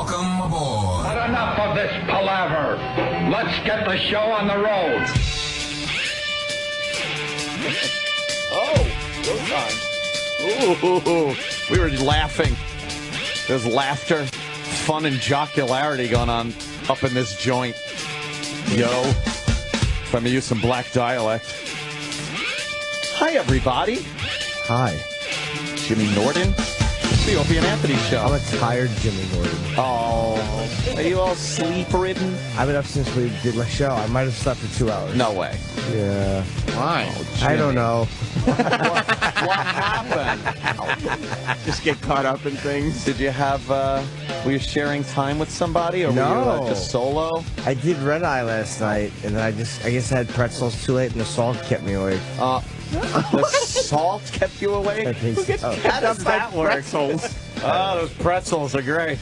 Welcome aboard. But enough of this palaver. Let's get the show on the road. Oh, go time. Ooh, we were laughing. There's laughter, fun, and jocularity going on up in this joint. Yo, if I'm gonna use some black dialect. Hi, everybody. Hi. Jimmy Norton. It's the Opie and Anthony show. I'm a tired Jimmy Norton. Oh, are you all sleep ridden? I've been up since we did my show. I might have slept for two hours. No way. Yeah. Why? I don't know. what happened? Just get caught up in things. Did you have, uh, were you sharing time with somebody or were you uh, just solo? I did red eye last night, and then I just, I guess I had pretzels too late, and the salt kept me awake. Uh, the salt kept you awake? I think so. How does that work? Pretzels. Oh, those pretzels are great.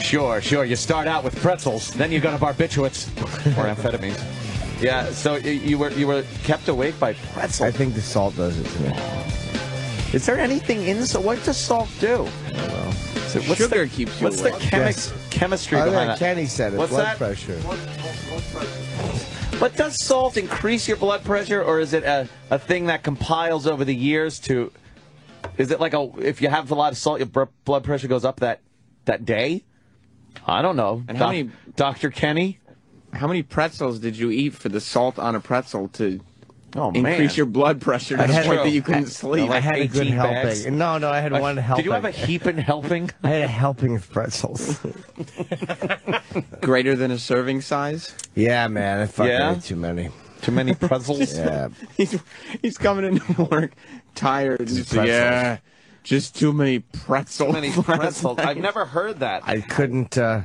Sure, sure. You start out with pretzels, then you go to barbiturates or amphetamines. Yeah, so you, you were you were kept awake by pretzels. I think the salt does it to me. Is there anything in so? What does salt do? So what's Sugar the, keeps you What's the chemi- Yes. chemistry Oh, behind yeah, that? Kenny said it. What's blood that? pressure. But does salt increase your blood pressure, or is it a, a thing that compiles over the years to? Is it like a if you have a lot of salt, your br- blood pressure goes up that that day? I don't know. And how many- Doctor Kenny? How many pretzels did you eat for the salt on a pretzel to Oh increase man. your blood pressure to I the point that you couldn't sleep? I had a good 18 helping. No, no, I had one helping. Did you have a heaping helping? I had a helping of pretzels. Greater than a serving size? yeah, man, I fucking Yeah? ate too many. Too many pretzels? Yeah. He's, he's coming into work tired. and he's like, pretzels. yeah, just too many pretzels. Too many pretzels. I've never heard that. I couldn't, uh,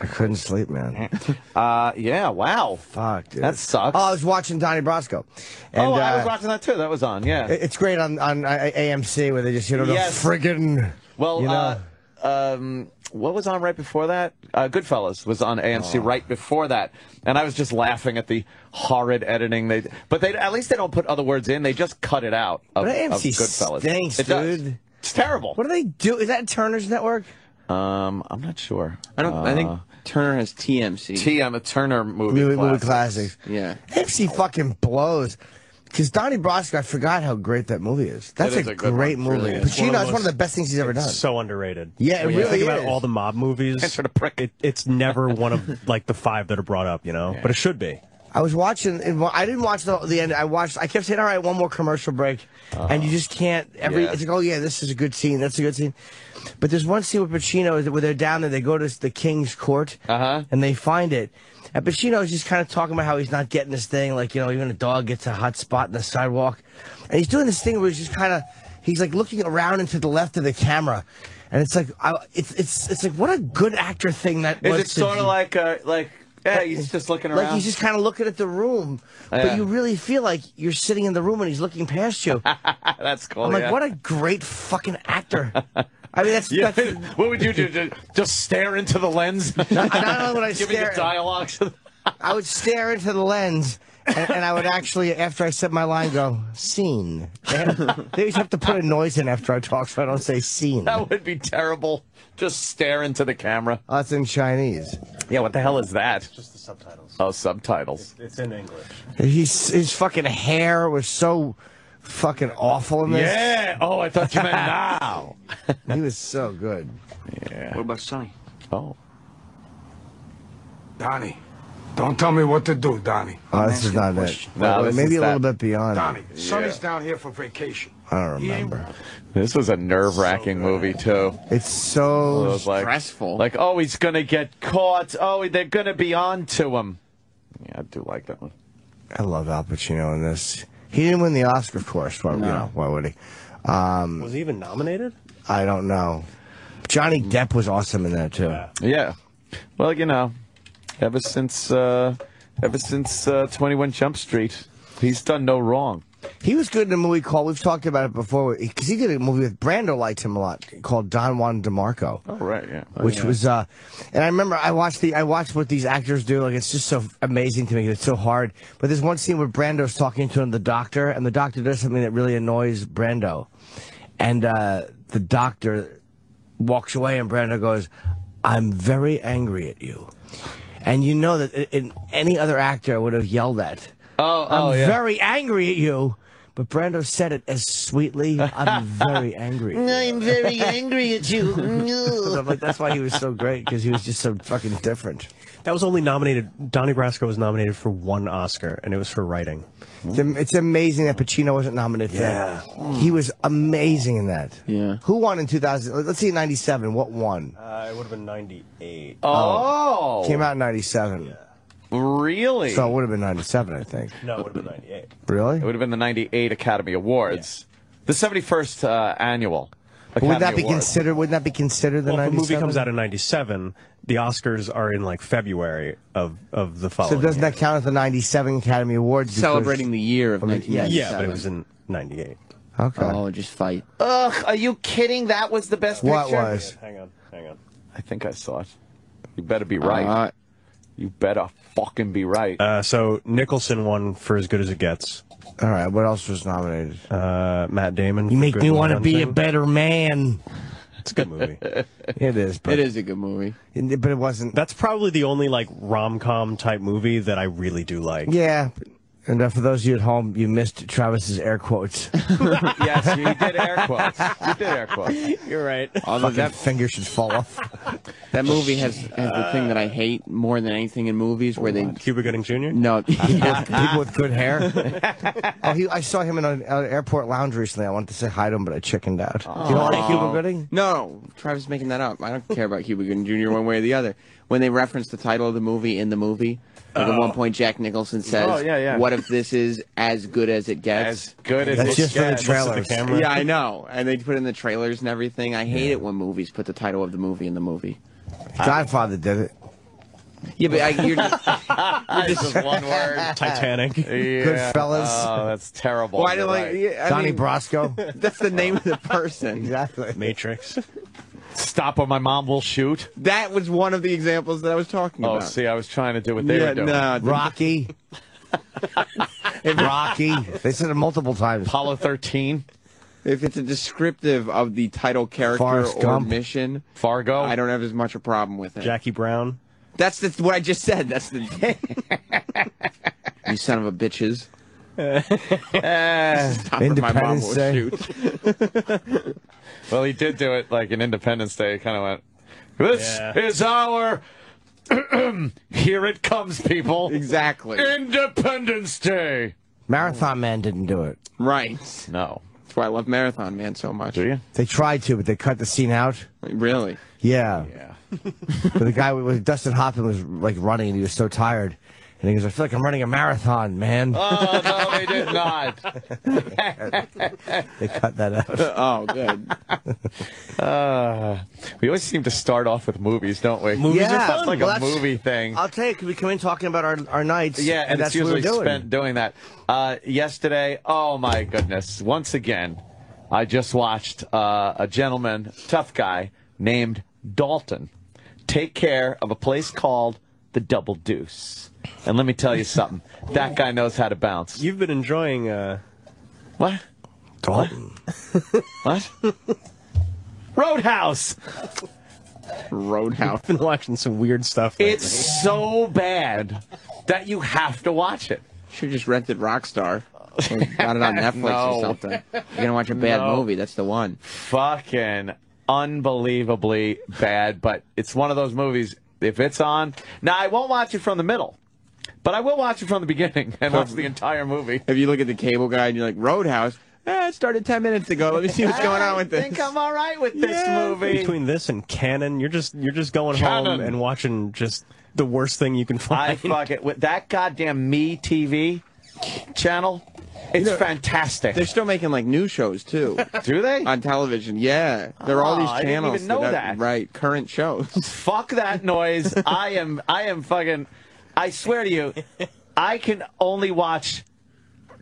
I couldn't sleep, man. Uh, yeah. Wow. Fuck, dude. That sucks. Oh, I was watching Donnie Brasco. And, oh, I was uh, watching that too. That was on. Yeah. it- It's great on, on uh, AMC where they just, you know, the Yes. friggin'. Well, you know, uh, um, what was on right before that? Uh, Goodfellas was on AMC Oh. right before that, and I was just laughing at the horrid editing. They, but they at least they don't put other words in. They just cut it out of, But of AMC Goodfellas. stinks, it does. dude. It's terrible. what do they do? Is that Turner's network? Um, I'm not sure. I don't. I think Uh, Turner has TMC. TM a Turner movie. Movie, movie classics. classics. yeah. AMC fucking blows. Because Donnie Brasco, I forgot how great that movie is. That's It is a, a great one. Movie. really is. Pacino One of is the one of the best things he's ever done. So underrated. Yeah, it When you really think about all the mob movies. Answer the prick. It, it's never one of like the five that are brought up, you know. But it should be. I was watching, and I didn't watch the, the end. I watched, I kept saying, all right, one more commercial break. and you uh-huh. just can't, every, yeah. it's like, oh yeah, this is a good scene, that's a good scene. But there's one scene with Pacino where they're down there, they go to the king's court, Uh-huh. and they find it. And Pacino is just kind of talking about how he's not getting this thing, like, you know, even a dog gets a hot spot in the sidewalk. And he's doing this thing where he's just kind of, he's like looking around into the left of the camera. And it's like, I, it's, it's, it's like, what a good actor thing that Is was it sort of like uh, like yeah, he's just looking around. Like he's just kind of looking at the room, Yeah. but you really feel like you're sitting in the room and he's looking past you. That's cool. I'm like, yeah. what a great fucking actor. I mean, that's, Yeah, that's what would you do? Ju- Just stare into the lens? not, not only would I Give me stare, the dialogue. I would stare into the lens. And, and I would actually, after I said my line, go scene. They, have, they always have to put a noise in after I talk, so I don't say scene. That would be terrible. Just stare into the camera. that's in Chinese. Yeah, what the hell is that? Just the subtitles. Oh, subtitles. It's in English. He's, his fucking hair was so fucking awful in this. Yeah. Oh, I thought you meant now. He was so good. Yeah. What about Sonny? Oh. Donnie, don't tell me what to do, Donnie. Oh, this is not it. No, this Maybe is a little that. bit beyond. Donnie, Sonny's down here for vacation. I don't remember. This was a nerve-wracking movie too. It's so was like, Stressful. Like, oh, he's gonna get caught. Oh, they're gonna be on to him. Yeah, I do like that one. I love Al Pacino in this. He didn't win the Oscar, of course. Well, you know, why would he? Um, Was he even nominated? I don't know. Johnny Depp was awesome in that too. Yeah. Well, you know, ever since uh, ever since uh, Twenty One Jump Street, he's done no wrong. He was good in a movie called. We've talked about it before because he did a movie with Brando liked him a lot called Don Juan DeMarco. Oh right, yeah. which was uh and I remember I watched the I watched what these actors do like it's just so amazing to me it's so hard but there's one scene where Brando's talking to him the doctor and the doctor does something that really annoys Brando and uh the doctor walks away and Brando goes I'm very angry at you. And you know that in any other actor I would have yelled at. Oh, I'm oh, yeah. very angry at you. But Brando said it as sweetly. I'm very angry. I'm very angry at you. I'm like, that's why he was so great because he was just so fucking different. That was only nominated. Donnie Brasco was nominated for one Oscar, and it was for writing. It's, amazing that Pacino wasn't nominated for that. He was amazing in that. Yeah. Who won in 2000? Let's see, 97. What won? Uh, it would have been '98. Oh, Came out in 97. Really? So it would have been 97, I think. No, it would have been '98. Really? it would have been the 98 Academy Awards. The 71st uh, annual would that be Awards. considered? Wouldn't that be considered the Well, if 97? the movie comes out in '97, the Oscars are in like February of of the following. so doesn't year. that count as the 97 Academy Awards? because- Celebrating the year of I mean, yeah. 1997. Yeah, but it was in '98. Okay. Oh, just fight. Ugh, are you kidding? That was the best what picture? was? Hang on, hang on. I think I saw it. You better be right. Uh, you better fucking be right. Uh, so Nicholson won for As Good as It Gets. All right. What else was nominated? Uh, Matt Damon. You make Good me want to be a better man. It's a good movie. It is, but it is a good movie. But it wasn't. That's probably the only like rom com type movie that I really do like. Yeah. And uh, for those of you at home, you missed Travis's air quotes. yes, you did air quotes. You did air quotes. You're right. Although that finger should fall off. that movie has has the thing that I hate more than anything in movies, where they Cuba Gooding Jr. no. People with good hair. oh, he, I saw him in an, an airport lounge recently. I wanted to say hi to him, but I chickened out. you don't like Cuba Gooding? No, Travis is making that up. I don't care about Cuba Gooding Jr. one way or the other. When they reference the title of the movie in the movie, like at one point Jack Nicholson says, Oh, yeah, yeah. "What if this is as good as it gets?" As good as That's it just for the gets. trailer. Looks at the camera. yeah, I know. And they put in the trailers and everything. I hate it when movies put the title of the movie in the movie. Godfather did it. Yeah, but I, you're, It's just one word. Titanic. Yeah. Goodfellas. Oh, that's terrible. why You're do like? right. yeah, I Donnie mean, Brasco. That's the name of the person. exactly. Matrix. Stop or my mom will shoot. That was one of the examples that I was talking Oh, about. Oh, see, I was trying to do what they yeah, were doing. no, the- Rocky. Rocky. They said it multiple times. Apollo 13, if it's a descriptive of the title character Forrest or Gump. mission, Fargo. I don't have as much of a problem with it. Jackie Brown. That's the, what I just said. That's the. you son of a bitches. Uh, Stop or my mom Independence Day. shoot. Well, he did do it like an Independence Day. He kind of went, "This Yeah. is our." Here it comes, people. Exactly. Independence Day. Marathon Man didn't do it. Right. No. That's why I love Marathon Man so much. Do you? They tried to, but they cut the scene out. Really? Yeah. Yeah. But the guy was Dustin Hoffman was like running, and he was so tired. And he goes, "I feel like I'm running a marathon, man." Oh no, they did not. They cut that out. Oh, good. Uh, we always seem to start off with movies, don't we? Movies Yeah. are fun. That's like Well, a movie thing. I'll tell you, 'cause we come in talking about our, our nights. Yeah, and, that's it's what we're usually doing. spent doing that. Uh, yesterday, oh my goodness! Once again, I just watched uh, a gentleman, tough guy named Dalton, take care of a place called the Double Deuce. And let me tell you something: that guy knows how to bounce. You've been enjoying. Uh, What? Dalton. What? Roadhouse. Roadhouse. been watching some weird stuff. Lately. It's so bad that you have to watch it. Should just rented Rockstar. Or got it on Netflix No. or something. You're gonna watch a bad No. movie. That's the one. fucking unbelievably bad. But it's one of those movies. If it's on, now I won't watch it from the middle, but I will watch it from the beginning and watch the entire movie. If you look at the cable guide and you're like Roadhouse, eh, it started ten minutes ago. Let me see what's going on with this. I think I'm all right with this Yeah, movie. Between this and Canon, you're just you're just going home and watching just the worst thing you can find. I find. fuck it with that goddamn Me TV channel. It's fantastic. They're still making like new shows too Do they? on television. Yeah, there are all Oh, these I didn't channels. even know have- that. Right, current shows. Fuck that noise. I am I am fucking I swear to you, I can only watch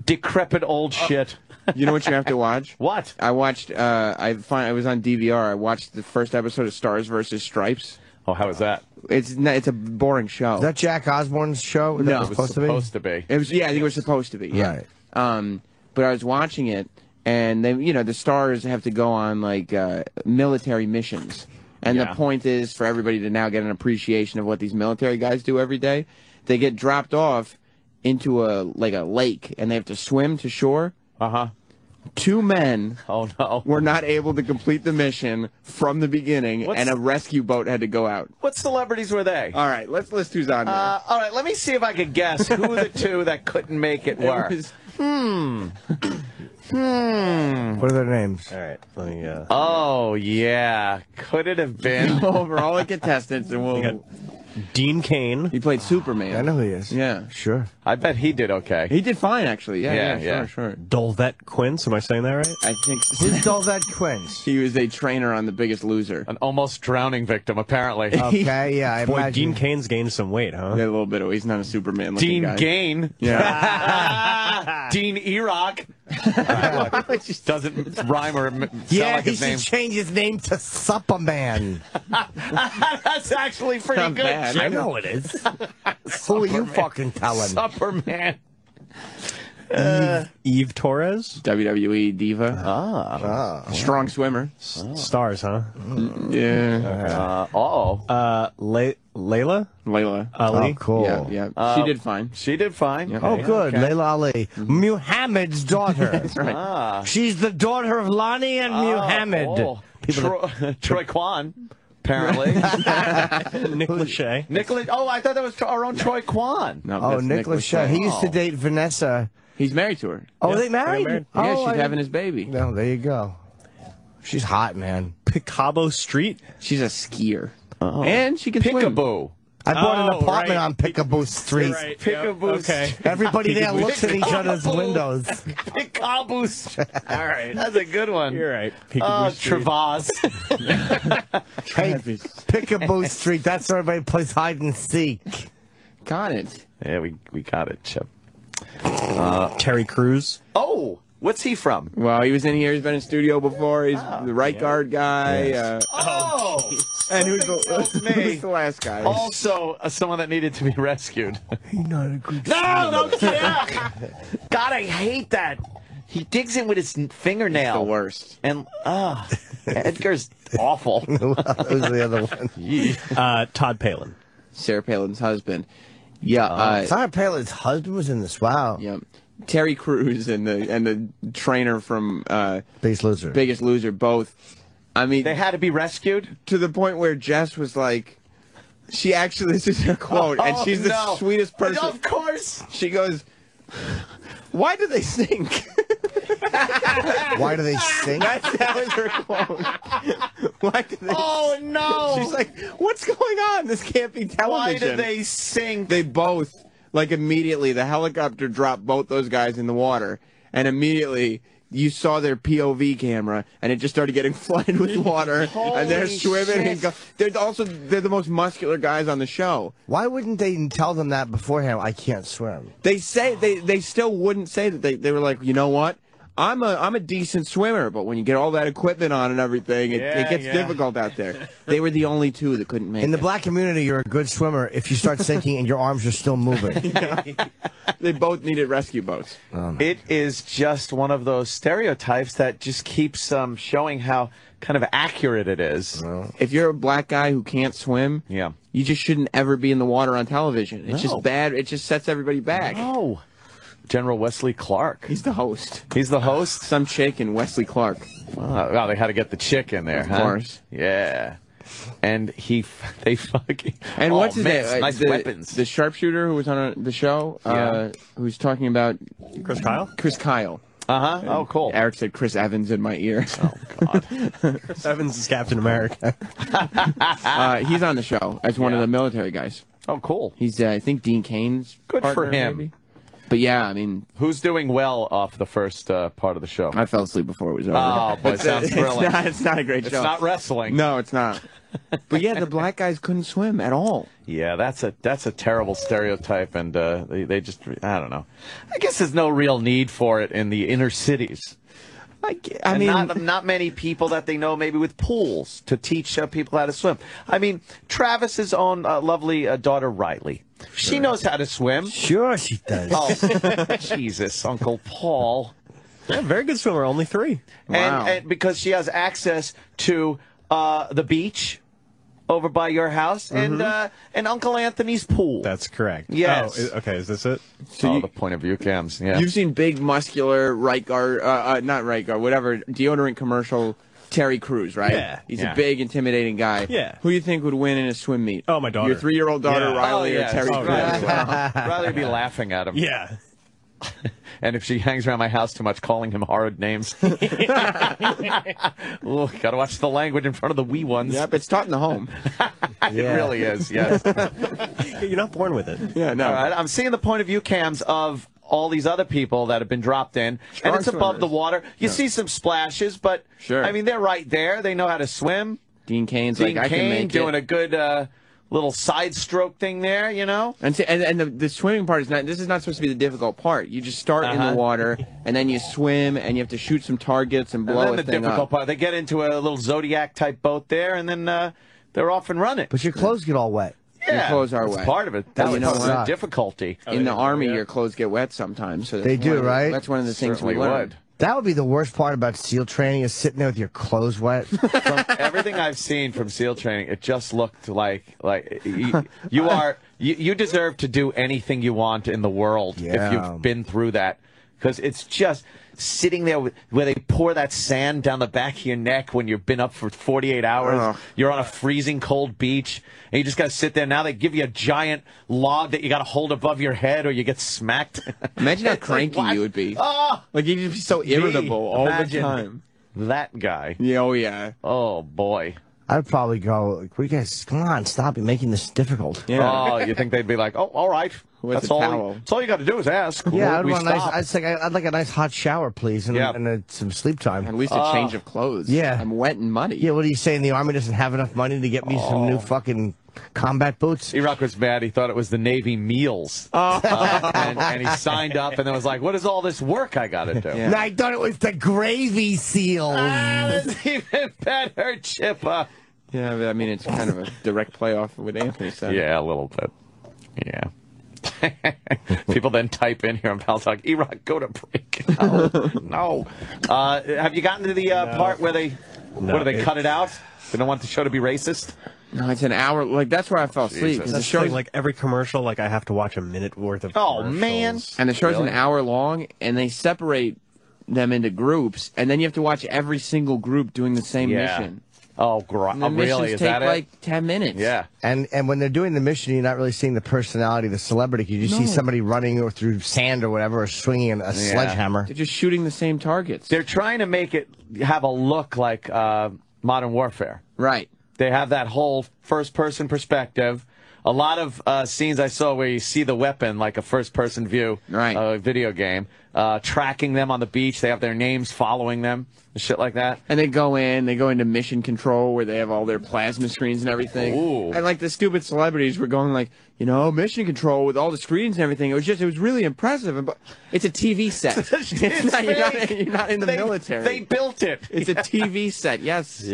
decrepit old shit. you know what you have to watch? What? I watched. Uh, I find I was on DVR. I watched the first episode of Stars versus Stripes. Oh, how is that? It's n- it's a boring show. Is that Jack Osbourne's show? Is that No. what It was supposed to be? to be. It was yeah, I think it was supposed to be. Yeah. Right. Um, but I was watching it, and they, you know, the stars have to go on like uh, military missions, And Yeah. the point is for everybody to now get an appreciation of what these military guys do every day. They get dropped off into a like a lake and they have to swim to shore. Uh huh. Two men Oh no. were not able to complete the mission from the beginning, What's- and a rescue boat had to go out. What celebrities were they? All right, let's list who's on there. Uh, all right, let me see if I could guess who the two that couldn't make it It were. was- What are their names? All right, let me. Uh, Oh yeah, could it have been? over all the contestants, and we'll. Dean Cain. He played Superman. I know who he is. Yeah. Sure. I bet he did okay. He did fine, actually. Yeah, Yeah, yeah, yeah. sure, sure. Dolvett Quince. Am I saying that right? I think Who's Dolvett Quince? he was a trainer on The Biggest Loser. An almost drowning victim, apparently. Okay, yeah, I Boy, imagine. Dean Cain's gained some weight, huh? Yeah, a little bit. He's not a Superman looking Dean guy. Gain. Yeah. Dean Erock. Just doesn't rhyme or m- sound yeah, like he his should name. change his name to Supperman. That's actually pretty Not good. bad. I know it is. Who are you fucking telling? Superman. Eve Torres. WWE diva. Ah. Strong swimmer. Stars, huh? Yeah. Uh, oh. Uh, Le- Laila Laila. Ali. Oh, cool. Yeah, yeah. she did fine. She did fine. Yeah. Oh, Okay. good. Laila Ali. Muhammad's daughter. Right. Ah. She's the daughter of Lonnie and Muhammad. Oh, Troy, Troy Kwan, apparently. Nick Lachey. Nicholas. Oh, I thought that was our own Troy Kwan. No, Oh, that's Nick Nicholas Lachey. He used to date Vanessa. He's married to her. Oh, Yeah, they they married? got married. Oh, yeah, I she's didn't- having his baby. No, there you go. She's hot, man. Picabo Street. She's a skier. Oh. And she can swim. Peekaboo. I bought an Oh, apartment right. on Picaboo Street. Peekaboo. Okay. Everybody there looks at each other's windows. windows. Street. All right. That's a good one. You're right. Oh, Peekaboo Street. Travis. Hey, Picaboo Street. That's where everybody plays hide and seek. Got it. yeah, we, we got it, Chip. Terry Crews. Oh, what's he from? Well, he was in here. He's been in studio before. He's the right guard guy. Uh, Oh, and who's the, who's the last guy? also uh, someone that needed to be rescued. He's not a good No, don't yeah. God, I hate that. He digs in with his fingernail. the worst. And ah, Edgar's awful. Who's the other one? Uh, Todd Palin. Sarah Palin's husband. Yeah. Uh, Sarah Palin's husband was in this. Wow. yeah. Terry Crews and the and the trainer from uh, Biggest loser. Biggest Loser both. I mean, They had to be rescued. to the point where Jess was like, she actually this is her quote, and Oh, she's the sweetest person. Of course. She goes, "Why do they sink?" Why do they sing? that, that was her quote. Why do they? Oh no! She's like, "What's going on? This can't be television. why do they sink? They both like immediately the helicopter dropped both those guys in the water, and immediately you saw their POV camera, and it just started getting flooded with water, and they're Holy swimming. And go- they're also they're the most muscular guys on the show. Why wouldn't they tell them that beforehand? I can't swim. They say they they still wouldn't say that they they were like, you know what? I'm a I'm a decent swimmer, but when you get all that equipment on and everything, it, Yeah, it gets yeah. difficult out there. They were the only two that couldn't make In the it. black community, you're a good swimmer if you start sinking and your arms are still moving. They both needed rescue boats. It is just one of those stereotypes that just keeps um, showing how kind of accurate it is. If you're a black guy who can't swim, Yeah. you just shouldn't ever be in the water on television. It's No. just bad. It just sets everybody back. Oh, General Wesley Clark. He's the host. He's the host. Some chick and Wesley Clark. Oh, well, they had to get the chick in there, Of huh? course. Yeah. And he, they fucking. And oh, what's his man, name? Uh, Nice the, weapons. The sharpshooter who was on uh, the show, uh, who's talking about Chris Kyle. Chris Kyle. Uh huh. Oh, cool. Eric said Chris Evans in my ear. Oh God. Chris Evans is Captain America. uh, he's on the show as one of the military guys. Oh, cool. He's, uh, I think, Dean Cain's Good for him. maybe. But yeah, I mean, Who's doing well off the first uh, part of the show? I fell asleep before it was over. Oh, boy, It's, sounds it's not, it's not a great It's show. It's not wrestling. No, it's not. but yeah, the black guys couldn't swim at all. Yeah, that's a that's a terrible stereotype, and uh, they they just I don't know. I guess there's no real need for it in the inner cities. I, I mean, not not many people that they know maybe with pools to teach uh, people how to swim. I mean, Travis's own uh, lovely uh, daughter Riley, she knows how to swim. Sure, she does. Oh, Jesus, Uncle Paul. Yeah, very good swimmer. Only three. Wow. And, and because she has access to uh, the beach over by your house and uh, and Uncle Anthony's pool. That's correct. Yes. Oh, i- okay, is this it? So oh, you- the point of view cams. Yeah. You've seen big, muscular, right guard, uh, uh, not right guard, whatever, deodorant commercial, Terry Crews, right? Yeah. He's Yeah. a big, intimidating guy. Yeah. Who do you think would win in a swim meet? Oh, my daughter. Your three year old daughter, Yeah. oh Riley, yeah, or Terry oh, Crews? right. Riley would be laughing at him. Yeah. And if she hangs around my house too much, calling him horrid names. Ooh, gotta watch the language in front of the wee ones. Yep, it's taught in the home. It really is. Yes. You're not born with it. Yeah, no. All right, I'm seeing the point of view cams of all these other people that have been dropped in, Strong and it's above swimmers. the water. You see some splashes, but Sure. I mean they're right there. They know how to swim. Dean Cain's Dean like, I can Cain make doing it. a good uh, little side stroke thing there. You know. And, see, and, and the, the swimming part is not. This is not supposed to be the difficult part. You just start in Uh-huh. the water, and then you swim, and you have to shoot some targets and blow And a then the thing difficult up. part, they get into a little zodiac type boat there, and then uh, they're off and running. But your clothes get all wet. Yeah, clothes are that's wet. part of it. That's you know part of the what? difficulty. in oh, the they- army, yeah. your clothes get wet sometimes. So They do, one of the- right? That's one of the things Certainly we learned. would. That would be the worst part about SEAL training is sitting there with your clothes wet. from everything I've seen from SEAL training, it just looked like like you, you are you, you deserve to do anything you want in the world Yeah. if you've been through that because it's just sitting there with, where they pour that sand down the back of your neck when you've been up for 48 hours. Ugh. You're on a freezing cold beach and you just got to sit there. Now they give you a giant log that you got to hold above your head or you get smacked. Imagine how It's like, cranky you would be. Oh, Like you'd just be so irritable all Imagine. the time. that guy. Yeah, oh yeah. Oh boy. I'd probably go, like, "We guys, come on, stop making this difficult." Yeah. Oh, you think they'd be like, oh, all right. With that's all. towel. That's all you got to do is ask. Yeah, I'd want a nice. I'd say I'd like a nice hot shower, please, and, Yeah. and uh, some sleep time. At least a change of clothes. Yeah. I'm wet and muddy. Yeah, what are you saying? The army doesn't have enough money to get me some new fucking combat boots? E-Rock was mad. He thought it was the Navy meals. Uh, and, and he signed up and then was like, what is all this work I got to do? Yeah. No, I thought it was the gravy seals. Ah, that's even better, Chippa. Yeah, but I mean it's kind of a direct play off of what Anthony said. Yeah, a little bit. Yeah. People then type in here on PalTalk, E-Rock, go to break. No, no. Uh, have you gotten to the uh, part where they, No, what do they cut it out? They don't want the show to be racist? No, it's an hour. Like that's where I fell asleep. Jesus. 'cause the That's the thing, like every commercial, like I have to watch a minute worth of. Oh, man. and the show's Really? an hour long, and they separate them into groups, and then you have to watch every single group doing the same Yeah. mission. Oh, gr- the oh, really? missions Is take that it? like ten minutes. Yeah. And and when they're doing the mission, you're not really seeing the personality of the celebrity. You just see somebody running or through sand or whatever, or swinging a sledgehammer. They're just shooting the same targets. They're trying to make it have a look like uh, Modern Warfare. right. They have that whole first person perspective. A lot of uh, scenes I saw where you see the weapon like a first person view, Right. uh, video game, uh, tracking them on the beach. They have their names following them, and shit like that. And they go in, they go into mission control where they have all their plasma screens and everything. Ooh. And like the stupid celebrities were going like, you know, mission control with all the screens and everything. It was just, it was really impressive. And but it's a TV set. It's not- you're, not, you're not in the They- military. They built it. it's a TV set. Yes.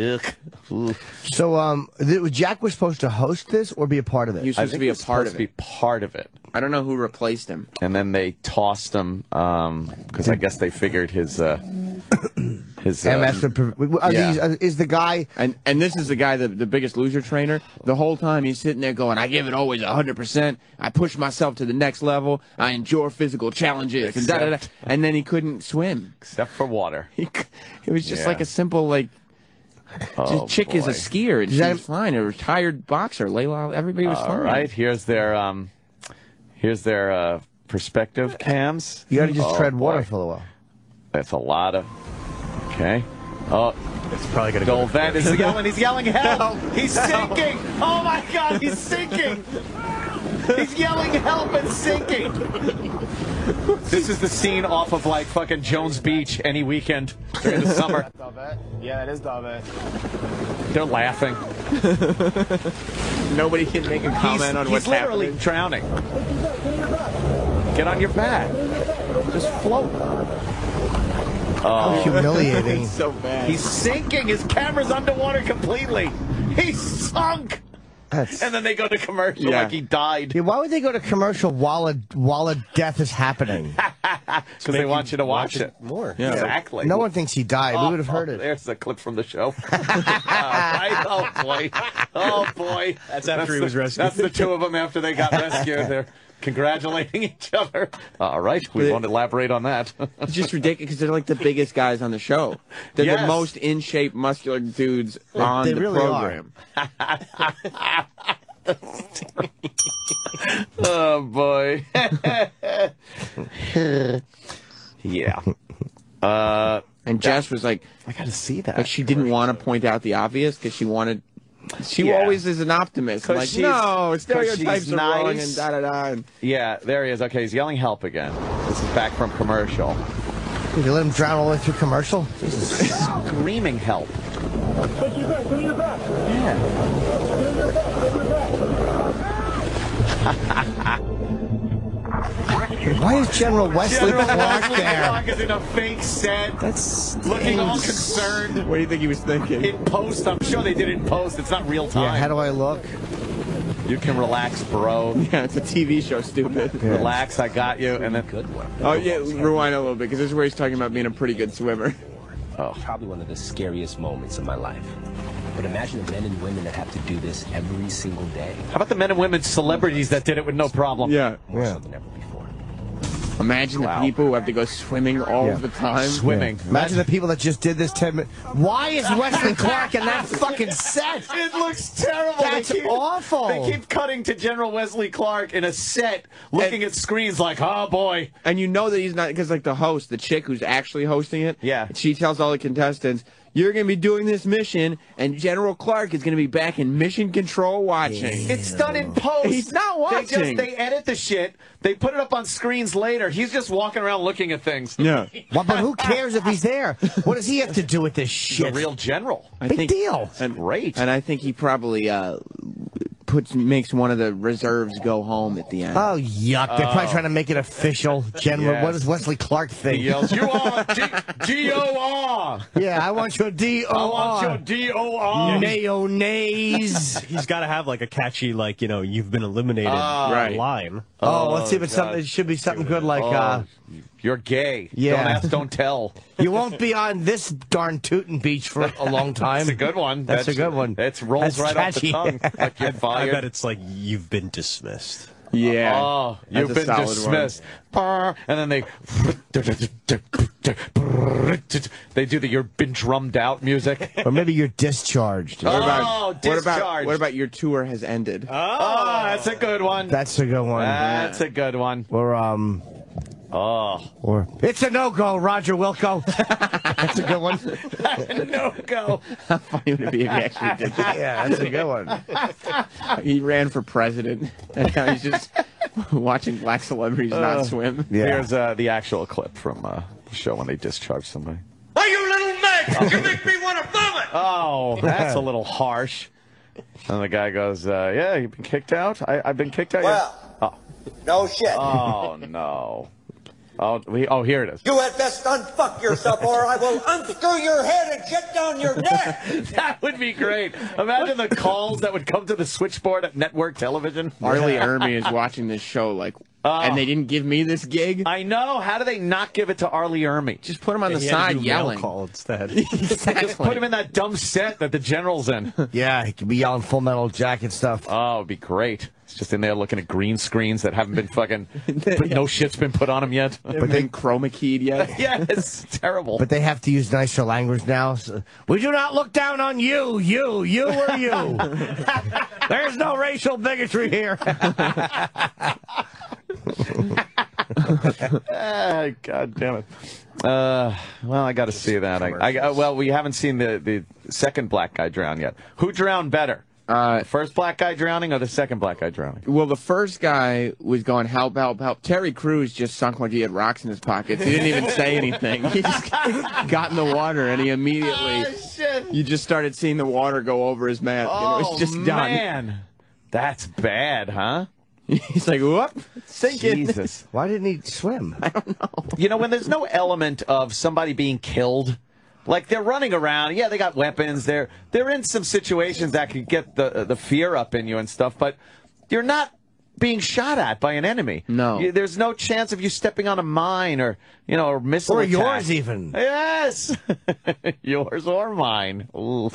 So, um, Jack was supposed to host this or be a part of He was it. I supposed to be a part supposed of to it. be part of it. I don't know who replaced him. and then they tossed him because I guess they figured his uh, his uh, MS would are yeah. these, uh, is the guy. And and this is the guy, the, the biggest loser trainer. The whole time he's sitting there going, I give it always 100%. I push myself to the next level. I endure physical challenges. And, da, da, da. And then he couldn't swim. except for water. He, it was just Yeah. like a simple, like, Oh, this chick is a skier and Does that- she's fine. A retired boxer. Laila, everybody was All fine. right, here's their um, here's their uh, perspective cams. You got to just Oh, tread water boy. for a while. That's a lot of. Okay. Oh, It's probably gonna go. Gold Vet is yelling. He's yelling help. He's sinking. Oh my God, he's sinking. He's yelling help and sinking. This is the scene off of like fucking Jones Beach any weekend during the summer. Yeah, it is Davet. They're laughing. Nobody can make a comment he's on he's what's literally happening. drowning. Get on your back. Just float. Oh. How humiliating. It's so bad. He's sinking. His camera's underwater completely. He's sunk. That's- And then they go to commercial Yeah. like he died. Yeah, why would they go to commercial while a while a death is happening? Because they want you to watch, it. more. Yeah. Exactly. No one thinks he died. we oh, would have heard Oh, it. There's a clip from the show. All uh, right. Oh boy. Oh boy. That's after he the- was rescued. That's the two of them after they got rescued. They're congratulating each other. All right. We But- won't elaborate on that. It's just ridiculous because they're like the biggest guys on the show. They're Yes. the most in shape, muscular dudes on they the really program. oh boy. yeah. Uh, And Jess was like, I got to see that. like she didn't want to point out the obvious because she wanted. She Yeah. always is an optimist. Like, she's- no, 'cause stereotypes she's are wrong and da da da. And Yeah, there he is. Okay, he's yelling help again. This is back from commercial. Did you let him drown all the way through commercial? Jesus. Screaming help. Why is General Wesley General Clark Wesley there? Clark is in a fake set. That's looking all concerned. what do you think he was thinking? In post, I'm sure they did it in post. It's not real time. Yeah, time. how do I look? you can relax, bro. yeah, it's a TV show, stupid. Relax, I got you. And then good one. Oh yeah, rewind a little bit because this is where he's talking about being a pretty good swimmer. Oh, probably one of the scariest moments of my life. But imagine the men and women that have to do this every single day, how about the men and women celebrities that did it with no problem? Yeah. more Yeah. so than ever before. Imagine Wow. the people who have to go swimming all Yeah. the time. Swimming. Imagine the people that just did this 10 minutes. Why is Wesley Clark in that fucking set? It looks terrible. That's awful. They keep cutting to General Wesley Clark in a set, looking at screens like, oh boy. And you know that he's not because like the host, the chick who's actually hosting it. Yeah. She tells all the contestants, "You're going to be doing this mission, and General Clark is going to be back in mission control watching." It's done in post. He's not They just watching. they edit the shit. They put it up on screens later. He's just walking around looking at things. Yeah. Well, but who cares if he's there? What does he have to do with this He's shit? a real general. I Big think, deal. And, Great. And I think he probably uh, puts makes one of the reserves go home at the end. Oh, yuck. They're probably trying to make it official. General, Yes. what does Wesley Clark think? He yells, "You are G- G-O-R. Yeah, I want your I want your D-O-R. D-O-R." Mayonnaise. He's got to have like a catchy, like you know, you've been eliminated Right. line. Oh, let's see if God. it's something. It should be something good like, Oh, uh, You're gay. Yeah. Don't ask, don't tell. you won't be on this darn Tootin' Beach for a long time. That's a good one. That's, a good one. It rolls That's right catchy. off the tongue. Like you're I bet it's like you've been dismissed. Yeah. Oh, you've been solid one. dismissed. And then they they do the you're been drummed out music. Or maybe you're discharged. What about, Oh, what about discharged. what about your tour has ended? Oh, that's a good one. That's a good one. That's a good one. Or, um, Oh, or, it's a no-go, Roger Wilco. That's a good one. no go. How funny would it be if he actually did that? Yeah, that's a good one. He ran for president, and now he's just watching black celebrities not swim. Yeah. Here's uh, the actual clip from uh, the show when they discharge somebody. Why, you little neck! You make me want to vomit! Oh, that's a little harsh. And the guy goes, uh, "Yeah, you've been kicked out. I, I've been kicked out. yeah." Well, no shit. Oh no. Oh, we, oh, here it is. you had best unfuck yourself or I will unscrew your head and shut down your neck! That would be great. Imagine the calls that would come to the switchboard at network television. Marley Ermy is watching this show like, and oh. they didn't give me this gig. I know. How do they not give it to R. Lee Ermey? Just put him on the He had to side do mail yelling. call instead. Just put him in that dumb set that the general's in. Yeah, he could be yelling full metal jacket stuff. Oh, it'd be great. He's just in there looking at green screens that haven't been fucking. but no shit's been put on them yet. But then chroma keyed yet. yeah, it's terrible. But they have to use nicer language now. So, we do not look down on you, you, you, or you. There's no racial bigotry here. Ah, God damn it. Uh, well, I got to see that. I, I, well, we haven't seen the, the second black guy drown yet. Who drowned better? Uh, first black guy drowning or the second black guy drowning? well, the first guy was going help, help, help. Terry Crews just sunk like he had rocks in his pockets. He didn't even say anything. He just got in the water and he immediately. You just started seeing the water go over his mat. Oh, and it was just done. man. That's bad, huh? He's like, whoop, sinking. Jesus. Why didn't he swim? I don't know. You know, when there's no element of somebody being killed, like they're running around, yeah, they got weapons. They're they're in some situations that could get the the fear up in you and stuff, but you're not being shot at by an enemy. No. You- there's no chance of you stepping on a mine or you know, or missile Or attack. yours even. Yes, yours or mine. Ooh.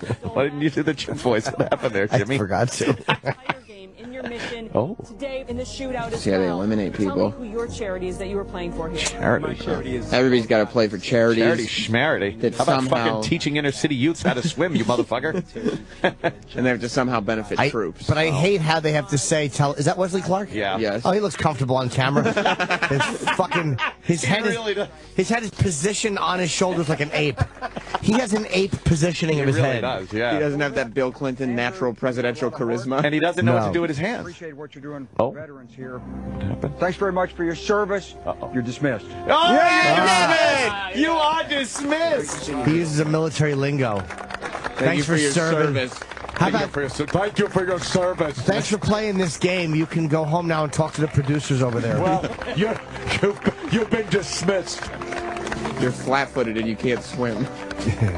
Why didn't you do the chip voice? What happened there, Jimmy? I Jimmy? forgot to. entire game in your mission Oh. today in the shootout See how they well. eliminate Tell people. me who your charity is that you were playing for here. Charity. Everybody's got to play for charities. Charity schmarity. That How about somehow- fucking teaching inner city youths how to swim, you motherfucker? and they have to somehow benefit I, troops. but I oh. hate how they have to say, "Tell." Is that Wesley Clark? Yeah. Yes. Oh, he looks comfortable on camera. his fucking his head really is does. his head is positioned on his shoulders like an ape. He has an ape positioning He of his really head. does, yeah. he doesn't have that Bill Clinton natural presidential charisma. and he doesn't know what to do with his hands. Appreciate what you're doing Oh. veterans here. Thanks very much for your service. You're dismissed. Oh, yeah, you are dismissed. He uses a military lingo. Thank Thanks you for, your serving. service. How Thank you, about for your, thank you for your service. thanks for playing this game? You can go home now and talk to the producers over there. Well, you, you've, you've been dismissed. You're flat-footed and you can't swim.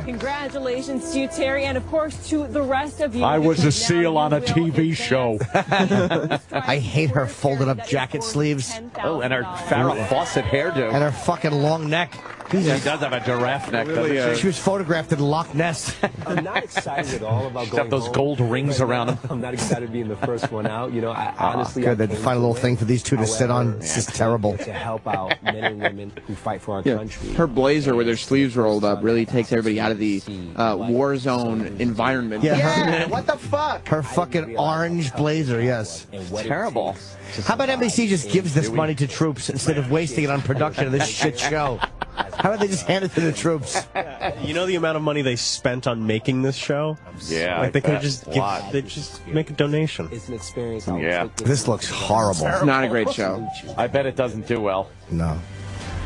Congratulations to you, Terry, and of course to the rest of you. I was a seal on a TV show. I hate her folded up jacket sleeves. Oh, and her $10,000. Farrah Fawcett hairdo. and her fucking long neck. She does have a giraffe neck, Really, doesn't uh, she? She was photographed in Loch Ness. I'm not excited at all about She's going got those home gold rings right around now. him. I'm not excited being the first one out. You know, I, honestly, Good, they came find a little win. thing for these two to sit on. However, It's just terrible. To help out men and women who fight for our Yeah. country. Her blazer with her sleeves rolled up really takes everybody out of the uh, war zone environment. Yeah, Yeah, what the fuck? her fucking orange blazer, yes. And what it Terrible. How about. NBC just gives this money to troops instead of wasting it on production of this shit show? How about they just hand it to the troops? You know the amount of money they spent on making this show? Yeah, Like they could just give, they just make a donation. It's an experience. Yeah. This looks horrible. It's not a great show. I bet it doesn't do well. No.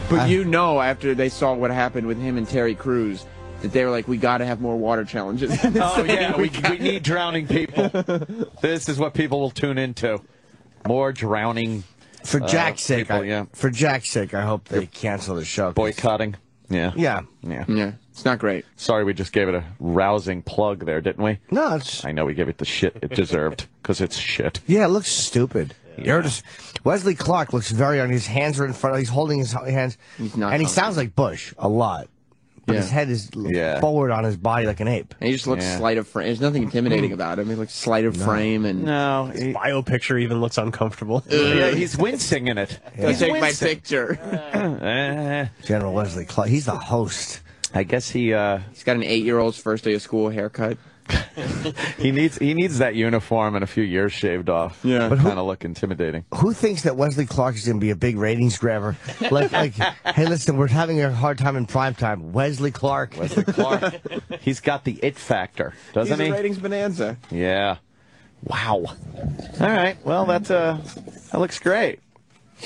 But you know, after they saw what happened with him and Terry Crews, that they were like, we got to have more water challenges. Oh yeah, we, we need drowning people. This is what people will tune into. More drowning, For uh, Jack's sake, people, I, yeah. for Jack's sake, I hope they cancel the show. boycotting. Yeah. Yeah. Yeah. yeah, it's not great. Sorry, we just gave it a rousing plug there, didn't we? No, it's I know we gave it the shit it deserved because it's shit. yeah, it looks stupid. You're just Wesley Clark looks very on his hands are in front. Of he's holding his hands, He's not and he sounds like Bush a lot. But Yeah. his head is Yeah. forward on his body like an ape. And he just looks Yeah. slight of frame. There's nothing intimidating about him. He looks slight of frame and. No, he- Bio picture even looks uncomfortable. yeah, he's wincing in it. Go He's take my picture. Eh, General Wesley Clark. He's the host. I guess he uh, He's got an eight-year-old's first day of school haircut. he needs he needs that uniform and a few years shaved off. Yeah. but kind of look intimidating. Who thinks that Wesley Clark is going to be a big ratings grabber? Like, like, hey, listen, we're having a hard time in prime time. Wesley Clark. Wesley Clark, he's got the it factor, doesn't He's he? a ratings bonanza. Yeah. Wow. All right. Well, that's uh, that looks great.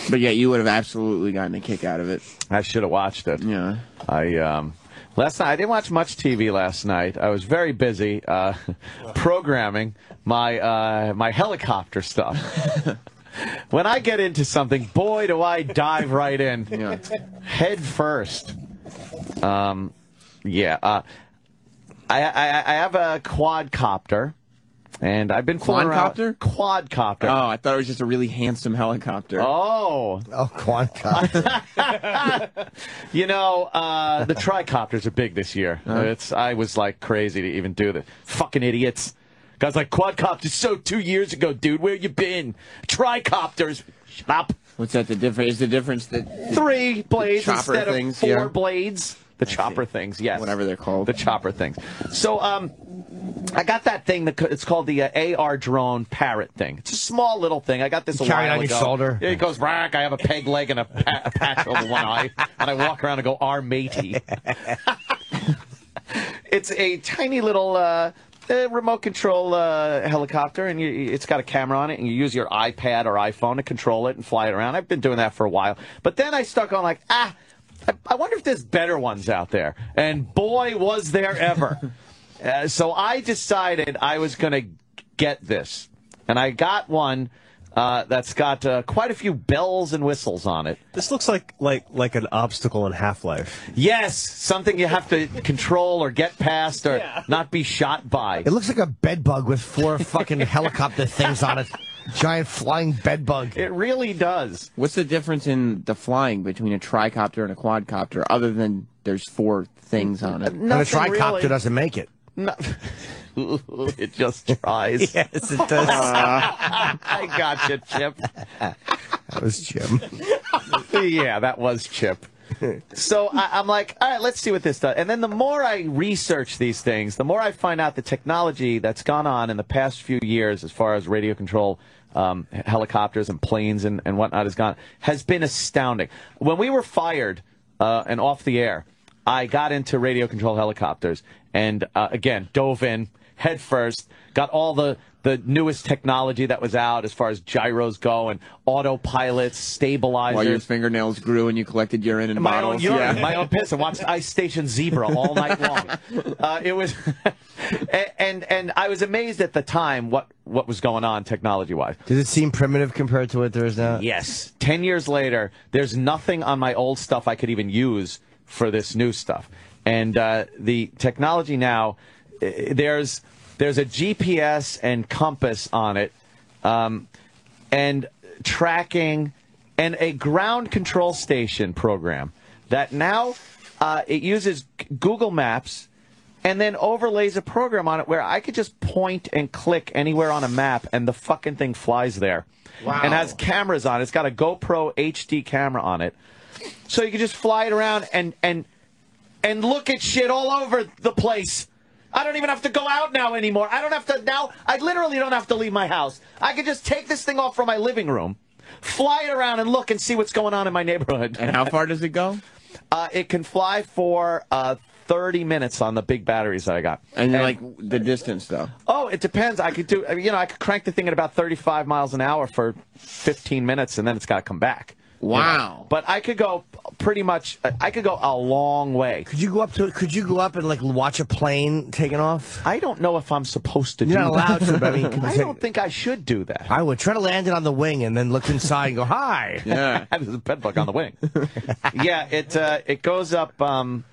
But yeah, you would have absolutely gotten a kick out of it. I should have watched it. Yeah. I um last night I didn't watch much TV last night. I was very busy uh, programming my uh, my helicopter stuff. when I get into something, boy, do I dive right in, Yeah. head first. Um, yeah. Uh, I, I I have a quadcopter, and I've been flying around- Quadcopter? Quadcopter. Oh, I thought it was just a really handsome helicopter. Oh, Oh, quadcopter. You know, uh, the tricopters are big this year. It's I was like crazy to even do that. Fucking idiots. Guys like quadcopters so two years ago, dude. Where you been? Tricopters. Shut up. What's that? The difference is the difference that Three blades chopper instead things, of four yeah. blades. The chopper things, yes. whatever they're called. The chopper things. So, um, I got that thing. That, it's called the uh, AR drone parrot thing. It's a small little thing. I got this a carry it while on your ago. shoulder? Yeah, it goes rack. I have a peg leg and a, pa- a patch over one eye, and I walk around and go "R matey." it's a tiny little uh, uh, remote control uh, helicopter, and you, it's got a camera on it, and you use your iPad or iPhone to control it and fly it around. I've been doing that for a while, but then I stuck on like ah. I, I wonder if there's better ones out there. And boy, was there ever. uh, so I decided I was going to get this. And I got one uh, that's got uh, quite a few bells and whistles on it. This looks like like like an obstacle in Half Life. Yes, something you have to control or get past or not be shot by. It looks like a bed bug with four fucking helicopter things on it. Giant flying bed bug. It really does. What's the difference in the flying between a tricopter and a quadcopter, other than there's four things on it? And a tricopter doesn't make it. No. it just tries. Yes, it does. Ah, I got you, Chip. That was Jim. yeah, that was Chip. So I, I'm like, all right, let's see what this does. And then the more I research these things, the more I find out the technology that's gone on in the past few years, as far as radio control um, helicopters and planes and, and whatnot has gone, has been astounding. When we were fired uh, and off the air, I got into radio control helicopters and uh, again dove in head first, got all the the newest technology that was out as far as gyros go and autopilots, stabilizers. While your fingernails grew and you collected urine in my bottles. own urine, yeah. my own piss, and watched Ice Station Zebra all night long. Uh, it was, and and I was amazed at the time what what was going on technology wise. Does it seem primitive compared to what there is now? Yes. Ten years later, there's nothing on my old stuff I could even use for this new stuff. And uh, the technology now, eh, there's there's a GPS and compass on it, um, and tracking, and a ground control station program that now uh, it uses Google Maps and then overlays a program on it where I could just point and click anywhere on a map and the fucking thing flies there. Wow. And has cameras on it. It's got a GoPro HD camera on it. So you can just fly it around and and and look at shit all over the place. I don't even have to go out now anymore. I don't have to now I literally don't have to leave my house. I can just take this thing off from my living room, fly it around and look and see what's going on in my neighborhood. And how far does it go? Uh, it can fly for uh, 30 minutes on the big batteries that I got. And like the distance though. Oh, it depends. I could do, you know, I could crank the thing at about 35 miles an hour for 15 minutes and then it's got to come back. You know. Wow. But I could go pretty much, I could go a long way. Could you go up to? Could you go up and like watch a plane taking off? I don't know if I'm supposed to You're do not allowed that. to. But I mean, I take- don't think I should do that. I would try to land it on the wing and then look inside and go hi. Yeah. There's a bed bug on the wing. yeah, it uh, it goes up. Um,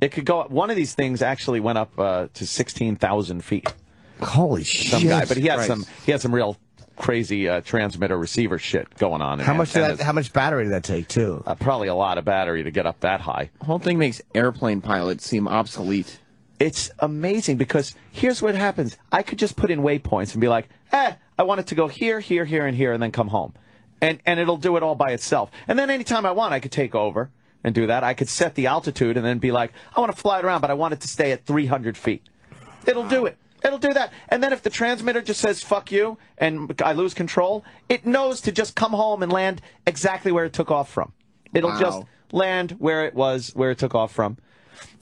it could go up. One of these things actually went up uh, to sixteen thousand feet. Holy Some shit! guy, but he had Christ. some he had some real crazy uh, transmitter receiver shit going on. How much did that? How much battery did that take too? Uh, probably a lot of battery to get up that high. The whole thing makes airplane pilots seem obsolete. It's amazing because here's what happens. I could just put in waypoints and be like, eh, I want it to go here, here, here, and here, and then come home. And, and it'll do it all by itself. And then anytime I want, I could take over and do that. I could set the altitude and then be like, I want to fly it around, but I want it to stay at 300 feet. It'll do it. It'll do that. And then if the transmitter just says, fuck you, and I lose control, it knows to just come home and land exactly where it took off from. It'll Wow. just land where it was, where it took off from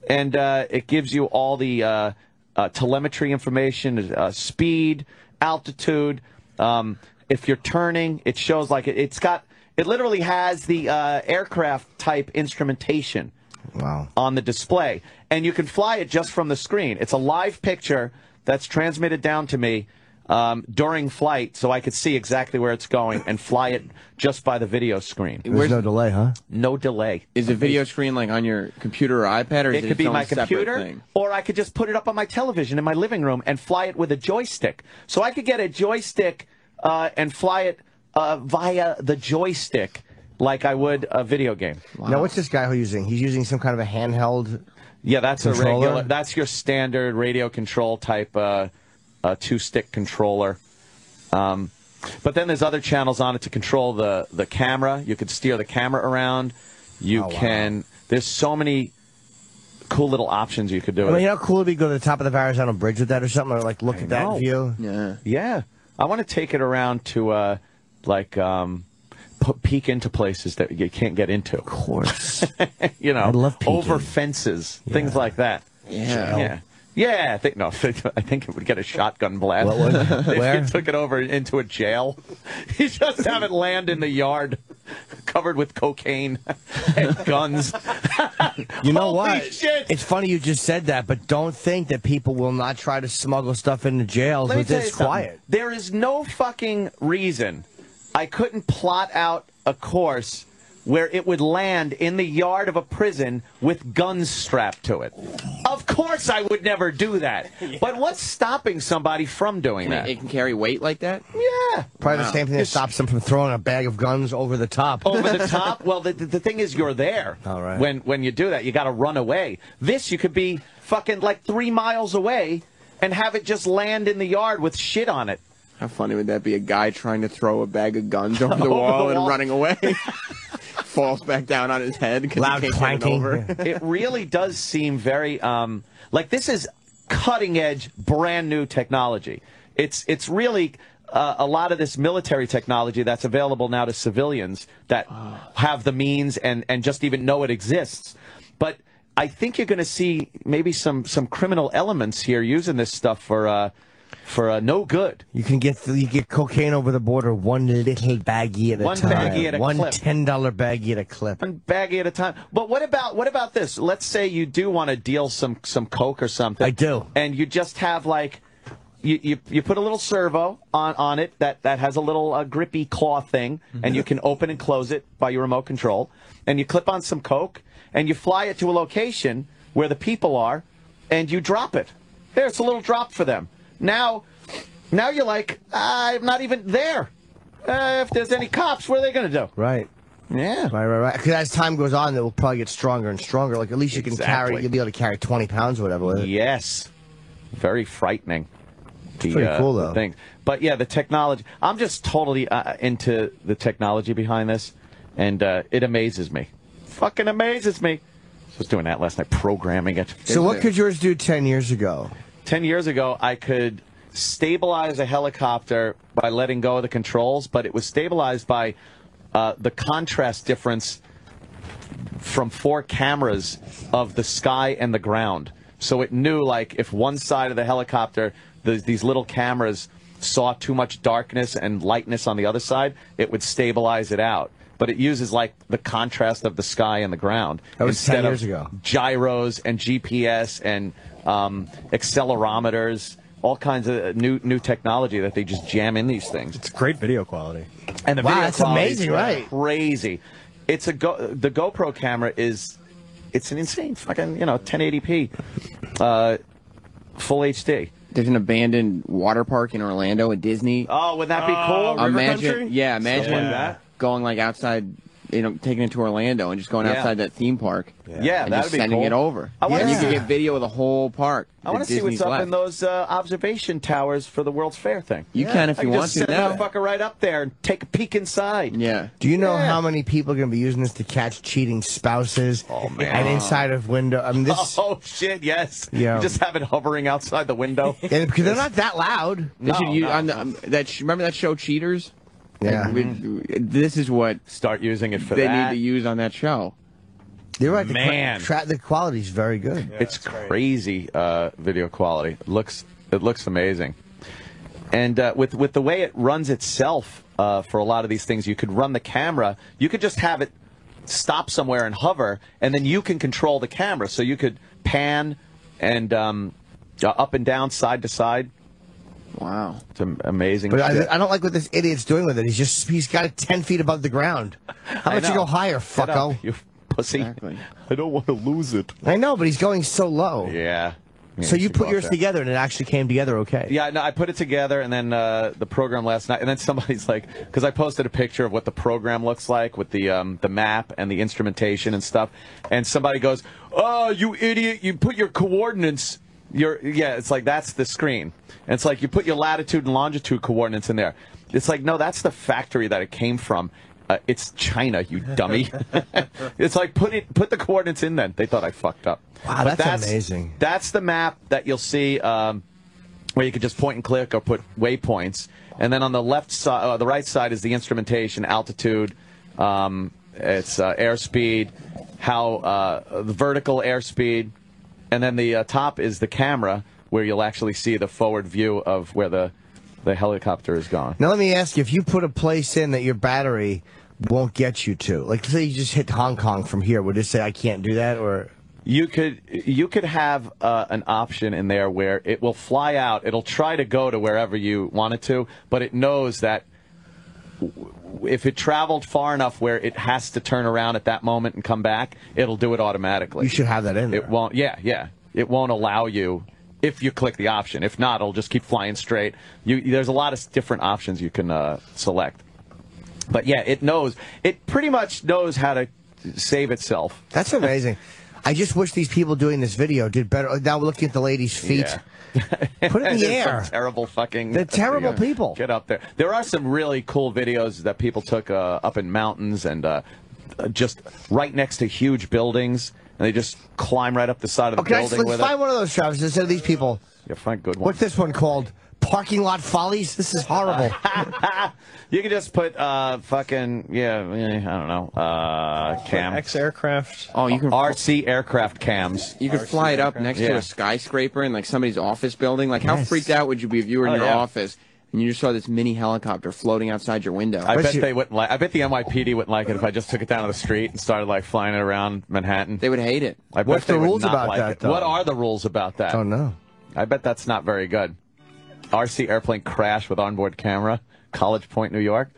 and uh, it gives you all the uh, uh, telemetry information, uh, speed, altitude. Um, if you're turning, it shows like it, it's got. It literally has the uh, aircraft type instrumentation Wow. on the display, and you can fly it just from the screen. It's a live picture that's transmitted down to me um, during flight, so I could see exactly where it's going and fly it just by the video screen. There's Where's- no delay, huh? No delay. Is the video screen like on your computer or iPad, or is It it, could be my computer, Thing? or I could just put it up on my television in my living room and fly it with a joystick. So I could get a joystick uh, and fly it uh, via the joystick like I would a video game. Now, what's this guy who using? He's using some kind of a handheld. Yeah, that's a regular. That's your standard radio control type uh, uh, two-stick controller. Um, but then there's other channels on it to control the the camera. You could steer the camera around. You Oh, wow. can. There's so many cool little options you could do. I mean, it. you know how cool it'd be to go to the top of the Verrazano Bridge with that or something, or like look at know. that view. Yeah. Yeah, I want to take it around to uh, like um, p- peek into places that you can't get into. Of course. you know, I love peeking. over fences, things like that. Yeah. Yeah. Yeah, I think no. I think it would get a shotgun blast. What if you took it over into a jail, you just have it land in the yard, covered with cocaine and guns. You know Holy what? shit. It's funny you just said that, but don't think that people will not try to smuggle stuff into jails with this something. quiet. There is no fucking reason I couldn't plot out a course where it would land in the yard of a prison with guns strapped to it. Of course, I would never do that. But what's stopping somebody from doing Can that? it can carry weight like that? Yeah. Probably the same thing that stops them from throwing a bag of guns over the top. over the top. Well, the, the, the thing is, you're there. All right. When when you do that, you got to run away. This, you could be fucking like three miles away and have it just land in the yard with shit on it. How funny would that be? A guy trying to throw a bag of guns over the Over wall the and wall. running away. Falls back down on his head because Loud he can't it clanking. over. it really does seem very um, like this is cutting edge, brand new technology. It's it's really uh, a lot of this military technology that's available now to civilians that have the means and and just even know it exists. But I think you're going to see maybe some some criminal elements here using this stuff for uh, for uh, no good. You can get you get cocaine over the border one little baggie at a One time. baggie at a one clip. ten dollar baggie at a clip. one baggie at a time. But what about what about this? Let's say you do want to deal some some coke or something. I do. And you just have like you, you, you put a little servo on, on it that, that has a little uh, grippy claw thing, and you can open and close it by your remote control. And you clip on some coke, and you fly it to a location where the people are, and you drop it. There, it's a little drop for them. Now, now you're like, I'm not even there. Uh, if there's any cops, what are they going to do? Right. Yeah. Right, right, right. Because as time goes on, it will probably get stronger and stronger. Like at least you can Exactly. carry, you'll be able to carry twenty pounds or whatever. With it. Yes. Very frightening. The, pretty uh, cool, though. thing. But yeah, the technology. I'm just totally uh, into the technology behind this, and uh, it amazes me. Fucking amazes me. I was doing that last night, programming it. So what could yours do ten years ago? Ten years ago, I could stabilize a helicopter by letting go of the controls, but it was stabilized by uh, the contrast difference from four cameras of the sky and the ground. So it knew, like, if one side of the helicopter, the, these little cameras saw too much darkness and lightness on the other side, it would stabilize it out. But it uses, like, the contrast of the sky and the ground. That was 10 instead years of ago. Gyros and GPS and um, accelerometers, all kinds of new new technology that they just jam in these things. It's great video quality. And the Wow, video that's quality is amazing, right? Crazy. It's a go. The GoPro camera is, it's an insane fucking you know 1080p, uh, full HD. There's an abandoned water park in Orlando at Disney. Oh, would that be cool? River imagine, Country? yeah, imagine like that. going like outside, you know, taking it to Orlando and just going Yeah. outside that theme park. Yeah, and that'd just be sending cool. it over. I wanna and you see- can get video of the whole park. I want to see what's up in those uh, observation towers for the World's Fair thing. You can if I you can want just to send now. that fucker right up there and take a peek inside. Yeah. Do you know Yeah. how many people are going to be using this to catch cheating spouses? Oh, man. And inside of window. I mean, this. Oh shit! Yes. Yeah. You just have it hovering outside the window. and because they're not that loud. They should No, use no. on the, um, that. sh- Remember that show, Cheaters? Yeah. Like, we- this is what Start using it for they that. need to use on that show. You're right. The, Man. Tra- the quality's very good. it's crazy uh, video quality. It looks it looks amazing, and uh, with with the way it runs itself uh, for a lot of these things, you could run the camera. You could just have it stop somewhere and hover, and then you can control the camera. So you could pan and um, uh, up and down, side to side. Wow. It's amazing. But shit. I, I don't like what this idiot's doing with it. He's just he's got it ten feet above the ground. How I about you go higher, Get up, fucko? you pussy. Exactly. I don't want to lose it. I know, but he's going so low. Yeah. Yeah, so you put yours there. together and it actually came together okay. Yeah, no, I put it together, and then uh, the program last night, and then somebody's like, because I posted a picture of what the program looks like with the um, the map and the instrumentation and stuff, and somebody goes, "Oh, you idiot! You put your coordinates." Your yeah, it's like that's the screen, and it's like you put your latitude and longitude coordinates in there. It's like no, that's the factory that it came from. Uh, it's China, you dummy. it's like put it put the coordinates in. Then they thought I fucked up. Wow, But that's amazing. That's the map that you'll see. Um, where you could just point and click or put waypoints. And then on the left side, uh, the right side is the instrumentation, altitude, um, it's uh, airspeed, how uh, the vertical airspeed, and then the uh, top is the camera where you'll actually see the forward view of where the the helicopter is going. Now let me ask you: if you put a place in that your battery won't get you to, like say you just hit Hong Kong from here, would it say I can't do that, or You could you could have uh, an option in there where it will fly out. It'll try to go to wherever you want it to, but it knows that if it traveled far enough where it has to turn around at that moment and come back, it'll do it automatically. You should have that in there. It won't. Yeah, yeah. It won't allow you if you click the option. If not, it'll just keep flying straight. You, there's a lot of different options you can uh, select. But yeah, it knows. It pretty much knows how to save itself. That's amazing. I just wish these people doing this video did better. Now we're looking at the lady's feet. Yeah. Put it in the air. terrible fucking. They're terrible people. Get up there. There are some really cool videos that people took uh, up in mountains and uh, just right next to huge buildings, and they just climb right up the side of the Okay, let's, building let's with find it. one of those, Travis. Instead of these people. Yeah, find good ones. What's this one called? Parking lot follies. This is horrible. You can just put uh, fucking yeah, I don't know, uh, cam. X aircraft. Oh, you can RC aircraft cams. You could fly it up next to a skyscraper in like somebody's office building. Like, how Yes. freaked out would you be if you were in Oh, your yeah. office and you just saw this mini helicopter floating outside your window? I bet they wouldn't like. I bet the NYPD wouldn't like it if I just took it down to the street and started like flying it around Manhattan. they would hate it. I What's the rules about like that, though? What are the rules about that? oh no. I bet that's not very good. RC airplane crash with onboard camera, College Point, New York.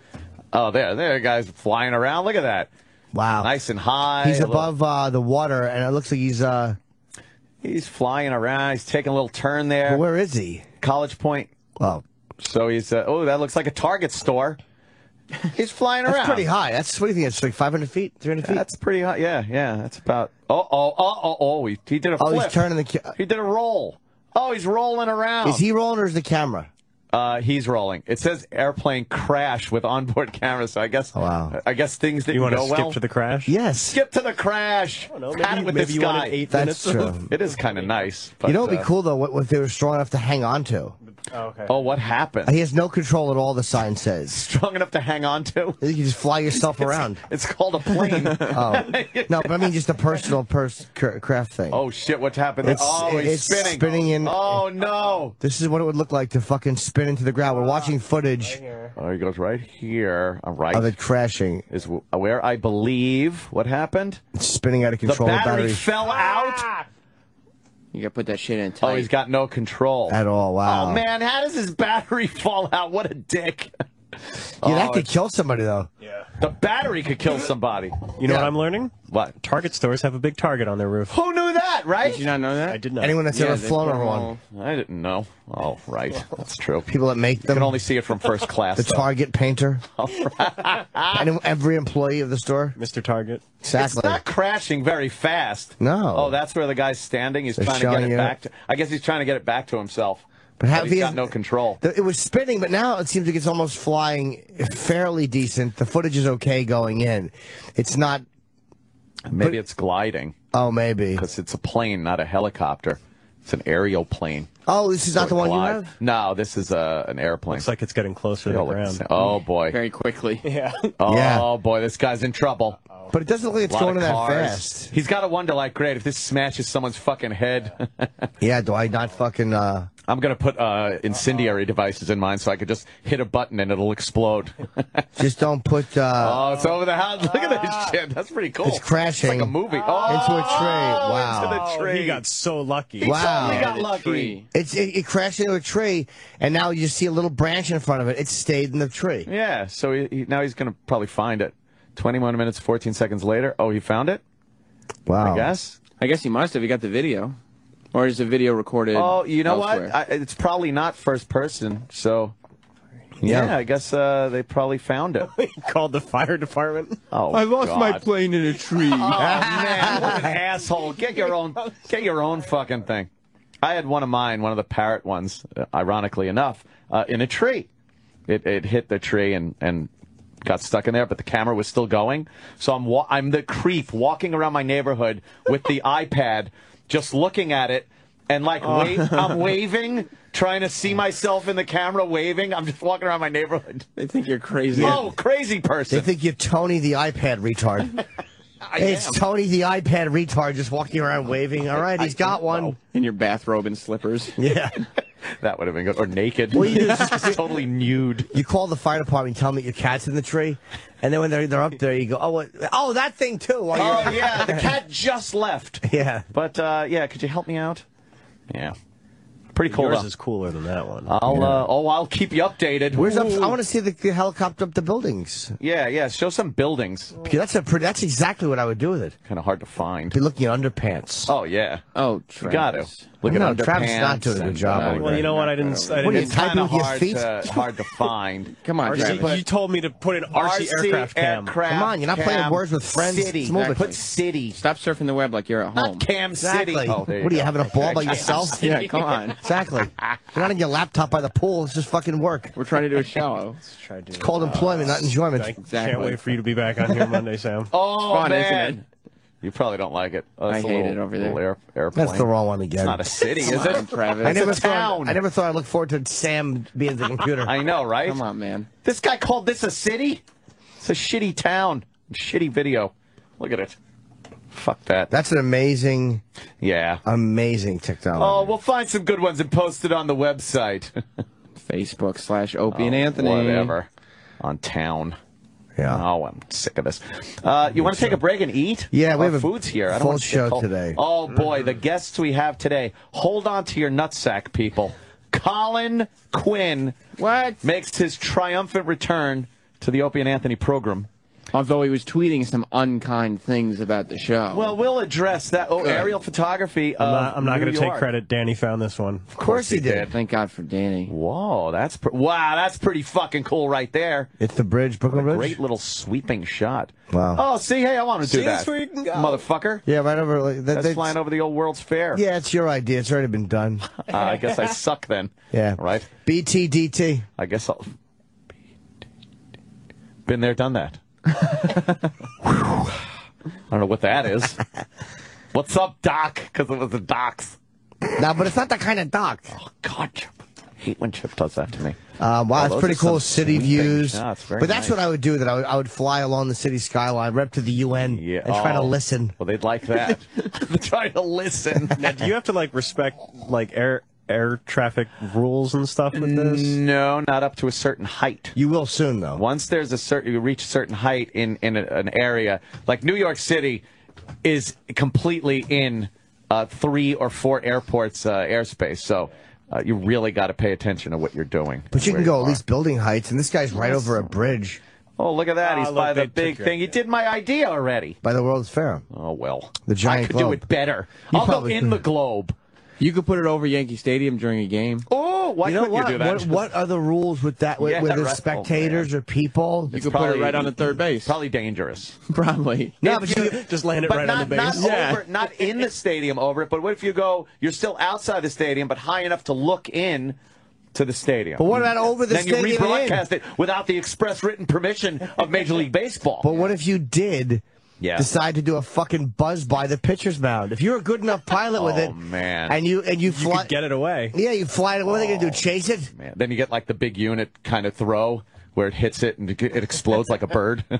Oh, there, there, guys flying around. Look at that, Wow. nice and high. He's little- above uh, the water, and it looks like he's. uh He's flying around. He's taking a little turn there. Where is he? College Point. Oh, So he's. Uh, oh, that looks like a Target store. He's flying that's around. pretty high. That's what do you think? It's like 500 feet, 300 feet. That's pretty high. Yeah, yeah. That's about. Oh, oh, oh, oh, oh. He, he did a oh, flip. he's turning the. He did a roll. Oh, he's rolling around. is he rolling or is the camera? Uh, he's rolling. It says airplane crash with onboard camera. So I guess. Oh, wow. I guess things didn't You want to skip well. to the crash? Yes. Skip to the crash. No, Had it maybe with maybe this you guy. wanted eight That's minutes. true. It is kind of nice. But, you know it'd uh, be cool though? What if they were strong enough to hang on to? Oh, okay. Oh, what happened? He has no control at all. The sign says. Strong enough to hang on to? You just fly yourself around. It's called a plane. Oh no, but I mean just a personal pers- craft thing. oh shit! What's happened? It's- oh, he's it's spinning. spinning in- Oh no! This is what it would look like to fucking spin into the ground. We're ah, watching footage Oh, he goes right here. All right. of it crashing. is where I believe what happened. It's spinning out of The control. battery, battery fell out. Ah! You gotta put that shit in tight. Oh, he's got no control at all. Wow. Oh man, how does his battery fall out? What a dick! Yeah, Oh, that could kill somebody though. Yeah. The battery could kill somebody. You know Yeah. what I'm learning? What? Target stores have a big target on their roof. Who knew that? Right? Did you not know that? I did not. Anyone that's Yeah, ever they flown put over 'em one, all- I didn't know. Oh, right. That's true. people that make You them, can only see it from first class. the though. Target painter, and every employee of the store. Mr. Target. It's Exactly. not crashing very fast. No. Oh, that's where the guy's standing. He's They're trying to get showing it you- back to. I guess he's trying to get it back to himself. But how- he's he got no control. The- It was spinning, but now it seems like it's almost flying fairly decent. The footage is okay going in. It's not. Maybe it's gliding Oh, maybe. because it's a plane, not a helicopter. It's an aerial plane. Oh, this is not the one you Glide. have. No, this is a, an airplane. Looks like it's getting closer to They the the ground. Oh boy. Very quickly. Yeah. Oh Yeah. boy, this guy's in trouble. But it doesn't look like it's going that fast. He's got to wonder, like, great, if this smashes someone's fucking head, Yeah, do I not fucking? uh I'm gonna put uh, incendiary devices in mine so I could just hit a button and it'll explode. Just don't put. uh oh, it's over the house. Look at this shit. That's pretty cool. It's crashing It's like a movie. Oh, into a tree. Wow. Into the Oh, tree. he got so lucky. Wow. He got lucky. It's it, it crashed into a tree, and now you see a little branch in front of it. It stayed in the tree. Yeah. So he, he, now he's gonna probably find it. 21 minutes, 14 seconds later. Oh, he found it. Wow. I guess. I guess he must have. He got the video, or is the video recorded? Oh, you know elsewhere? what? I, it's probably not first person. So. Yeah, Yeah. I guess uh, they probably found it. He called the fire department. Oh, I lost my plane in a tree. Oh man, what an asshole! Get your own, get your own fucking thing. I had one of mine, one of the parrot ones, uh, ironically enough, uh, in a tree. It it hit the tree and and got stuck in there, but the camera was still going. So I'm wa- I'm the creep walking around my neighborhood with the iPad, just looking at it and like oh. wa- I'm waving, trying to see myself in the camera, waving. I'm just walking around my neighborhood. they think you're crazy. Oh, crazy person. They think you're Tony the iPad retard. I Hey, it's am. Tony the iPad retard just walking around waving. All right, he's got one. In your bathrobe and slippers. Yeah. That would have been good. Or naked. Well, you just- Just totally nude. You call the fire department, tell them that your cat's in the tree, and then when they're they're up there, you go, oh, what? oh, that thing too. While Oh yeah, the cat just left. yeah. But uh, yeah, could you help me out? Yeah, pretty Pretty cool. Yours though. is cooler than that one. I'll uh, oh, I'll keep you updated. Where's up? I want to see the, the helicopter up the buildings. Yeah, yeah. Show some buildings. Because that's a pretty, that's exactly what I would do with it. Kind of hard to find. Be looking at underpants. Oh yeah. Oh, You got to Travis. Look No, at underpants. Travis is not doing a good and, job uh, over well, you know what? I didn't. I What are you typing kind with your hard feet? to, hard to find. Come on, RC, Travis. you told me to put an RC, aircraft cam. aircraft Come on, you're not playing words with friends. City. It's more Put city. Stop surfing the web like you're at home. Not Cam City. Oh, what are you go. having a ball by yourself? Yeah, come on. Exactly. You're not on your laptop by the pool. It's just fucking work. We're trying to do a show. Try to- It's called employment, not enjoyment. Exactly. can't wait for you to be back on here Monday, Sam. Oh man. It? You probably don't like it. Oh, it's I a hate it over there. Air, airplane. That's the wrong one again. It's not a city, is it? Travis. I It's never a thought. town. I never thought I'd look forward to Sam being the computer. I know, right? Come on, man. This guy called this a city? It's a shitty town. Shitty video. Look at it. Fuck that. That's an amazing, yeah. amazing technology. Oh, we'll find some good ones and post it on the website. Facebook slash Opie and Oh, Anthony. Whatever. On town. Yeah. Oh, I'm sick of this. Uh, you want to take a break and eat? Yeah, we Our have a food's here. I don't full want to show cold. today. Oh boy, the guests we have today. Hold on to your nutsack, people. Colin Quinn What? makes his triumphant return to the Opie and Anthony program. Although he was tweeting some unkind things about the show. Well, we'll address that. Oh, aerial photography. I'm not, I'm not going to take credit. Danny found this one. of course he did. Thank God for Danny. Whoa, that's wow, that's pretty fucking cool right there. It's the bridge, Brooklyn Bridge. Great little sweeping shot. Wow. Oh, see, hey, I want to do See, that, that's where you can go. motherfucker. Yeah, right over. Like, that, That's that's- flying over the old World's Fair. Yeah, it's your idea. It's already been done. Uh, I guess I suck then. Yeah. Right. BTDT. I guess I'll. Been there, done that. I don't know what that is. What's up, Doc? Because it was the docs. No, but it's not that kind of dock. Oh God, Chip. I hate when Chip does that to me. Um, wow, Oh, it's those pretty cool. City sweeping views. shots. Very but that's nice. what I would do. That I would, I would fly along the city skyline, right up to the UN, Yeah. and try to oh. listen. Well, they'd like that. Try to listen. Now, do you have to like respect like air air traffic rules and stuff with this? No, not up to a certain height. You will soon, though. Once there's a certain, you reach a certain height in in a, an area like New York City is completely in uh, three or four airports uh, airspace. So uh, you really got to pay attention to what you're doing. But you can go are. at least building heights, and this guy's right over a bridge Oh, look at that! Ah, He's look, by the big your thing. He did my idea already. by the World's Fair. Oh well, The giant I could do it better. You I'll go in could. the globe. You could put it over Yankee Stadium during a game. Oh, why you know what? you do that? What, what are the rules with that? With, Yeah, with the right. Oh, spectators or people? You It's could put it right on the third base. Probably dangerous. Probably. no, If but you, Just land it right not, on the not base. Yeah. over, not in the stadium over it. But what if you go? You're still outside the stadium, but high enough to look in to the stadium. But what about over the then you stadium and in? rebroadcast it without the express written permission of Major League Baseball. but what if you did? Yeah. Decide to do a fucking buzz by the pitcher's mound. If you're a good enough pilot with Oh, it, man. and you and you You fly, could get it away. yeah, you fly it. What are they gonna do? Oh, chase it? Man, then you get like the big unit kind of throw where it hits it and it it explodes like a bird.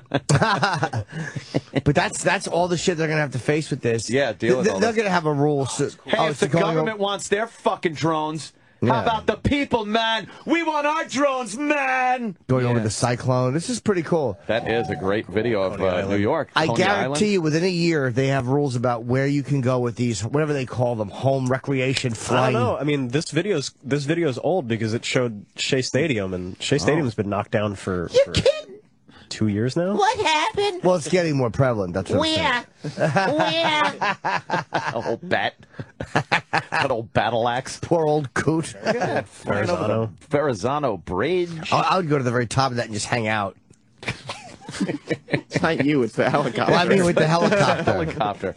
But that's that's all the shit they're gonna have to face with this. Yeah, deal with They- all They're this. gonna have a rule. So, hey, oh, if the government wants their fucking drones, Yeah. how about the people, man? We want our drones, man. going over the cyclone. This is pretty cool. That is a great video of uh, New York. I Coney guarantee Island. you, within a year, they have rules about where you can go with these, whatever they call them, home recreation flying. I flying. don't know. I mean, this video's this video's old because it showed Shea Stadium, and Shea Stadium's been knocked down for, for two years now. What happened? Well, it's getting more prevalent. That's what I'm saying. Where? Where? A whole bat. that old battle axe. Poor old coot. Flying over the Verrazano Bridge. I, I would go to the very top of that and just hang out. It's not you, it's the helicopter. Well, I mean, with the helicopter. Helicopter.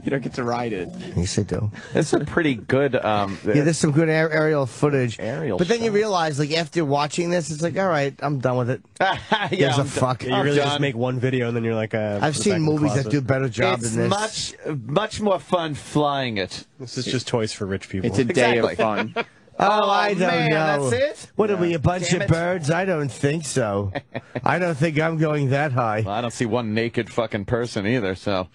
you don't get to ride it. Yes, I do. It's a pretty good. Um, Yeah, there's some good aer- aerial footage. Aerial but then you realize, like, after watching this, it's like, all right, I'm done with it. yeah, Gives I'm a fuck. You I'm really done. just make one video and then you're like, uh, I've put it back seen movies that do a better job It's than this. much, much more fun flying it. This is just toys for rich people. It's a day Exactly. of fun. Oh, I don't man, know. that's it? What are we, a bunch Damn of it. birds? I don't think so. I don't think I'm going that high. Well, I don't see one naked fucking person either, so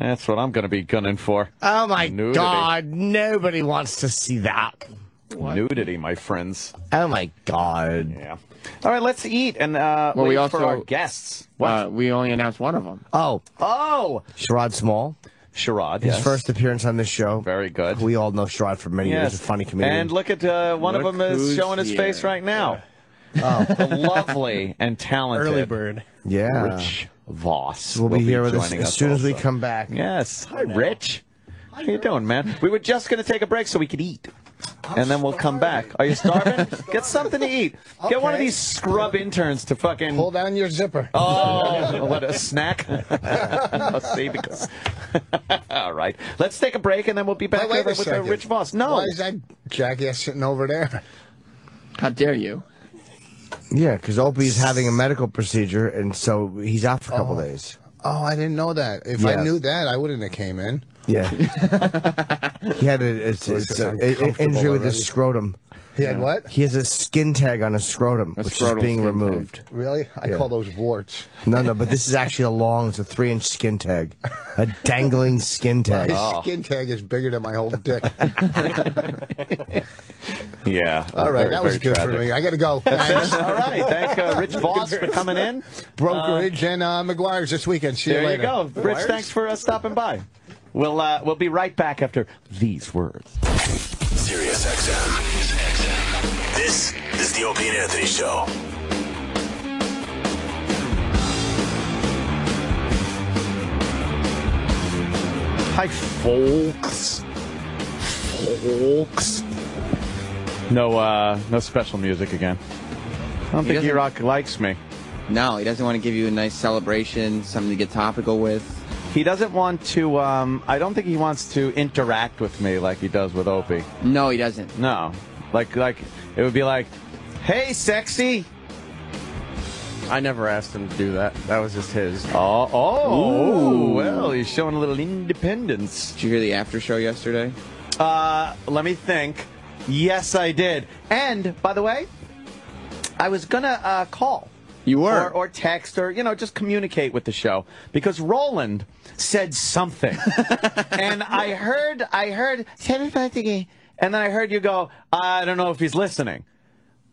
that's what I'm going to be gunning for. Oh my Nudity. God! Nobody wants to see that. Nudity, my friends. Oh my God! Yeah. All right, let's eat and uh, Well, wait we for our guests. What? Uh, we only announced one of them. Oh, oh, Sherrod Small. Sherrod. His yes. first appearance on this show. Very good. We all know Sherrod for many years. A funny comedian. And look at uh, one Look of them is who's showing his here. face right now. Oh. The lovely and talented Early bird. yeah. Rich Voss. We'll be will here with us as soon as we come back. Yes. Hi, Rich. How you doing, man? We were just going to take a break so we could eat. And then we'll come back. Are you starving? Get something to eat. Get one of these scrub interns to fucking. Pull down your zipper. Oh, what a snack! I'll see because. All right, let's take a break and then we'll be back Wait, wait over a with second. Rich Voss. No, Why is that jackass sitting over there? How dare you? Yeah, because Opie's having a medical procedure, and so he's out for a couple oh. days. Oh, I didn't know that. If Yeah. I knew that, I wouldn't have came in. Yeah. he had a, it's, Looks it's a, uncomfortable a- injury with his scrotum. He had what? He has a skin tag on his scrotum, A which is scrotal being skin removed. Really? I Yeah. call those warts. No, no, but this is actually a long, it's a three inch skin tag. A dangling skin tag. His Oh. skin tag is bigger than my whole dick. yeah. All right, very, that was very good tragic. for me. I got to go. Thanks. All right, thank uh, Rich Voss for coming in. Brokerage and uh, McGuire's this weekend. See you There you you later. go, Rich. Thanks for uh, stopping by. We'll uh, we'll be right back after these words. Sirius XM. This is the Opie and Anthony Show. Hi, folks. Folks. No, uh, no special music again. I don't He think doesn't- E-Rock likes me. No, he doesn't want to give you a nice celebration, something to get topical with. He doesn't want to. Um, I don't think he wants to interact with me like he does with Opie. No, he doesn't. No, like like it would be like, "Hey, sexy." I never asked him to do that. That was just his. Oh, oh, Ooh. well, he's showing a little independence. Did you hear the after show yesterday? Uh, let me think. Yes, I did. And by the way, I was gonna uh, call. You were. Or, or text, or you know, just communicate with the show because Roland said something, and I heard, I heard, and then I heard you go, I don't know if he's listening.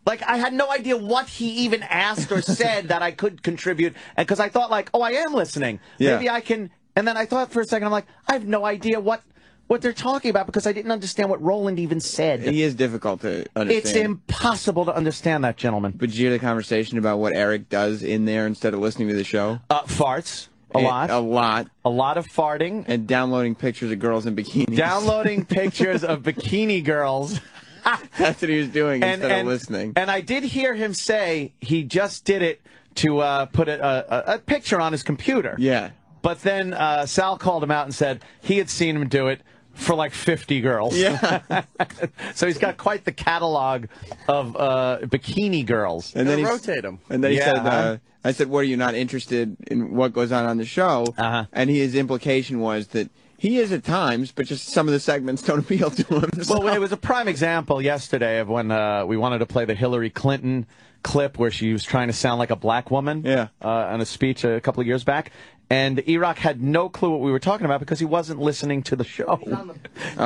Like I had no idea what he even asked or said that I could contribute, and because I thought like, oh, I am listening. Yeah. Maybe I can. And then I thought for a second, I'm like, I have no idea what what they're talking about because I didn't understand what Roland even said. He is difficult to understand. It's impossible to understand that gentleman. But did you hear the conversation about what Eric does in there instead of listening to the show? Uh, farts a lot, A lot. a lot of farting, And downloading pictures of girls in bikinis. downloading pictures of bikini girls. That's what he was doing and, instead and, of listening. And I did hear him say he just did it to uh, put a, a, a picture on his computer. yeah. But then uh, Sal called him out and said he had seen him do it for like 50 girls. Yeah. so he's got quite the catalog of uh, bikini girls. And then he rotate them. And then he Yeah, said, huh? uh, "I said, what are you not interested in what goes on on the show?" Uh-huh. And his implication was that he is at times, but just some of the segments don't appeal to him. So- Well, it was a prime example yesterday of when uh, we wanted to play the Hillary Clinton clip where she was trying to sound like a black woman Yeah. uh, in a speech a couple of years back. And Erock had no clue what we were talking about because he wasn't listening to the show. oh,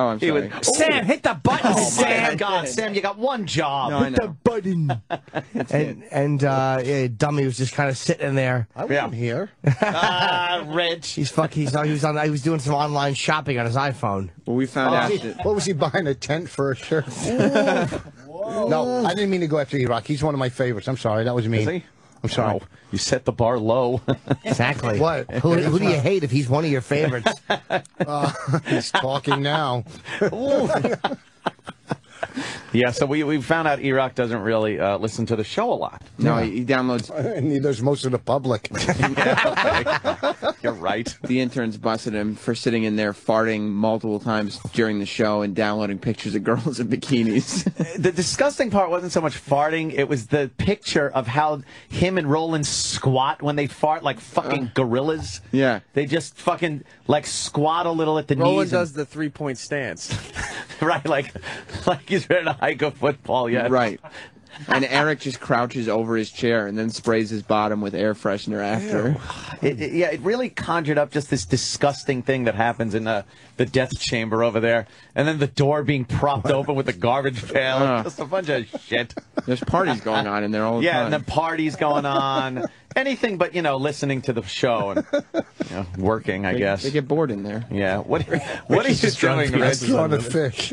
I'm He sorry. was- Sam, hit the button, Oh, my Sam. God, Sam, you got one job. No, I know. button. and and uh, yeah, dummy was just kind of sitting there. I wasn't here. Ah, Rich. He's fuck. He's he was on. He was doing some online shopping on his iPhone. Well, we found What out he, that what was he buying a tent for a shirt? No, I didn't mean to go after E-Rock. He's one of my favorites. I'm sorry. That was mean. Is he? I'm sorry. Wow, you set the bar low. Exactly. What? Who, who do you hate if he's one of your favorites? Uh, he's talking now. Yeah, so we, we found out Erock doesn't really uh, listen to the show a lot. no, he, he downloads. and neither does most of the public. You're right. The interns busted him for sitting in there farting multiple times during the show and downloading pictures of girls in bikinis. The disgusting part wasn't so much farting; it was the picture of how him and Roland squat when they fart like fucking gorillas. yeah. They just fucking like squat a little at the Roland knees. and- does the three point stance. right, like like he's ready to hike a football. Yeah, Right. And Eric just crouches over his chair and then sprays his bottom with air freshener after. It, it- yeah, it really conjured up just this disgusting thing that happens in uh, the death chamber over there, and then the door being propped open with the garbage pail. Uh. Just a bunch of shit. There's parties going on in there all the Yeah, time. Yeah, and then parties going on. Anything but you know listening to the show and you know, working. I They- guess they get bored in there. Yeah. What What are you is drunk doing, Rich? Drawing a fish.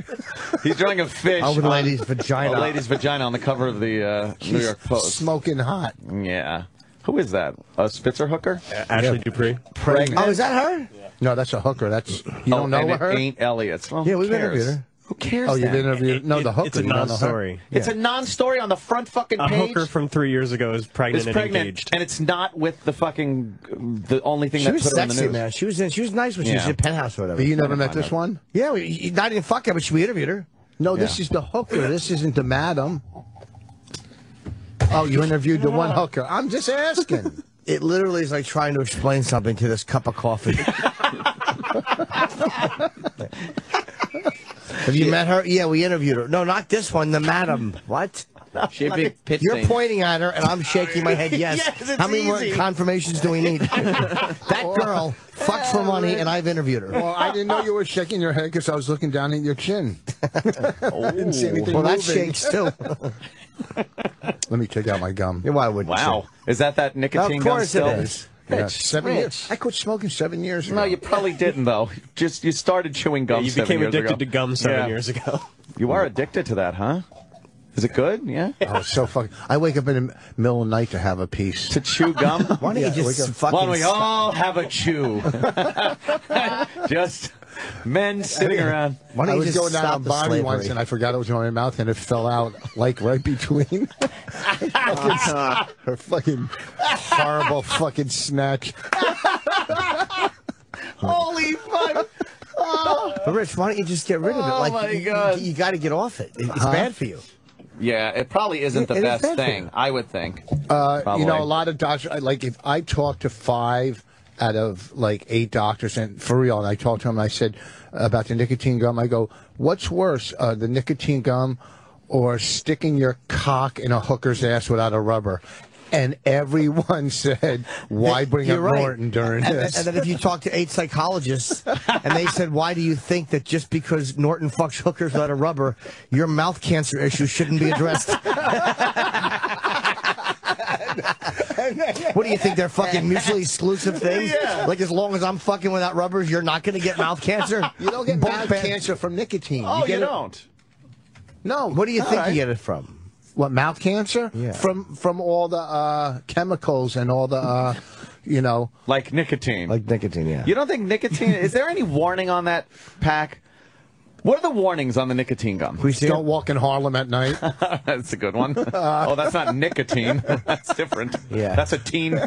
He's drawing a fish. Over the lady's vagina. A lady's vagina on the cover of the uh, New York Post. Smoking hot. Yeah. Who is that? A Spitzer hooker? Ashley Dupree. Pregnant. Oh, is that her? No, that's a hooker. That's you Oh, don't know and her. it ain't Eliot's. Well, Yeah, who we've cares? interviewed her. Who cares? Oh, you've then? interviewed. No, the hooker. it's a you don't know her. non-story. It's a non-story on the front fucking page. A hooker from three years ago is pregnant is and engaged. and it's not with the fucking the only thing She that was put her in the sexy, news. man. She was in, she was nice when she was Yeah. in Penthouse or whatever. But you never Never met this that. one? Yeah, we, not even fuck her, but we interviewed her. No, this is the hooker. This isn't the madam. Oh, you interviewed the one hooker. I'm just asking. It literally is like trying to explain something to this cup of coffee. Have you met her? Yeah, we interviewed her. No, not this one, the madam. What? She had big pit You're stains. pointing at her, and I'm shaking my head yes. Yes, it's How many more easy. confirmations do we need? that girl fucks for money, and I've interviewed her. Well, I didn't know you were shaking your head because I was looking down at your chin. I didn't see anything well, that moving. shakes too. Let me take out my gum. Yeah, Why would Wow, is that that nicotine Of gum course still? it is. Yeah, Rich, seven Rich. years. I quit smoking seven years ago. No, you probably didn't though. Just you started chewing gum. you seven became addicted ago. to gum seven Yeah. years ago. You are addicted to that, huh? Is it good? Yeah. Oh, it's so fucking. I wake up in the middle of the night to have a piece. To chew gum. Why don't Yeah, you we just go- fucking Why don't we all have a chew? Just men sitting around. Why I don't you was just going down stop on the Bonnie slavery? once and I forgot it was in my mouth and it fell out like right between her fucking horrible fucking snatch. Holy fuck! But Rich, why don't you just get rid of it? Oh, like, my you, God. you got to get off it. It- It's bad for you. Yeah, it probably isn't the It is best bad for thing. I would think. Uh, Probably. you know, a lot of doctors, I- like if I talk to five out of like eight doctors, and for real, and I talked to them and I said about the nicotine gum, I go, what's worse, uh, the nicotine gum or sticking your cock in a hooker's ass without a rubber? And everyone said, why bring up You're right. Norton during and, this? and then if you talk to eight psychologists and they said, why do you think that just because Norton fucks hookers without a rubber, your mouth cancer issue shouldn't be addressed? what do you think? They're fucking mutually exclusive things? Like as long as I'm fucking without rubbers, you're not going to get mouth cancer? you don't get Both mouth bad- cancer from nicotine. Oh, you, get it- don't. No. What do you all think right. you get it from? What mouth cancer? Yeah. From from all the uh, chemicals and all the uh, you know. Like nicotine. Like nicotine, yeah. you don't think nicotine? is there any warning on that pack? What are the warnings on the nicotine gum? We Don't walk in Harlem at night. That's a good one. oh, that's not nicotine. That's different. Yeah. That's a teen.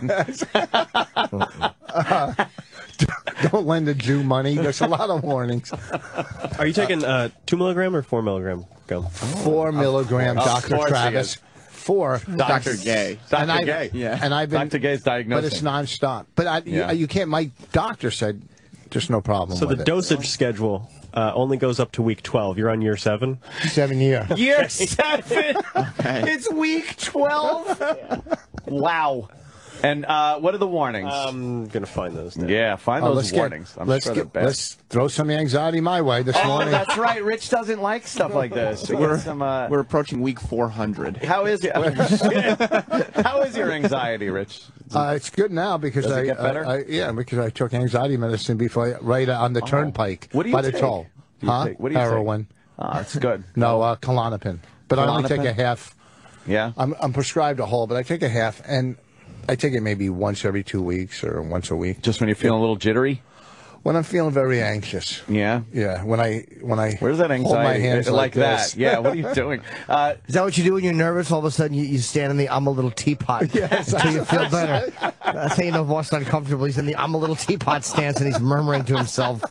Don't lend a Jew money. There's a lot of warnings. Are you taking uh, two milligram or four milligram gum? Four milligram, Of Dr. course Travis. is. Four, Dr. Gay. Dr. And I, Gay. Yeah. And I've been, Dr. Gay's diagnosis but diagnosing. it's nonstop. But I, Yeah. you, you can't. My doctor said there's no problem. So the with it. dosage schedule uh, only goes up to week 12. You're on year seven. seven year. Year seven. It's week twelve. Wow. And uh, what are the warnings? I'm going to find those now. yeah, find Oh, those warnings. Get, I'm let's sure get, they're bad. let's throw some anxiety my way this Oh, morning. that's right. Rich doesn't like stuff like this. We We're, some, uh, we're approaching week 400. how is it? how is your anxiety, Rich? Uh, it's good now because Does I, get better? I, I yeah because I took anxiety medicine before I, right on the turnpike. What do you by the take? toll. Do you huh? take- what do you take? Heroin. Oh, it's good. No, uh, Klonopin. But I only take a half. Yeah. I'm, I'm prescribed a whole, but I take a half, and I take it maybe once every two weeks or once a week. Just when you're feeling a little jittery. When I'm feeling very anxious. Yeah. Yeah. When I when I Where's that anxiety? hold my hands like, like, this. that? Yeah. What are you doing? Uh, Is that what you do when you're nervous? All of a sudden, you, you stand in the "I'm a little teapot" Yes, until you feel better. That's how you know Voss uncomfortable. He's in the "I'm a little teapot" stance and he's murmuring to himself.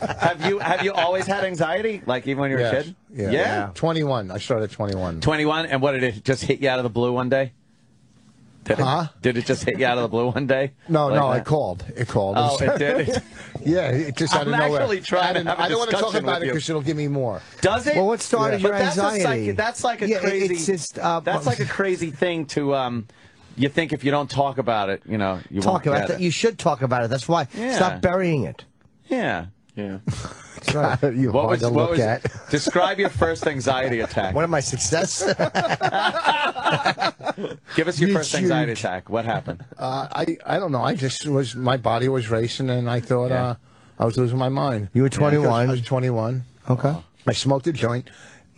have you have you always had anxiety? Like even when you were Yes. a kid? Yeah. Yeah. 21. I started at 21. 21. And what did it just hit you out of the blue one day? Did it, Huh? Did it just hit you out of the blue one day? No, Like no, I that? called. It called. Oh, it did. yeah, it just out I'm of nowhere. actually trying I, to have I don't want to talk about it because it'll give me more. Does it? Well, what started But your that's A anxiety? psych- that's like a Yeah, crazy. it's just, uh, that's like a crazy thing to. Um, you think if you don't talk about it, you know, you Talk about it. You should talk about it. That's why. Yeah. Stop burying it. Yeah. Yeah. That's right. you What was, to what look was at. describe your first anxiety attack? One of my success. Give us your You first anxiety huge. attack. What happened? Uh, I I don't know. I just was my body was racing, and I thought Yeah. uh, I was losing my mind. You were Yeah, 21. I was 21. okay. I smoked a joint,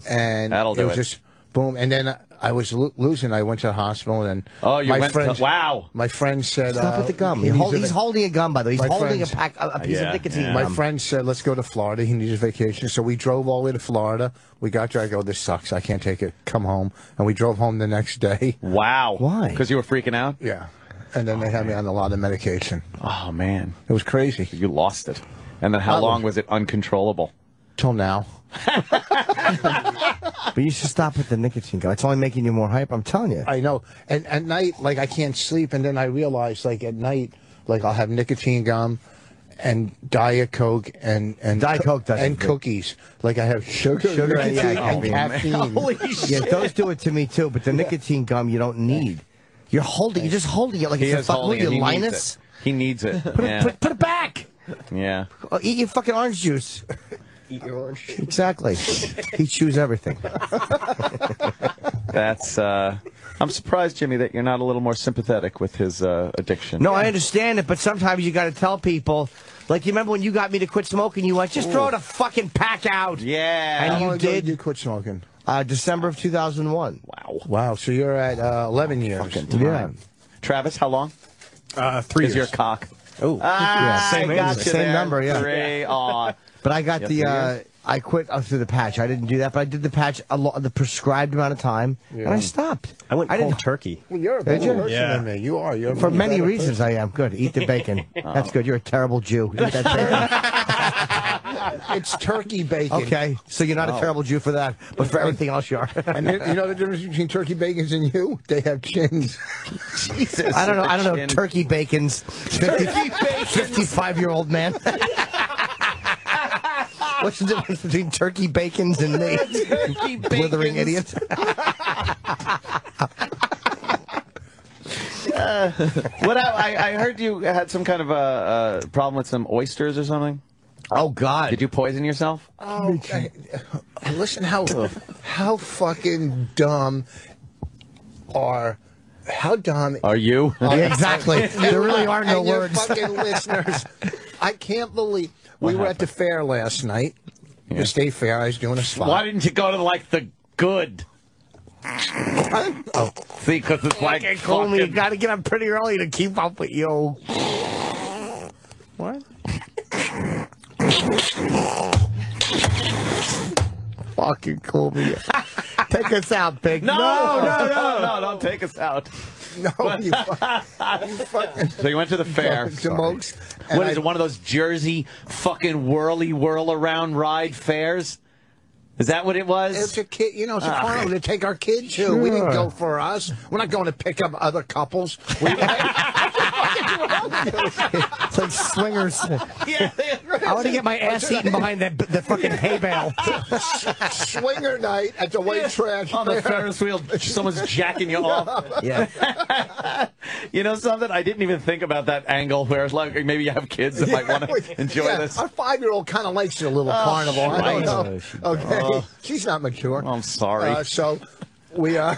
and That'll do it was it. just boom. And then I was lo- losing. I went to the hospital, and Oh, you my went friends, to, wow. My friend said, Stop uh, with the gum. he He hold, he's vac- holding a gum, by the way. He's My holding a pack, a, a piece Yeah, of nicotine yeah. My friend said, "Let's go to Florida." He needs a vacation, so we drove all the way to Florida. We got there. I go, "This sucks. I can't take it. Come home." And we drove home the next day. Wow. Why? Because you were freaking out? Yeah, and then they had me on a lot of medication. Oh, man. It was crazy You lost it. And then how That was- long was it uncontrollable? Till now. But you should stop with the nicotine gum. It's only making you more hype. I'm telling you. I know. And at night, like I can't sleep, and then I realize, like at night, like I'll have nicotine gum and diet coke and and Diet Coke does and it good. cookies. Like I have sugar, Sugar and, nicotine, yeah, and oh, caffeine. Holy shit! Yeah, those do it to me too. But the nicotine gum you don't need. You're holding. You're just holding it like He it's a is fuck. holding What it. are you, He needs Linus? it. He needs it. Put, yeah. it, put, put it back. yeah. Oh, eat your fucking orange juice. Eat your orange juice. Exactly. he chews everything. That's, uh, I'm surprised, Jimmy, that you're not a little more sympathetic with his uh, addiction. No, I understand it, but sometimes you got to tell people. Like you remember when you got me to quit smoking, you went just throw the fucking pack out. Yeah. And How you long ago did? You quit smoking. Uh, December of 2001. Wow. Wow. So you're at uh, 11 years. Fucking time. Yeah. Travis, how long Uh, three is years. your cock? Oh, Ah, Same I got you Same there. number, yeah. Three. Aw. But I got Yeah, the. Uh. I quit uh, through the patch. I didn't do that, but I did the patch a lot, the prescribed amount of time, and I stopped. I went I cold didn't. turkey. Well, you're a Did better you? person Yeah. than me. You are. You're a For many reasons, person. I am good. Eat the bacon. That's good. You're a terrible Jew. Eat that bacon. It's turkey bacon. Okay, so you're not a terrible Jew for that, but for everything else, you are. And you you know the difference between turkey bacons and you? They have chins. Jesus. I don't know. I don't know. Turkey bacon's 50, 55 year old man. What's the difference between turkey bacons and me? Turkey Blithering bacons. idiot. Uh, what I, I I heard you had some kind of a, a problem with some oysters or something. Oh God! Did you poison yourself? Oh, I- listen how how fucking dumb are how dumb Are you? Yeah, exactly. There really are no words. fucking listeners. I can't believe we were at the fair last night. The state fair. I was doing a spot. Why didn't you go to like the good? oh, see, because it's like Fucking cool me. You got to get up pretty early to keep up with you. What? Fucking cool me. Take us out, big. No, no, no, no, don't take us out. No, you, you fucking So you went to the fair. the most. What is it? One of those Jersey fucking whirly whirl around ride fairs? Is that what it was? It's a kid, you know, it's a Ah. carnival to take our kids to. We didn't go for us. We're not going to pick up other couples. We, It's like swingers. yeah, I want to get my ass eaten behind that the fucking hay bale. swinger night at the white trash on the. Ferris wheel, someone's jacking you off. Yeah. You know something? I didn't even think about that angle where it's like maybe you have kids that might want to enjoy yeah, this. Our five-year-old kind of likes a little Oh, carnival. I don't know. Okay, she's not mature. I'm sorry. Uh, so we uh,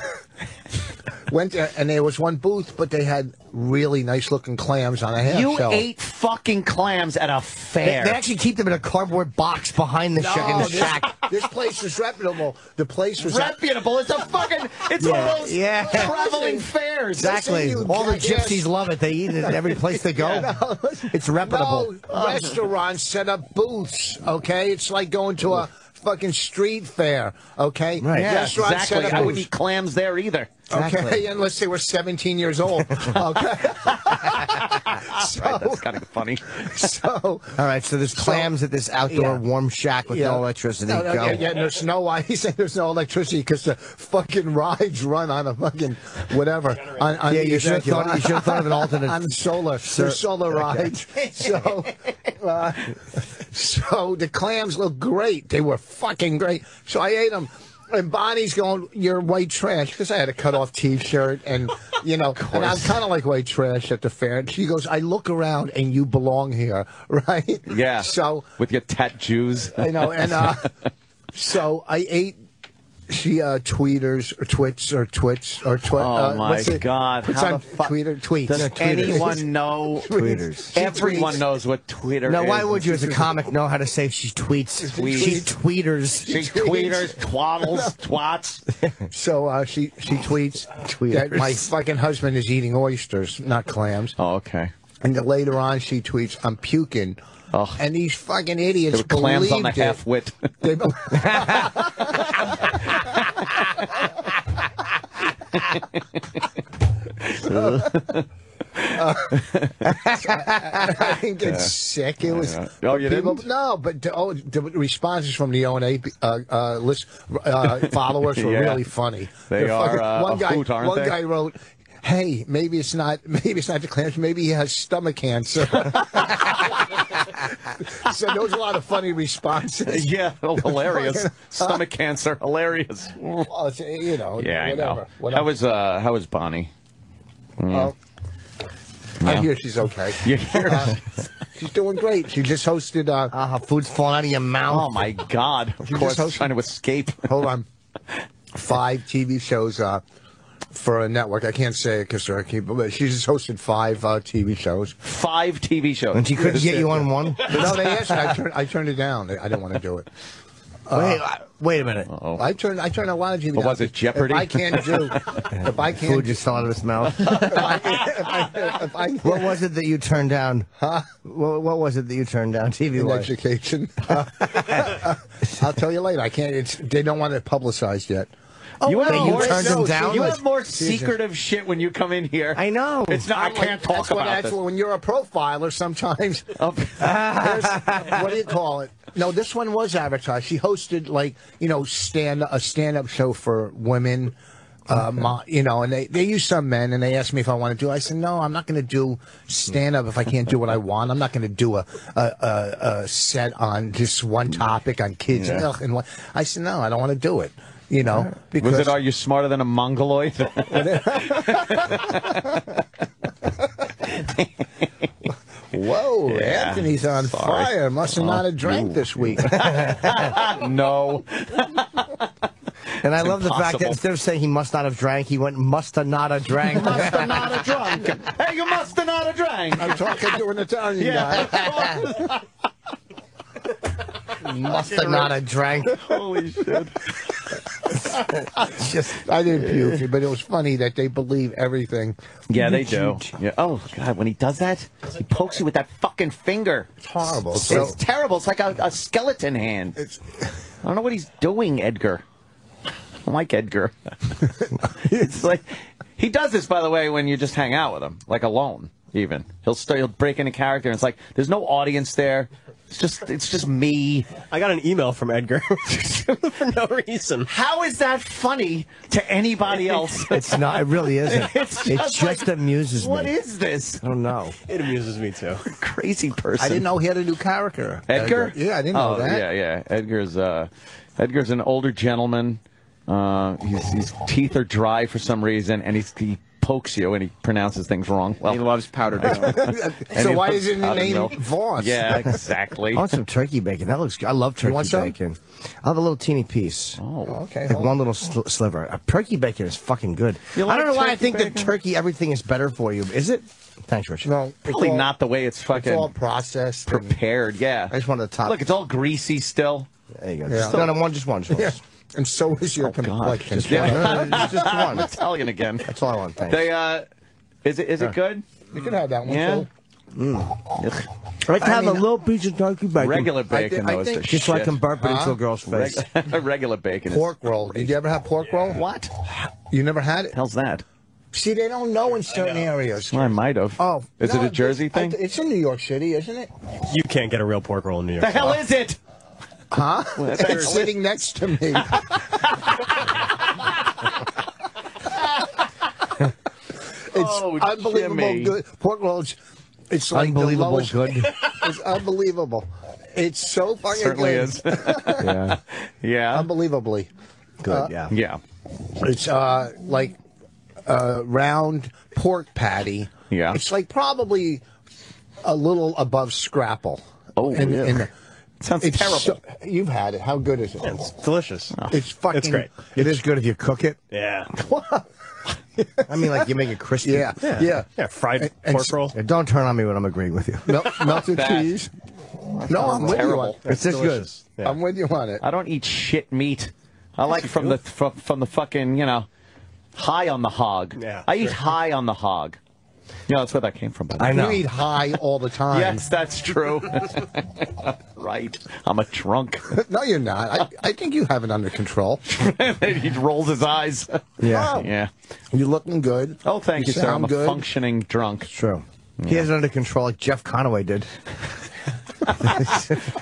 went there, and there was one booth, but they had really nice-looking clams on a half you shell. ate fucking clams at a fair. they actually keep them in a cardboard box behind the, sh- in the this, shack. this place is reputable. The place was reputable. It's a fucking. It's one of those Yeah. traveling fairs. Exactly. All the jackass. gypsies love it. They eat it at every place they go. It's reputable. No, restaurants set up booths. Okay, it's like going to a fucking street fair. Okay, Right. Yeah, restaurants exactly. set up I wouldn't booths. eat clams there either. Okay, and let's say we're 17 years old. Okay. so, Right, that's kind of funny. so All right, so there's clams at this outdoor yeah. warm shack with no electricity. No, no, Go. yeah, yeah, there's no why he said there's no electricity because the fucking rides run on a fucking whatever. On, on, Yeah, you should have thought- you should have thought of an alternate- on solar. There's solar rides. So, uh, so the clams look great. They were fucking great. So I ate them. And Bonnie's going, "You're white trash," because I had a cut off T-shirt, and you know, and I'm kind of like white trash at the fair. And she goes, "I look around, and you belong here, right?" Yeah. So with your tat Jews. I know, and uh, so I ate. She uh, tweeters or twits or twits or twit. Oh uh, my? God! Puts How on the fuck tweeter tweets. Does No, anyone know Tweeters. Everyone tweets. knows what Twitter Now, is. why would you, as a comic, know how to say she tweets? Tweets. She tweeters. She tweeters, twaddles, twats. So uh, she she tweets Tweeters. that my fucking husband is eating oysters, not clams. Oh, okay. And then later on, she tweets, "I'm puking." Oh. And these fucking idiots There were clams on the believed it. They- I didn't get sick. It was. Oh, you people- didn't? No, but the, oh, the responses from the ONA uh, uh, list uh, followers were Yeah. really funny. They They're are, fucking- uh, one guy, hoot, one they? guy wrote. Hey, maybe it's not. Maybe it's not the clams. Maybe he has stomach cancer. so there was a lot of funny responses. yeah, hilarious. Stomach cancer, hilarious. Well, it's, you know. Yeah, I know. Whatever. How was uh, how was Bonnie? Oh. I hear she's okay. You hear? Uh, she's doing great. She just hosted. Uh, Ah, her food's falling out of your mouth. Oh my God! Of You course, just host- trying to escape. hold on. Five TV shows uh, for a network. I can't say it because they're keep. But she just hosted five uh, TV shows. Five TV shows. And she couldn't get you on one? No, they asked. me. I turned. I turned it down. I didn't want to do it. wait, uh, wait a minute. I turned. I turned a lot of TV. What was it, Jeopardy? If I can't do. if I can't. Food just fell out of his mouth. if I, if I, if I what was it that you turned down? Huh? What, what was it that you turned down? TV in wise. education. I'll tell you later. I can't. It's, they don't want it publicized yet. You have wait, you more, turned them down? You have more Season. secretive shit when you come in here. I know. It's not. I I'm like- can't talk that's what, about that's this. when you're a profiler, sometimes. Oh. What do you call it? No, this one was advertised. She hosted like you know stand a stand up show for women. Uh, mo- you know, and they, they use some men, and they asked me if I want to do. it. I said no, I'm not going to do stand up if I can't do what I want. I'm not going to do a, a, a, a set on just one topic on kids. Yeah. Ugh, and what, I said no, I don't want to do it. You know, because Was it? Are you smarter than a mongoloid? whoa, Yeah. Anthony's on Sorry. fire. Must have not have oh, drank this week. no. And I love the fact that instead of saying he must not have drank, he went must have not have drank. must have not have drunk. Hey, you must have not have drank. I'm talking to an Italian guy. Yeah. must have not have drank. Holy shit. Just, I didn't puke, but it was funny that they believe everything. Yeah, they do. Yeah. Oh God, when he does that, he pokes you with that fucking finger. It's horrible. It's So, terrible. It's like a, a skeleton hand. it's, I don't know what he's doing, Edgar. I don't like Edgar. it's like he does this, by the way, when you just hang out with him, like alone. Even he'll still he'll break into character. And it's like there's no audience there. It's just it's just me. I got an email from Edgar for no reason. How is that funny to anybody else? It's not. It really isn't. It's it just just like, amuses What me. What is this? I don't know. It amuses me too. Crazy person. I didn't know he had a new character. Edgar? Yeah, I didn't know oh, that. Yeah, yeah. Edgar's uh, Edgar's an older gentleman. Uh, his, his teeth are dry for some reason, and he's, he pokes you and he pronounces things wrong. Well, He loves powdered milk. So why loves isn't the powdered. Voss? Yeah, exactly. I want some turkey bacon. That looks good. I love turkey want some? bacon. I'll have a little teeny piece. Oh, oh Okay. Like one little sl- sliver. A turkey bacon is fucking good. You I don't know why I think bacon? that turkey everything is better for you. Is it? Thanks, Rich. No, probably all- not the way it's It's fucking all processed. and- prepared. Yeah. I just wanted to top. Look, it's all greasy still. there you go. Yeah. Just, no, no, one, just one. Just one. Yeah. And so is your Oh, God. complexion. Just- Yeah, no, no, just, just I'm one. Italian again. That's all I want. Thanks. They uh, is it is it good? You can have that one Yeah. too. Ugh. I like to I have mean, a little piece of turkey bacon. Regular bacon I though is think- the Just so I can burp it into a girl's face. Reg- regular bacon. Pork roll. Did you ever have pork roll? What? You never had it? Hell's that? See, they don't know in certain areas. Well, I might have. Oh, is no, it a Jersey it's- I thing? It's in New York City, isn't it? You can't get a real pork roll in New York. the hell is it? Huh? that's it's sitting next to me. it's Oh, unbelievable Jimmy. good. Pork rolls. It's like Unbelievable the lowest, good. It's unbelievable. It's so fucking Certainly good. is. yeah. yeah. Unbelievably. Good, yeah. Yeah. It's uh like a round pork patty. Yeah. It's like probably a little above scrapple. Oh, in, yeah. in the, Sounds it's terrible. so- you've had it. How good is it? It's delicious. Oh. It's fucking It's great. It is good if you cook it. Yeah. I mean, like you make it crispy. Yeah, yeah. Yeah, fried And- and pork s- roll. Don't turn on me when I'm agreeing with you. Mel- melted Bad. cheese. No, I'm with you on. terrible. It's this good. Yeah. I'm with you on it. I don't eat shit meat. I like from the from, from the fucking you know high on the hog. Yeah, I eat high on the hog. You know that's where that came from. By the way. I know. You eat high all the time. Yes, that's true. right. I'm a drunk. No, you're not. I, I think you have it under control. he rolls his eyes. Yeah. Yeah. You're looking good. Oh, thank you, sir. I'm a good. functioning drunk. True. He has it under control like Jeff Conaway did.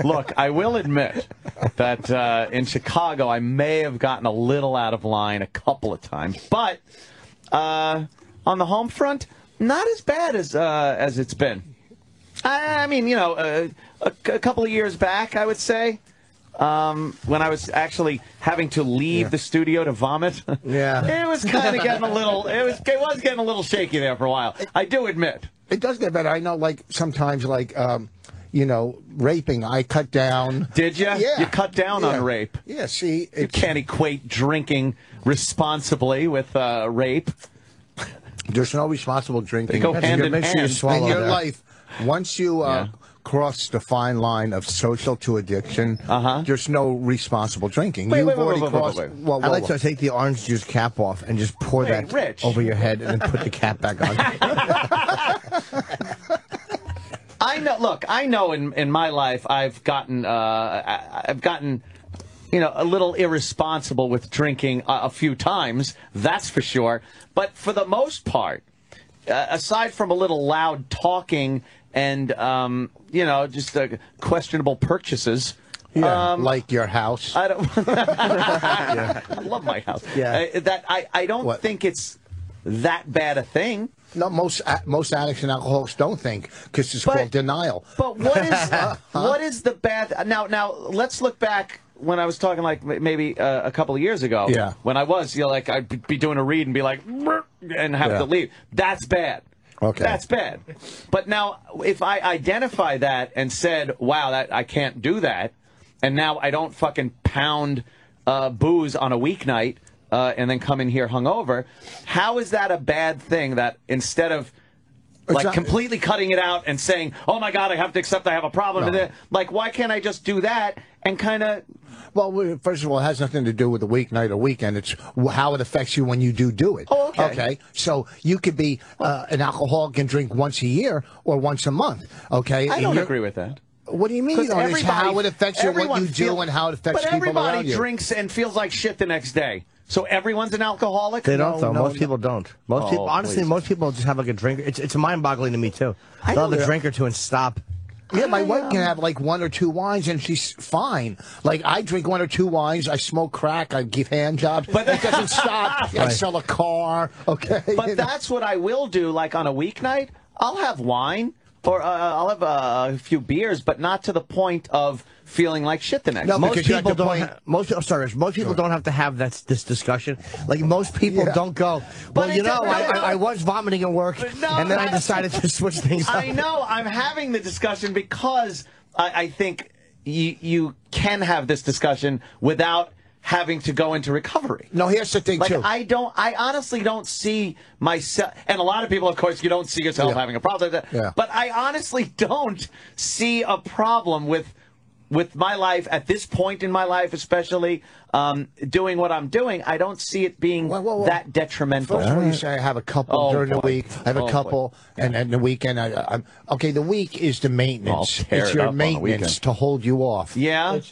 Look, I will admit that uh, in Chicago, I may have gotten a little out of line a couple of times, but uh, on the home front, not as bad as uh, as it's been. I, I mean, you know, uh, a, a couple of years back, I would say. Um, when I was actually having to leave the studio to vomit, Yeah. it was kind of getting a little. It was it was getting a little shaky there for a while. I do admit. It does get better. I know, like sometimes, like um, you know, raping. I cut down. Did you? Yeah. You cut down Yeah. on rape. Yeah. See, You can't equate drinking responsibly with uh, rape. There's no responsible drinking They go hand good. in Make sure you hand. swallow in your there. life. Once you uh, Yeah. cross the fine line of social to addiction, Uh-huh. there's no responsible drinking. Wait, You've wait, wait, already wait, wait, crossed. wait, wait. Whoa, whoa, I like whoa. to take the orange juice cap off and just pour Hey, that Rich. over your head and then put the cap back on. I know. Look, I know. In in my life, I've gotten uh, I've gotten you know a little irresponsible with drinking a, a few times. That's for sure. But for the most part, uh, aside from a little loud talking and um, you know just uh, questionable purchases. Yeah, um, like your house. I don't. I love my house. Yeah. Uh, that I, I don't What? think it's that bad a thing. no, most most addicts and alcoholics don't think because it's But- called denial. But what is what is the bad? Now, now let's look back when I was talking like maybe uh, a couple of years ago. Yeah. When I was, you know, like I'd be- doing a read and be like, and have Yeah. to leave. That's bad. Okay. That's bad. But now, if I identify that and said, "Wow, that I can't do that," and now I don't fucking pound uh, booze on a weeknight uh, and then come in here hungover, how is that a bad thing? That instead of like not- completely cutting it out and saying, "Oh my God, I have to accept I have a problem." No. with it." Like, why can't I just do that and kind of? Well, first of all, it has nothing to do with the weeknight or weekend. It's how it affects you when you do do it. Oh, okay. Okay. So you could be uh, an alcoholic and drink once a year or once a month. Okay. I don't agree with that. What do you mean? You don't? It's how it affects you, what you do, feel- and how it affects people around you. But everybody drinks and feels like shit the next day. So everyone's an alcoholic. They don't, No, though. no, most no. people don't. Most Oh, people, honestly, please. most people just have like a drink. It's it's mind-boggling to me too. I They'll have know. a drink or two and stop. Yeah, my I, wife can have like one or two wines and she's fine. Like I drink one or two wines, I smoke crack, I give hand jobs, but that doesn't stop. I sell a car. Okay, But you know? that's what I will do. Like on a weeknight, I'll have wine or uh, I'll have uh, a few beers, but not to the point of feeling like shit the next. No, day. Most because you're at people don't. point- Ha- most I'm sorry, most people don't have to have that this discussion. Like most people Yeah. don't go. But Well, it you know, I, I, I was vomiting at work, no, and then I decided to switch things up. I know. I'm having the discussion because I, I think you you can have this discussion without having to go into recovery. no. Here's the thing Like too. I don't, I honestly don't see myself, and a lot of people, of course, you don't see yourself Yeah. having a problem with that. Yeah. But I honestly don't see a problem with with my life at this point in my life, especially um, doing what I'm doing. I don't see it being Whoa, whoa, whoa. that detrimental. First of all, you say I have a couple Oh, during the week. I have a Oh, boy. couple, and then the weekend. I, I'm okay. The week is the maintenance. It's your up on the maintenance to hold you off. Yeah. I'm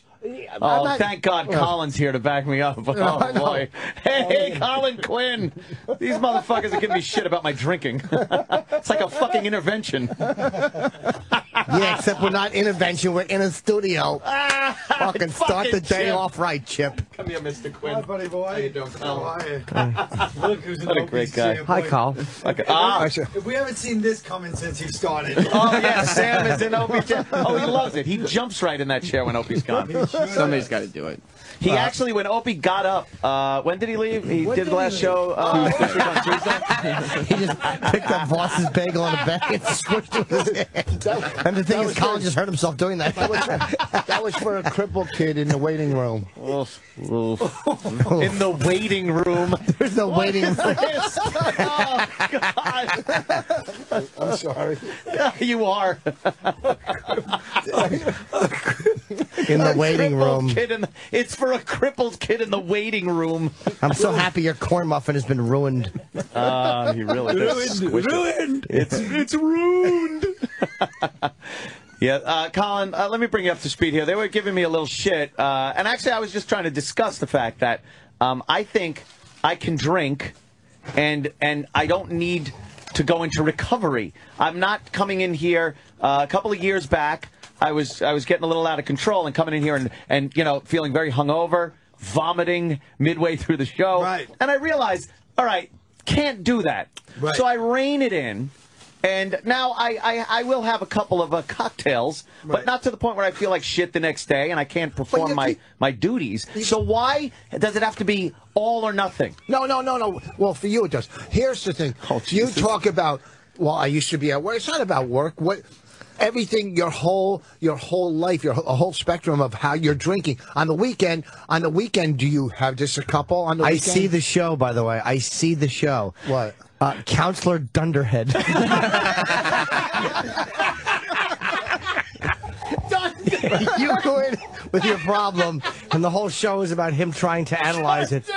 Oh, not- thank God Well, Colin's here to back me up. Oh, I know. boy. Hey, Colin Quinn. These motherfuckers are giving me shit about my drinking. it's like a fucking intervention. Yeah, except we're not intervention. We're in a studio. fucking start the Fucking day Chip. off right, Chip. Come here, Mr. Quinn. Hi, buddy boy. How you doing, Colin? How are you? Look who's in What a great guy. Hi, boy. Carl. Okay. Ah, If we haven't seen this coming since he started. oh yeah, Sam is in Opie's chair. Oh, he loves it. He jumps right in that chair when Opie's gone. Somebody's got to do it. He actually, when Opie got up, uh, when did he leave? He did did the last he show uh, this week on Tuesday. He just picked up Voss's bagel on a bag and switched it with his hand. And the thing is, Colin just hurt himself doing that. That was, that was for a crippled kid in the waiting room. Oof, oof. in the waiting room. There's no waiting room. oh God! I'm sorry. Yeah, you are. In the waiting room. Kid in the, it's for a crippled kid in the waiting room. I'm so happy your corn muffin has been ruined. Uh, he really did squish it. Ruined. It's it's ruined. yeah, uh, Colin, uh, let me bring you up to speed here. They were giving me a little shit, uh, and actually, I was just trying to discuss the fact that um, I think I can drink, and and I don't need to go into recovery. I'm not coming in here. Uh, a couple of years back, I was I was getting a little out of control and coming in here and and you know feeling very hungover, vomiting midway through the show, Right. and I realized, all right, can't do that. Right. So I rein it in. And now I, I, I will have a couple of uh, cocktails, but not to the point where I feel like shit the next day and I can't perform my, my duties. So why does it have to be all or nothing? No, no, no, no. Well, for you it does. Here's the thing. Oh, you talk about, well, I used to be at work. It's not about work. What everything your whole your whole life, your whole- a whole spectrum of how you're drinking. On the weekend, on the weekend do you have just a couple on the I weekend? see the show, by the way. I see the show. What? Uh, Counselor Dunderhead. you go in with your problem, and the whole show is about him trying to analyze it.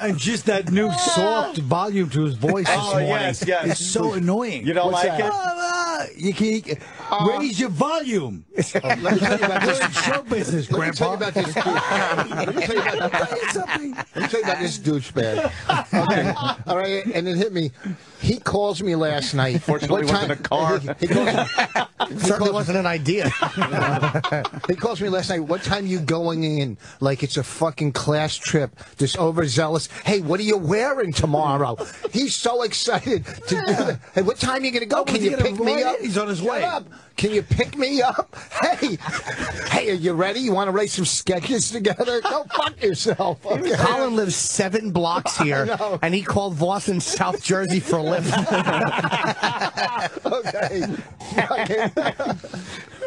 And just that new ah. soft volume to his voice this Oh, morning. yes, yes. It's so annoying. You don't What's like that? it? Ah, ah you can uh, raise your volume. Oh, let me tell you about this. show business, Let me tell Grandpa. you about this. Let me tell you about, let me tell you about this douchebag. Okay. All right, and it hit me. He calls me last night. Fortunately, What it wasn't a car. He, he calls, Certainly wasn't an idea. he calls me last night. What time you going in? Like it's a fucking class trip. This overzealous. Hey, what are you wearing tomorrow? He's so excited to do that. Hey, what time are you gonna go? Oh, Can you pick me up? He's on his Shut way. up. Can you pick me up? Hey, hey, are you ready? You want to write some sketches together? Go fuck yourself. Okay? Colin lives seven blocks here, and he called Voss in South Jersey for a lift. okay.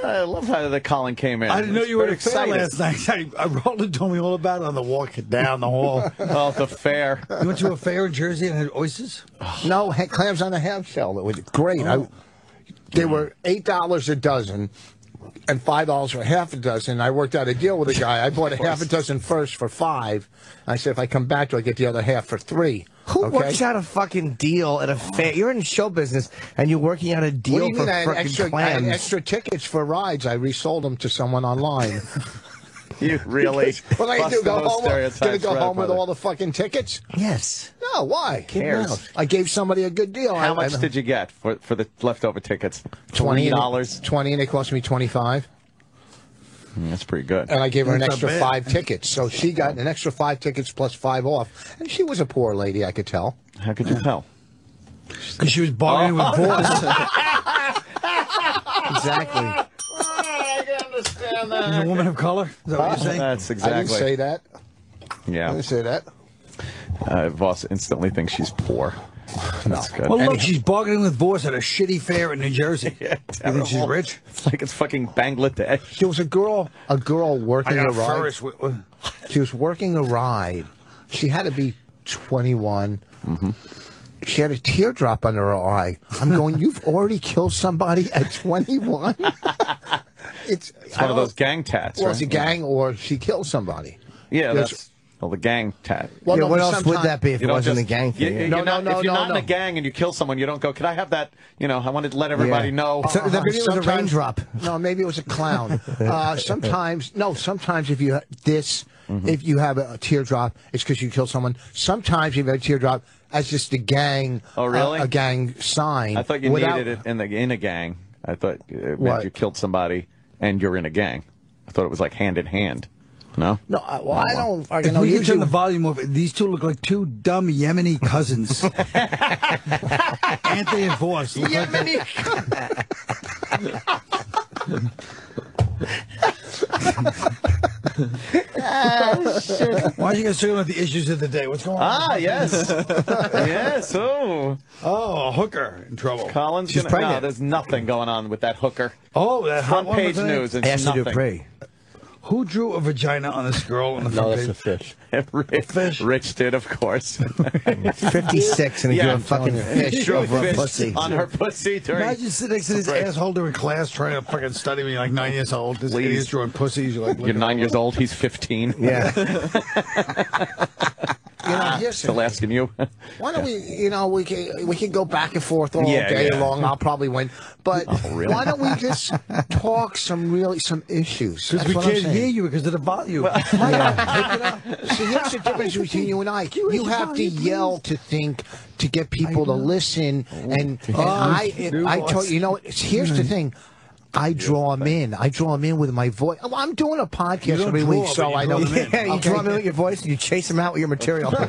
I love how the Colin came in. I didn't know you were at a fair excited. last night. I, I, Roland told me all about it on the walk down the hall. Oh, the fair. You went to a fair in Jersey and had oysters? Oh. No, clams on the half shell. It was great. Oh. I, they were eight dollars a dozen, and five dollars for half a dozen. I worked out a deal with a guy. I bought a half a dozen first for five. I said if I come back, do I get the other half for three? Who okay? works out a fucking deal at a fair? You're in show business, and you're working out a What deal do you for mean? I had, extra, I had extra tickets for rides. I resold them to someone online. You really what am I gonna do? Go home? Gonna go home with all the fucking tickets? yes. No, why? cares? I gave somebody a good deal. How I, much I, did you get for for the leftover tickets? Twenty dollars. Twenty, and they cost me twenty-five. Hmm, that's pretty good. and I gave her an That's extra bad. five tickets. So she got an extra five tickets plus five off. And she was a poor lady, I could tell. How could you tell? Because she was bargaining with oh. Voss. Exactly. I can understand She's a woman of color. Is that what you're saying? That's I didn't say that. I Yeah. didn't say that. Uh, Voss instantly thinks she's poor. That's good. Well, look, And- she's bargaining with Voss at a shitty fair in New Jersey. Yeah, you think she's rich? It's like it's fucking Bangladesh. There was a girl, a girl I working got a a ride. Ferris. wheel- wheel. She was working a ride. She had to be 21. Mm-hmm. She had a teardrop under her eye. I'm going, you've already killed somebody at 21? it's, It's one of those gang tats, Well, right? it's a gang or she killed somebody. Yeah, Yes. that's well, the gang tat. Well, yeah, no, what else would that be if it wasn't just- a gang You, thing? you're No, not, no, if you're no, not in a gang and you kill someone, you don't go. Could I have that? You know, I wanted to let everybody Yeah. know. So that maybe it was a raindrop. No, maybe it was a clown. uh, sometimes, no, sometimes if you this, Mm-hmm. if you have a, teardrop, it's because you killed someone. Sometimes you have a teardrop as just a gang. Oh, really? uh, a gang sign. I thought you without- needed it in the in a gang. I thought it meant What? you killed somebody and you're in a gang. I thought it was like hand in hand. No? No, I, well, I don't If fucking know. we could Usually, turn the volume off, these two look like two dumb Yemeni cousins. Anthony and Voss. look like they- Why don't you guys talk about the issues of the day? What's going on? Ah, yes. yes. Oh. Oh, a hooker in trouble. Collins She's gonna, no, there's nothing going on with that hooker. Oh, that hot Front one page with the- news. It's Ashley nothing. Dupré. Who drew a vagina on this girl on the no, front that's a fish. Rich, Fish. Rich did, of course. 56 and he Yeah, drew a I'm fucking telling you. fish Drew over a fish pussy. on her pussy during. Imagine sitting next to this Right. asshole in class trying to fucking study when you're like nine years old. This Please. idiot's drawing pussies. You're like, You're looking nine years old. He's 15. Yeah. You know, ah, here's Still the- asking you. Why don't we, you know, we can we can go back and forth all Yeah, day yeah. long. I'll probably win, but oh, really? why don't we just talk some really some issues? Because we can't hear you because of the volume. See, here's the difference between you and I. You have to yell to think to get people to listen, oh, and, and Oh, I, new I boss. told you know. Here's the thing. I draw them in. I draw them in with my voice. I'm doing a podcast every week, so I know. them. Yeah, you draw him in with your voice and you chase him out with your material.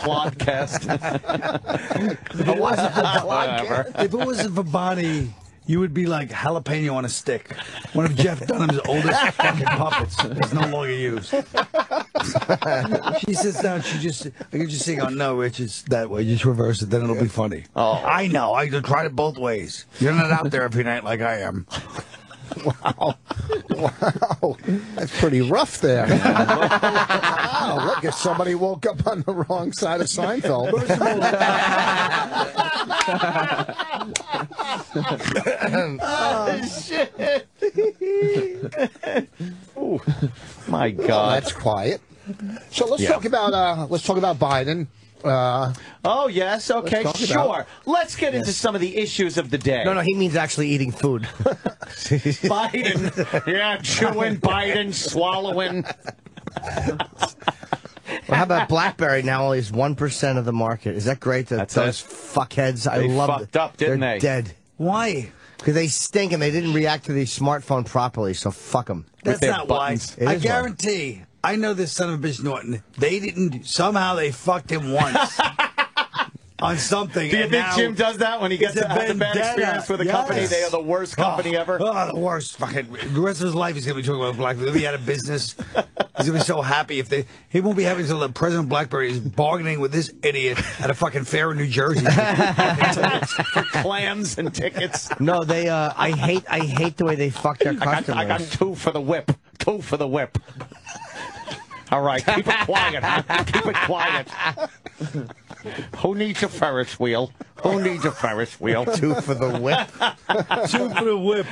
Podcast. if, it wasn't for, if it wasn't for Bonnie, you would be like jalapeno on a stick. One of Jeff Dunham's oldest fucking puppets that's no longer used. she sits down, she just, I can just sing, oh no, Rich, it's that way. Just reverse it, then it'll be funny. Oh. I know, I tried it both ways. You're not out there every night like I am. Wow, wow, that's pretty rough there. wow, look, if somebody woke up on the wrong side of Seinfeld. oh, shit. Ooh, my Well, God. that's quiet. So let's Yeah. talk about uh, let's talk about Biden. Uh, Oh, yes. Okay, talk sure. about- Let's get into some of the issues of the day. no, no, he means actually eating food. Biden. Yeah, chewing, Biden, swallowing. Well, how about BlackBerry now only is 1% of the market? Is that great? That That's those it. fuckheads, I They love fucked up, didn't They're they? dead. Why? Because they stink and they didn't react to the smartphone properly, so fuck them. That's not buttons. It why. I guarantee. why. Guarantee. I know this son of a bitch Norton. They didn't. Somehow they fucked him once on something. Do you and think now Jim does that when he gets it's a, has a bad experience with a Yes. company? They are the worst company oh, ever. Oh, the worst. Fucking the rest of his life he's gonna be talking about BlackBerry. If he had a business, he's gonna be so happy if they. He won't be happy until the president of BlackBerry is bargaining with this idiot at a fucking fair in New Jersey. for clams and tickets. No, they. Uh, I hate. I hate the way they fuck their I got, customers. I got two for the whip. Two for the whip. All right, keep it quiet, huh? Keep it quiet. Who needs a Ferris wheel? Who needs a Ferris wheel? Two for the whip. Two for the whip.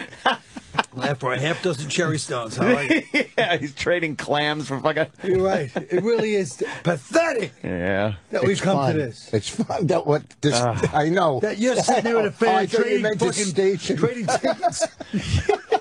After a half dozen cherry stones. I like it. yeah, he's trading clams for fucking. You're right. It really is pathetic Yeah. that we've it's come fun. to this. It's fun. That what this? Ah. I know. That you're sitting there with a Oh, I fan thought trading meant fucking station. trading tickets.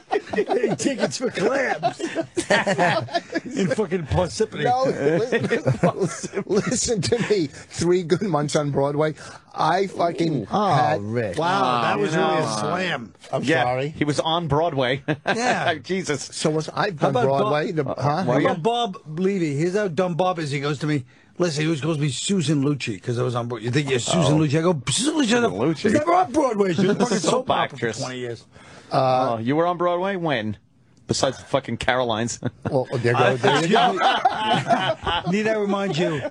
Trading tickets for clams. In fucking Parsippany. No, listen, listen to me. Three good months on Broadway. I fucking Oh, had. Rick. Wow, that you was really a know, uh, slam. I'm Yeah, sorry. he was on Broadway. Yeah. Jesus. So was I've How done Broadway? Bob- the, huh? How about Bob Levy? Here's how dumb Bob is. He goes to me, listen, he was supposed to be Susan Lucci because I was on Broadway. You think you're Susan Oh. Lucci? I go, Susan Lucci, Lucci. was never on Broadway. She was a fucking Soap soap opera for actress. 20 years. Oh, you were on Broadway when? Besides the fucking Caroline's. Well, there you go. There you go. Need I remind you?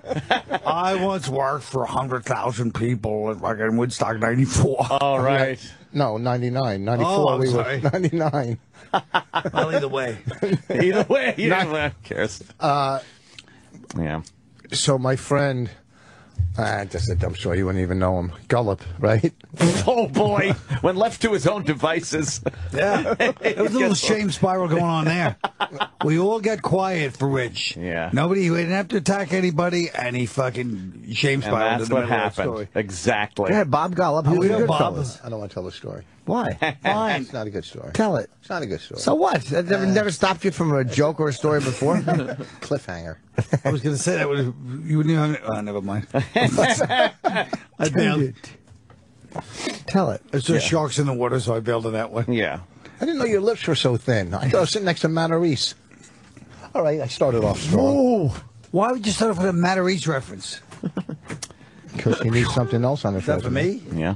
I once worked for 100,000 people at in Woodstock 94. All right. No, 99. 94. Oh, I'm we sorry. were 99. well, either way. Either way, you Not- know, who cares? Uh, Yeah. so my friend, ah, just a dumb story. You wouldn't even know him. Golub, right? Oh boy, when left to his own devices. Yeah. There was a little shame spiral going on there. We all got quiet for Rich. Yeah. Nobody, we didn't have to attack anybody, and he fucking shame And spiraled that's what middle of the happened. story. Exactly. Yeah, Bob Golub. He was we know good Bob. fellas. I don't want to tell the story. Why? Fine. It's not a good story. Tell it. It's not a good story. So what? That never, uh, never stopped you from a joke or a story before? cliffhanger. I was going to say that would you wouldn't even. Oh, never mind. I bailed. Tell it. There's just sharks in the water, so I bailed on that one. Yeah. I didn't know your lips were so thin. I thought I was sitting next to Matarese. All right, I started off strong. Ooh. Why would you start off with a Matarese reference? Because he needs something else on his Is that for me? Yeah.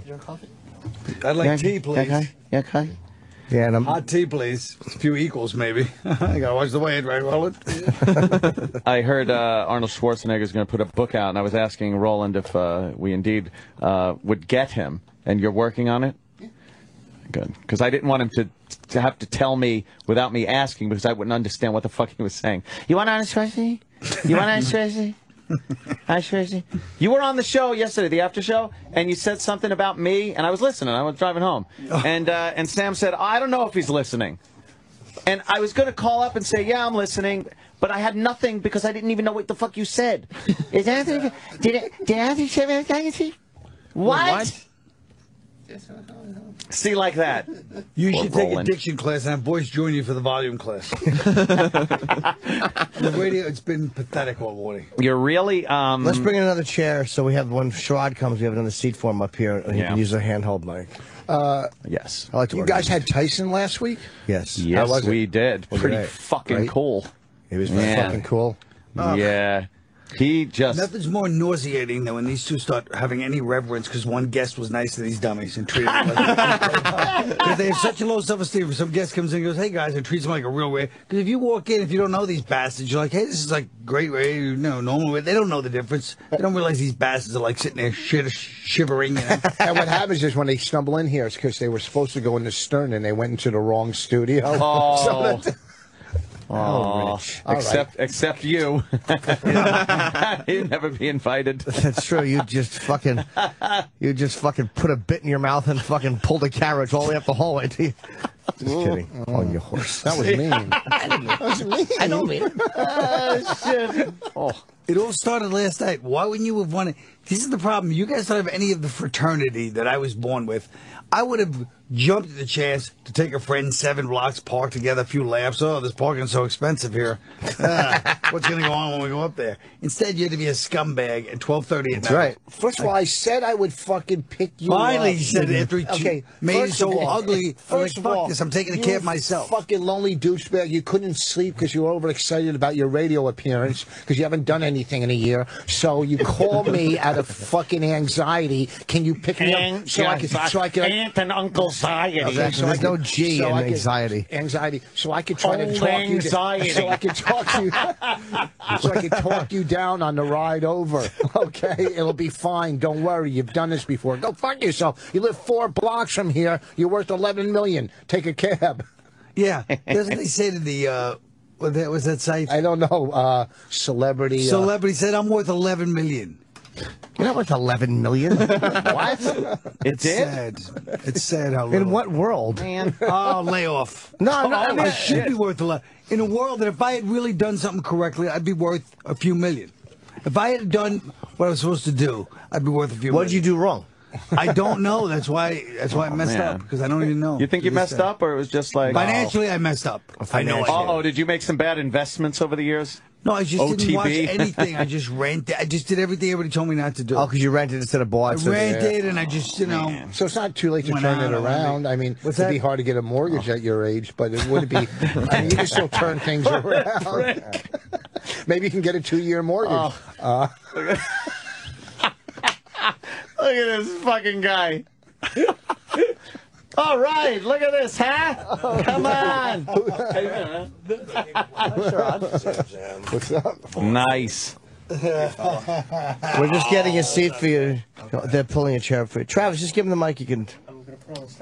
I'd like tea, please. Yeah, okay. Yeah, and I'm, Hot tea, please. A few equals, maybe. I gotta watch the weight, right, Roland? I heard uh, Arnold Schwarzenegger is going to put a book out, and I was asking Roland if uh, we indeed uh, would get him, and you're working on it. Yeah. Good, because I didn't want him to to have to tell me without me asking, because I wouldn't understand what the fuck he was saying. You want Arnold Schwarzenegger? You want Arnold Schwarzenegger? Arnold Schwarzenegger? You were on the show yesterday, the after show, and you said something about me, and I was listening. I was driving home, and uh, and Sam said, I don't know if he's listening. And I was going to call up and say, yeah, I'm listening, but I had nothing because I didn't even know what the fuck you said. Is Anthony, did, it, did Anthony say anything? What? What? See, like that. You should take a diction class and have boys join you for the volume class. the radio, it's been pathetic all morning. You're really. Um, Let's bring in another chair so we have when Sherrod comes, we have another seat for him up here, and he Yeah. can use a handheld mic. Uh, Yes. I like to you work guys had Tyson last week? Yes. Yes, was it? we did. Pretty right? fucking Right? cool. It was Yeah. Fucking cool. yeah. He just. Nothing's more nauseating than when these two start having any reverence because one guest was nice to these dummies and treated them like Because they have such a low self-esteem. If some guest comes in and goes, hey guys, and treats them like a real way. Because if you walk in, if you don't know these bastards, you're like, hey, this is like great way, you know, normal way. They don't know the difference. They don't realize these bastards are like sitting there shit, shivering. You know? and what happens is when they stumble in here, it's because they were supposed to go into Stern and they went into the wrong studio. Oh. So that- Oh, Rich. All right. except except you. You'd never be invited. That's true. You just fucking, you just fucking put a bit in your mouth and fucking pulled a carriage all the way up the hallway. To you. Just kidding. On your horse. that was mean. that was mean. I don't mean it. oh shit! Oh, It all started last night. Why wouldn't you have wanted? This is the problem. You guys don't have any of the fraternity that I was born with. I would have jumped at the chance to take a friend seven blocks, park together, a few laughs. Oh, this parking's so expensive here. Ah, what's going to go on when we go up there? Instead, you had to be a scumbag at twelve thirty at That's night. right. First of all, I said I would fucking pick you Finally, up. you said it after he okay, made it first so of all- ugly. I'm First like, of fuck all, this. I'm taking a you cab myself. Fucking lonely douchebag. You couldn't sleep because you were overexcited about your radio appearance because you haven't done anything in a year. So you call me out of fucking anxiety. Can you pick me up so I can so I can Aunt and Uncle Anxiety. Okay, so There's I no could- G so in I could- anxiety. Anxiety. So I could try to Oh, talk you. anxiety. So I could talk you. so I could talk you down on the ride over. Okay, it'll be fine. Don't worry. You've done this before. Go fuck yourself. You live four blocks from here. You're worth eleven million. Take a cab. Yeah, doesn't they say to the uh, what that was that site? I don't know. Uh, celebrity. uh, Celebrity said I'm worth eleven million. You're not worth 11 million. What? It It's did. sad. It's sad how little. In what world? Man. Oh, layoff. No, no, I I mean, I mean, should be worth a lot. In a world that if I had really done something correctly, I'd be worth a few million. If I had done what I was supposed to do, I'd be worth a few. What did you do wrong? I don't know. That's why. That's why I messed man. up because I don't even know. You think you messed day. up, or it was just like Financially, I messed up. I know. Uh oh, did you make some bad investments over the years? No, I just didn't watch anything. I just rented. I just did everything everybody told me not to do. Oh, because you rented instead of I bought. so- rented and I just, you know. So it's not too late to turn it around. I mean, What's it'd be hard to get a mortgage at your age, but it would be. I mean, you can still turn things around. Maybe you can get a two-year mortgage. Uh, Look at this fucking guy. All right, look at this, huh? Come on. what's up? Nice. We're just getting a seat for you. They're pulling a chair for you. Travis, just give him the mic. You can.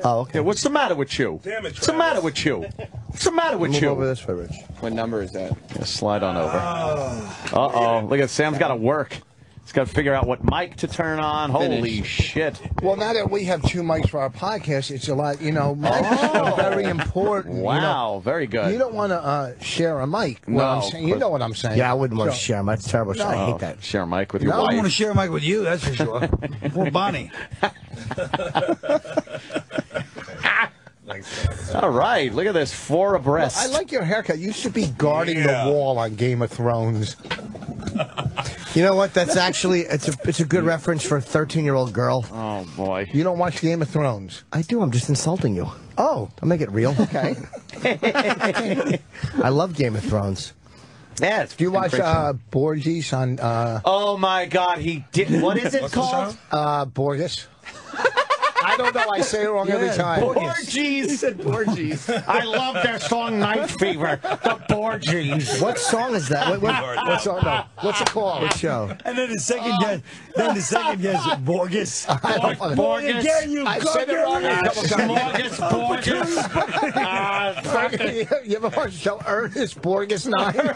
Oh, okay. Yeah, what's the matter with you? Damn it, What's the matter with you? What's the matter with Move you? over this way, Rich. What number is that? Yeah, slide on over. Uh oh. Look at Sam's got to work. He's got to figure out what mic to turn on. Holy shit. Well, now that we have two mics for our podcast, it's a lot. You know, mics are very important. you know. Wow, very good. You don't want to uh, share a mic. What No, I'm saying. You know what I'm saying. Yeah, I wouldn't want to So- share. That's terrible. shit. I Oh, hate that. Share a mic with your I don't want to share a mic with you, that's for sure. Poor Bonnie. All right, look at this. Four abreast. I like your haircut. You should be guarding Yeah. the wall on Game of Thrones. You know what? That's actually it's a it's a good reference for a 13 year old girl. Oh boy. You don't watch Game of Thrones? I do. I'm just insulting you. Oh, I'll make it real. okay. I love Game of Thrones. Yeah, it's Do you watch uh, Borges on uh, Oh my God, he did. What is it What's called? uh, Borges? I don't know. I say it wrong every time. Borges. He said Borges. I love their song Night Fever. The Borges. What song is that? What, what, What's on no, What's it called? what show? And then the second guess, then the second guess, Borges. Borges. Again, you I said it wrong a couple Borges. times. Borges. Fuck uh, it. you ever watch the show Ernest Borges Nine?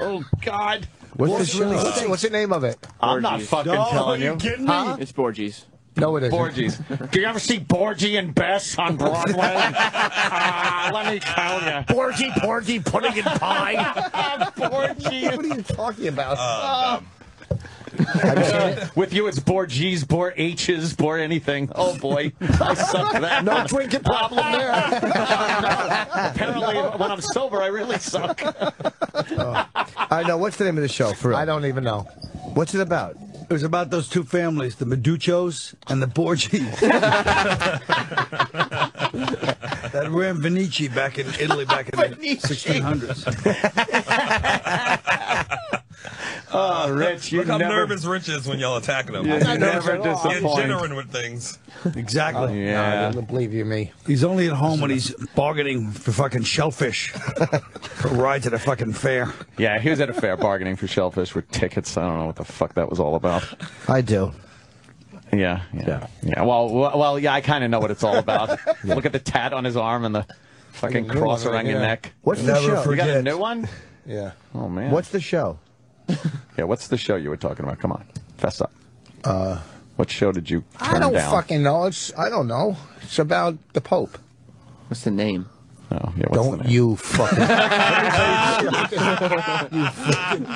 oh God. What's the show? What's, what's the name of it? I'm not fucking No, telling are you. you kidding me? It's Borges. No, it isn't. Borges. Do you ever see Borgie and Bess on Broadway? Ah, let me tell you. Porgy, porgy, pudding and pie. Borgie. What are you talking about? Uh, With you, it's Borges, Bor H's, Bor anything. Oh boy, I suck at that. no drinking problem there. Apparently, when I'm sober, I really suck. I know. What's the name of the show? For real? I don't even know. What's it about? It was about those two families, the Meduchos and the Borgies. that ran Vinici back in Italy back in the 1600s. Oh, Rich, you Look how never, nervous Rich is when y'all attacking him. you not nervous never at all. Get disappoint. jittering with things. Exactly. Oh, I Yeah. don't believe you, me. He's only at home when he's bargaining for fucking shellfish for a ride to the fucking fair. Yeah, he was at a fair bargaining for shellfish with tickets. I don't know what the fuck that was all about. I do. Yeah, yeah, yeah. Well, well, well, yeah, I kind of know what it's all about. Look at the tat on his arm and the fucking Fucking cross around your neck. What's the Never show? You got a new one? Yeah. Oh man. What's the show? Yeah, what's the show you were talking about? Come on, fess up. Uh, what show did you turn I don't down? fucking know. It's I don't know. It's about the Pope. What's the name? Oh, yeah, what's the Don't name? you fucking you fucking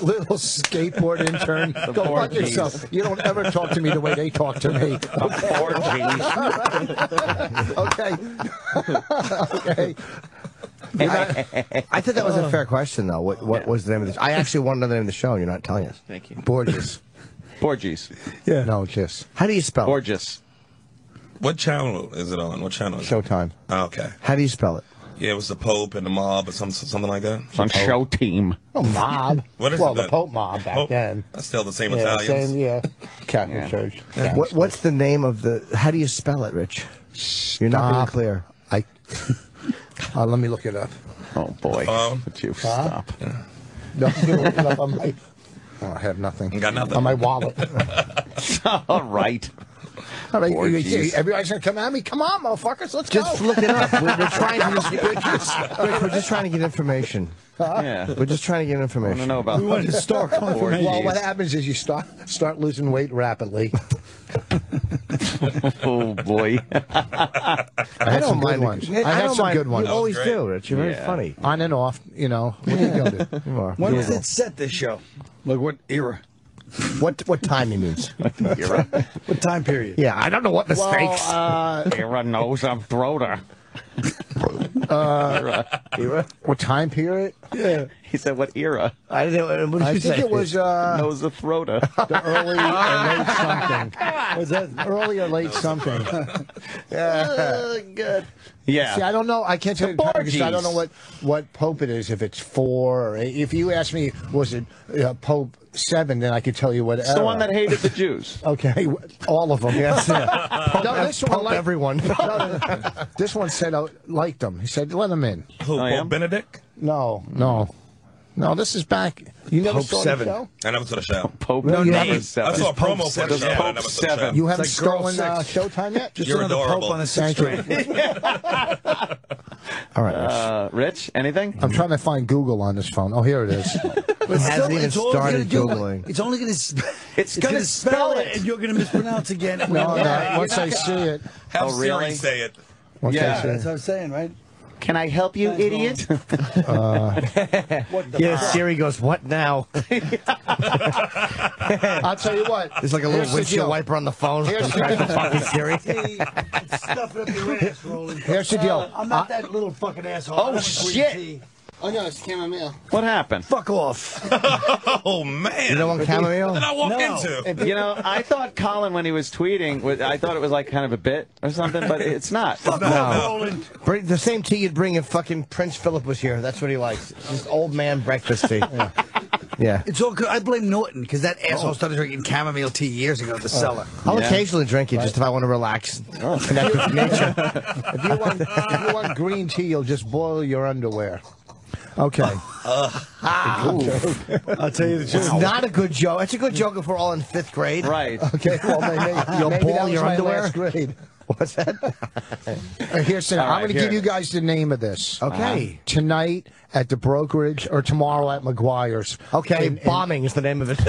little skateboard intern. Go fuck yourself. You don't ever talk to me the way they talk to me. okay. okay. I thought that was a oh. fair question, though. What What was the name of the? I actually want to know the name of the show, and you're not telling us. Thank you. Borges. Borges. Yeah. No, just How do you spell it? Borges. What channel is it on? What channel is it? Showtime. Oh, okay. How do you spell it? Yeah, it was the Pope and the mob or some, something like that. It's on Show Team. Oh, mob. What is well, it the? Pope mob back Pope? then. That's still the same Yeah, Italians. same, yeah. Catholic Yeah. Church. What, what's the name of the? How do you spell it, Rich? You're not being clear. I. Uh, let me look it up. Oh boy. Um, Would you stop? No, you look it up on my. Oh, I have nothing. Got nothing. on my wallet. All right. All right, Borgies. everybody's gonna come at me. Come on, motherfuckers, let's Just go. look it up. We're, we're trying to just. Rich, we're just trying to get information. Yeah. We're just trying to get information. I want to information. know about We want historical Borgies. Well, what happens is you start start losing weight rapidly. Oh boy. I had some good ones. I had don't some mind. good ones. You always great. do, Rich. You're very funny. On and off, you know. What are you gonna do? You are. When was it set, this show? Like what era? What what time he means? What time period? Yeah, I don't know what mistakes. Well, uh, Era knows I'm throater. Uh era? What time period? Yeah. He said, "What era?" I didn't. What did I you think say? it was uh, Knows a throater. the early or late something. Was that Early or late something. Uh, good. Yeah. See, I don't know. I can't tell you the time because I don't know what, what Pope it is. If it's four or eight. If you ask me, was it uh, Pope seven? Then I could tell you what. It's the one that hated the Jews. Okay, all of them. Yes. Yeah. No, this one liked- everyone. No, no, no. this one said I liked them. He said, "Let them in." Who, am? Pope Benedict? No, no, no. This is back. You never Pope saw seven. the show. I never saw the show. Pope No, you number haven't- seven. I saw a promo for seven. the show. I Pope never saw seven. You haven't It's like Girl stolen uh, Showtime yet? Just You're another adorable. pope on the sixth Thank you. string. All right. Uh, Rich, anything? I'm trying to find Google on this phone. Oh, here it is. But hasn't still, even it's all started gonna do- Googling. It's only going to. It's gonna spell it. and you're going to mispronounce again. No, no. Once I not see it, Have Oh, Siri really? say it. once Yeah. I That's what I'm saying, right? Can I help you, idiot? Uh, what the Yeah. Siri goes, what now? I'll tell you what. There's like a little windshield wiper on the phone. Here's the- fucking Siri. Stuff it up your ass, Roland. Here's the uh, deal. I'm not uh, that little fucking asshole. Oh, I don't have green shit. Tea. Oh no, it's chamomile. What happened? Fuck off. oh man! You don't want chamomile? What did I walk No. into? You know, I thought Colin when he was tweeting, I thought it was like kind of a bit or something, but it's not. Fuck No. Bring, the same tea you'd bring if fucking Prince Philip was here. That's what he likes. Just old man breakfast tea. yeah. It's all good. I blame Norton because that asshole oh. started drinking chamomile tea years ago at the oh. cellar. I'll Yeah. occasionally drink it just if I want to relax, oh. connect with nature. If you want, if you want green tea, you'll just boil your underwear. Okay. I'll tell you the truth. It's truth. not a good joke. It's a good joke if we're all in fifth grade. Right. Okay. Well, maybe, You'll maybe boil that was your underwear? last grade. What's that? Uh, Here's the, All I'm going to here give you guys the name of this. Okay. Tonight at the brokerage or tomorrow at McGuire's. Okay, And- and- bombing is the name of it.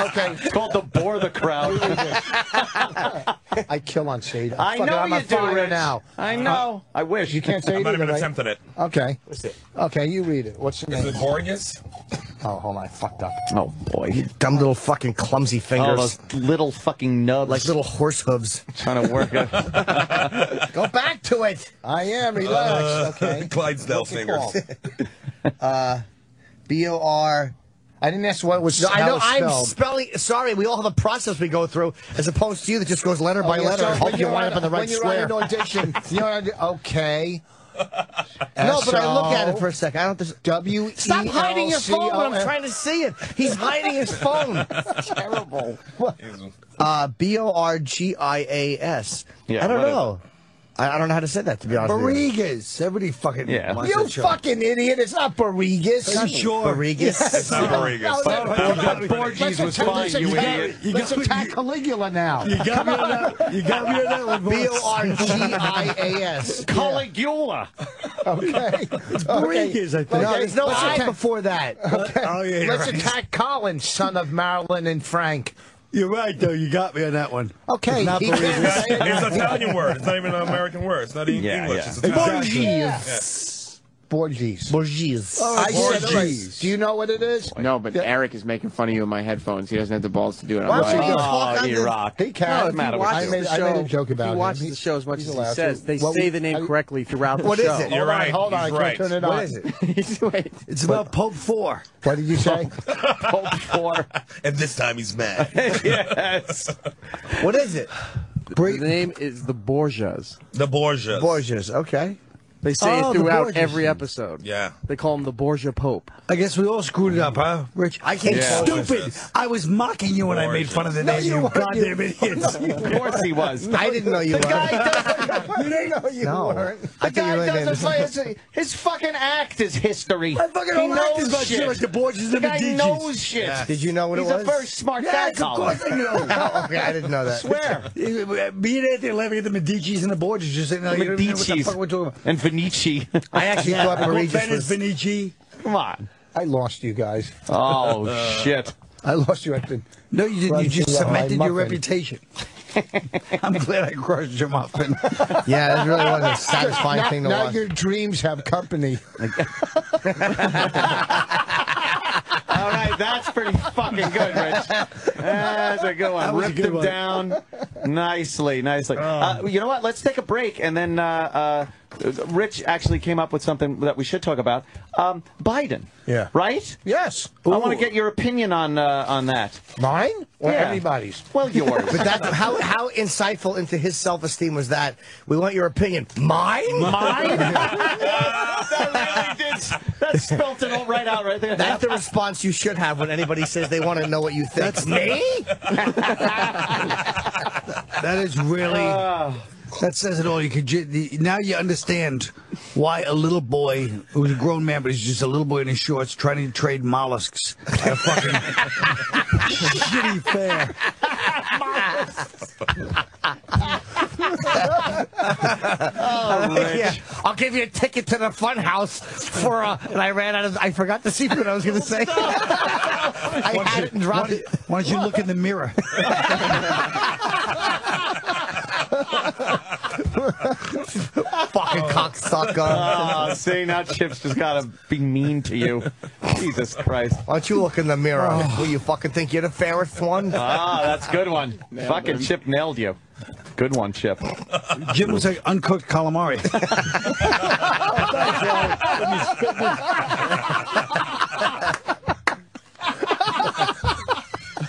okay. It's called the bore the crowd. I kill on Sadie. I Fuck it, know I'm you a do, fire Rich. now. I know. I wish. You can't say I'm it not even right? attempting it. Okay. Okay, you read it. What's the Is name? it Borges? Oh, hold on. I fucked up. Oh boy. You Dumb little fucking clumsy All fingers. those little fucking nubs. like little horse hooves. trying to work it. Go back to it. I am. Relax. Uh, okay. Clydesdale What's it fingers. called? B O R. I didn't ask what it was. No, I how know. it's I'm spelling. Sorry, we all have a process we go through, as opposed to you that just goes letter by Oh, yeah, letter. so and hope you wind on- up in the right when you're square. on an audition, you know, okay. no, but I look at it for a second. I don't. Just, W. Stop hiding your phone when I'm trying to see it. He's hiding his phone. Terrible. Uh, B O R G I A S. Yeah, I don't what is know. I, I don't know how to say that to be honest. with. Barrigas. Everybody fucking Yeah. wants You that show. fucking idiot! It's not Barrigas. Are you sure? Barrigas. It's not Borges. No, But- no, but- no, Borges was fine, let's you idiot. You Let's got- attack you- Caligula now. You got me on that. You got me on that one. B O boss. R G I A S. Caligula. Okay. It's Barrigas, I think. No, there's no I attack- before that. Okay. Oh, yeah, Let's attack Colin, son of Marilyn and Frank. You're right, though. You got me on that one. Okay, It's not he Barrigas. can't say it. It's an Italian word. It's not even an American word. It's not even Yeah, English. yeah. It's Italian. Borges. Borges. Borges. Oh, I said, Borges. Do you know what it is? No, but E-Rock is making fun of you in my headphones. He doesn't have the balls to do it. Why I'm don't you glad. do it? talk Oh, on you the- rock. He can. What's the matter with I you? made, I made a joke about it. he him. watches He- the show as much as he allowed says. They What say we- the name I- correctly throughout the What is show. What is it? You're Hold on, right. hold on. He's I can't right. turn it What on. is it? Wait. It's about Pope Four. What did you say? Pope four. And this time he's mad. yes. What is it? The name is the Borgias. The Borgias. Borgias, Okay. They say Oh, it throughout every episode. Yeah. They call him the Borgia Pope. I guess we all screwed it up, huh, Rich? I can't Yeah. Stupid! I was mocking you when I made fun of the name, you, goddamn idiots. Of course he was. I didn't know you The were. guy doesn't. you didn't know you No. weren't. The think guy really doesn't did. play his, his fucking act is history. I fucking he don't like knows this about shit. shit like the Borgias The and the guy Medicis. knows shit. Did you know what He's it a was? very smart guy, Yes, of course I know. Oh, okay, I didn't know that. Swear. Me and Anthony are laughing at the Medicis and the Borgias, just saying, like, you don't know what the Medici's fuck we're talking about. And Vinici. I actually thought Well, Regis Venice, was. Vinici. Come on. I lost you guys. Oh shit. I lost you at the. No, you didn't. You just through the cemented your reputation. I'm glad I crushed your muffin. Yeah, that really was a satisfying now, thing to now watch. your dreams have company. All right, that's pretty fucking good, Rich. That's a good one. That was Ripped good him one. down nicely, nicely. Uh, you know what? Let's take a break, and then uh, uh, Rich actually came up with something that we should talk about. Um, Biden. Yeah. Right? Yes. I want to get your opinion on uh, on that. Mine or Yeah. everybody's? Well, yours. But that's how how insightful into his self esteem was that. We want your opinion. Mine? Mine? that really did. That spelt it all right out right there. That's the response you should have when anybody says they want to know what you think. That's- me. That is really. That says it all. You could now you understand why a little boy who's a grown man, but he's just a little boy in his shorts trying to trade mollusks at a fucking shitty fair. Oh, yeah. I'll give you a ticket to the fun house for uh, and I ran out of I forgot to see what I was gonna say. I had it and dropped it. Why don't you look in the mirror? Fucking cocksucker. Oh, see, now Chip's just got to be mean to you. Jesus Christ. Why don't you look in the mirror? Will you fucking think you're the fairest one? Ah, that's a good one. Fucking Chip nailed you. Good one, Chip. Jim was like uncooked calamari. Oh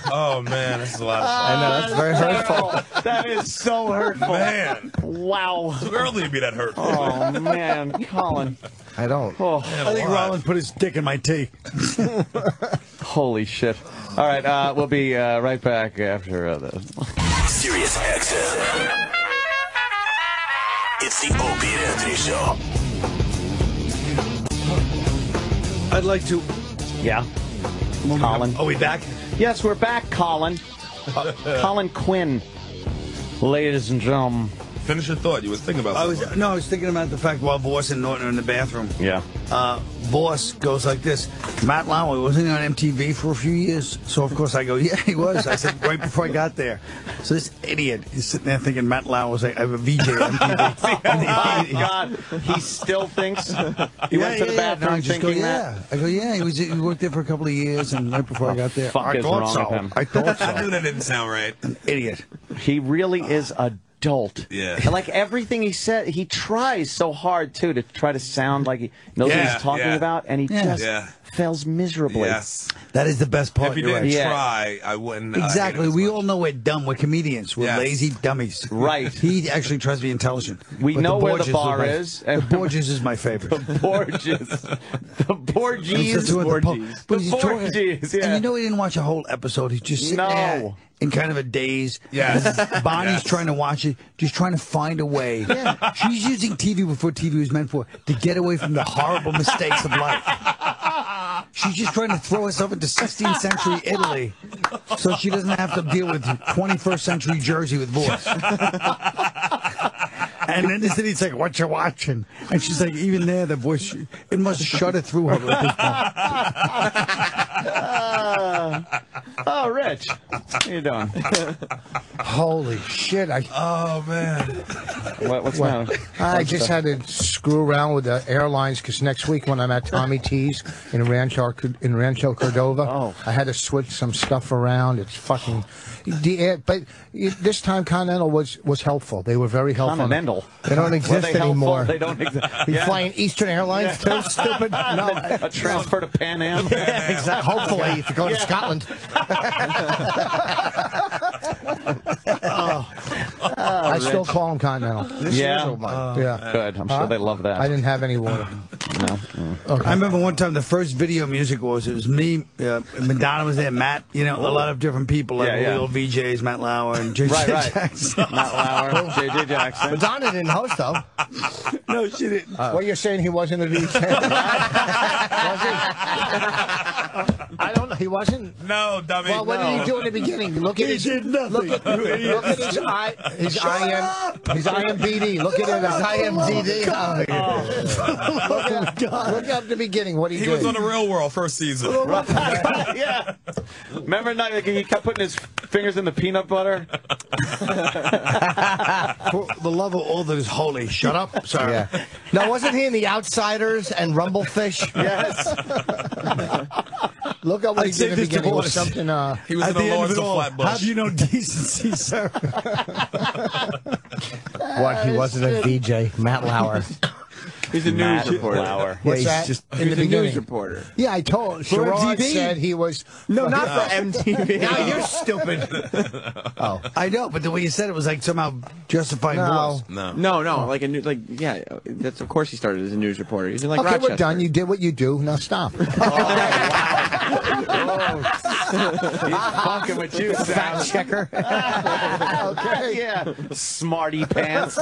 man, this is a lot of fun. I know that's very hurtful. That is so hurtful. Man, Wow. too early to be that hurtful. Oh man, Colin. I don't. Oh, I think Rollins put his dick in my tea. holy shit. All right, uh, we'll be uh, right back after uh, this. Sirius XM. It's the Opie and Anthony Show. I'd like to. Yeah. Colin. Are we back? Yes, we're back, Colin. Uh, Colin Quinn. Ladies and gentlemen. Finish your thought. You was thinking about I was no, I was thinking about the fact while Voss and Norton are in the bathroom. Yeah. Uh, Voss goes like this. Matt Lauer wasn't he on MTV for a few years? So of course I go, yeah, he was. I said right before I got there. So this idiot is sitting there thinking Matt Lauer was like, I have a VJ on MTV. Oh my God. He still thinks. He went to the yeah. bathroom No, I just go, thinking yeah. that. I go, yeah. He was. He worked there for a couple of years, and right before I got there, fuck I is thought wrong so. with him? I thought I knew so. that didn't sound right. idiot. He really is adult. Yeah. And like everything he said, he tries so hard too to try to sound like he knows what he's talking yeah. about, and he Yeah. just Yeah. Fails miserably. Yes. That is the best part. If you didn't right. Yeah. try, I wouldn't. uh, Exactly. it as We all know we're dumb. We're comedians. We're Yes. lazy dummies. Right. He actually tries to be intelligent. We But know where the bar my- is. The Borges is my favorite. Borges. The Borgies. He's the- the po- but The he's talking- Borgies, yeah. And you know he didn't watch a whole episode. He's just sitting No. there in kind of a daze. Yes. Bonnie's Yes. trying to watch it, just trying to find a way. Yeah. She's using TV before TV was meant for to get away from the horrible mistakes of life. She's just trying to throw herself into 16th century Italy so she doesn't have to deal with 21st century Jersey with Voss. And then the city's like, "What you watching?" And she's like, "Even there, the voice, it must shudder through her." At this point. Oh, Rich. How you doing? Holy shit! I Oh man. What, what's Well, the matter? I just had to screw around with the airlines because next week when I'm at Tommy T's in Rancho in Rancho Cordova, Oh. I had to switch some stuff around. It's fucking the air, but it, this time Continental was was helpful. They were very helpful. Continental. They don't Were exist they helpful? anymore. They don't exist. You Yeah. flying Eastern Airlines too? Stupid. No. A transfer to Pan Am. Yeah, exactly. Hopefully, if you go to Yeah. Scotland. I still call them Continental. Yeah. yeah. Good. I'm sure Huh? they love that. I didn't have any water. No. Mm. I remember one time the first video music was it was me, uh, Madonna was there, Matt, you know, a lot of different people like Yeah, yeah. Lil VJs, Matt Lauer, and JJ Right, right. Jackson. Matt Lauer, J.J. Jackson. Madonna didn't host though. no, she didn't. what you're saying? He wasn't a VJ? was he? I don't know. He wasn't. No, dummy. Well, what no. did he do in the beginning? Look at He his. did nothing. Look at, look at his I, his IM, his IMBD. Look at it, his IMDD. Oh, oh, oh look, at, look up the beginning. What he, He did. was on the Real World first season. yeah. Remember not, like, he kept putting his fingers in the peanut butter? For the love of all that is holy, shut up. Sorry. Yeah. Now, wasn't he in The Outsiders and Rumblefish? Yes. Look at what I he said did this beginning. Was something. Uh, He was At in the the end of Lords it of all, Flatbush. have you no decency, sir? what? He wasn't a DJ, Matt Lauer. He's a news reporter. Lauer. What's he's that? just- oh, in He's the a beginning. news reporter. Yeah, I told. For Sherrod MTV? said he was. No, not for MTV. Now you're stupid. oh. I know, but the way you said it was like somehow justifying No. voice. No. No, no, like a new, like yeah. That's of course he started as a news reporter. He's in like okay, Rochester. we're done. You did what you do. Now stop. Oh, he's fucking with you, Fact checker. okay. Yeah. Smarty pants.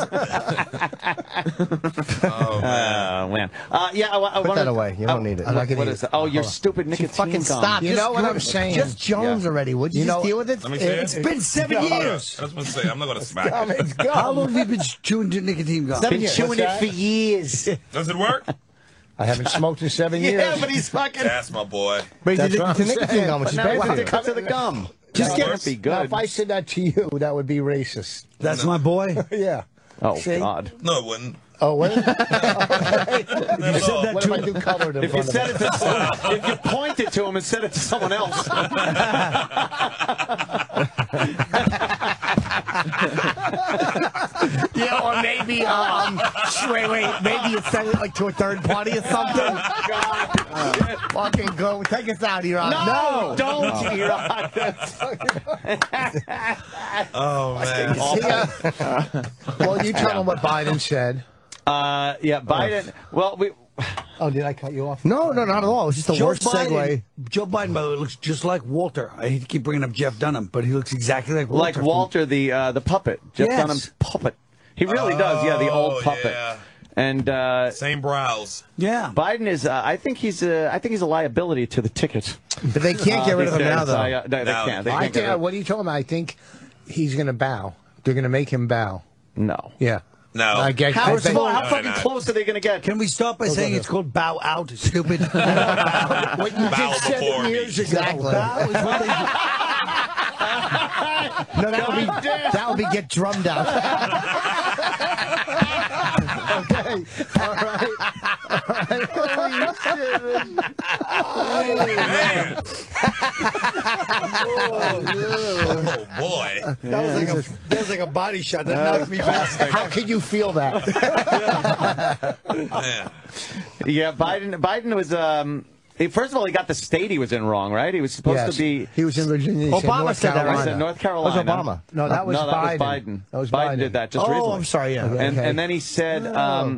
Oh man. Oh, man. Uh, yeah, I, I Put wanna- that away. You don't need it. I'm not gonna what eat is it. it? Oh, your Hold on. stupid nicotine fucking gum. stop. You know what I'm saying? Just Jones already. Would you You just know- deal with it? Let me see it. It's been seven No, years. I was going to say, I'm not going to smack Gum, it. it's gum. How long have you been chewing nicotine gum? Been years. chewing What's it that? for years. Does it work? I haven't smoked in seven years. Yeah, but he's fucking. That's my boy. But That's it's, what it's a I'm nicotine saying. gum, which But is now bad he's for you. to the gum. Just get- can't be Now, good. if I said that to you, that would be racist. That's my boy. Yeah. Oh, See? God. No, it wouldn't. Oh, what? Not at all. that what if I do colored in If you front said of it to someone, if you pointed to him and said it to someone else. yeah, or maybe um, wait, wait, maybe you send it like to a third party or something. God, Fucking go, take us out, Iran. No, don't, Iran. Oh man. Yeah. well, you tell them what Biden said. Uh, yeah, Biden. Well, we. Oh, did I cut you off? No, no, not at all. It was just the Joe worst Biden, segue. Joe Biden, by the way, looks just like Walter. I hate to keep bringing up Jeff Dunham, but he looks exactly like Walter. like from- Walter, the uh, the puppet, Jeff Yes. Dunham's puppet. He really does. Yeah, the old Oh, puppet. yeah. And uh, Same brows. Yeah. Biden is. Uh, I think he's. A, I think he's a liability to the ticket. But they can't get rid of him now, though. I, uh, they, they No. can't. They I can't think, get what are you talking about? I think he's going to bow. They're going to make him bow. No. Yeah. No. I get. How, I first of all, how No, fucking no, no. close are they going to get? Can we start by saying it's called bow out, stupid? what you Bow did seven before me. years ago. Exactly. bow is what they do. No, that would be that would be get drummed out. okay. All right. Man. oh boy. That was like a that was like a body shot that knocked me back. How can you feel that? Man. Yeah, Biden. Biden was. Um, he- first of all, he got the state he was in wrong, right? He was supposed Yes. to be. He was in Virginia. he said Obama North said that, right? Said North That Carolina. was Obama. No, that was no, that was Biden. Biden. That was Biden Biden. did that just Oh, recently. I'm sorry. Yeah. And, Okay. and then he said um,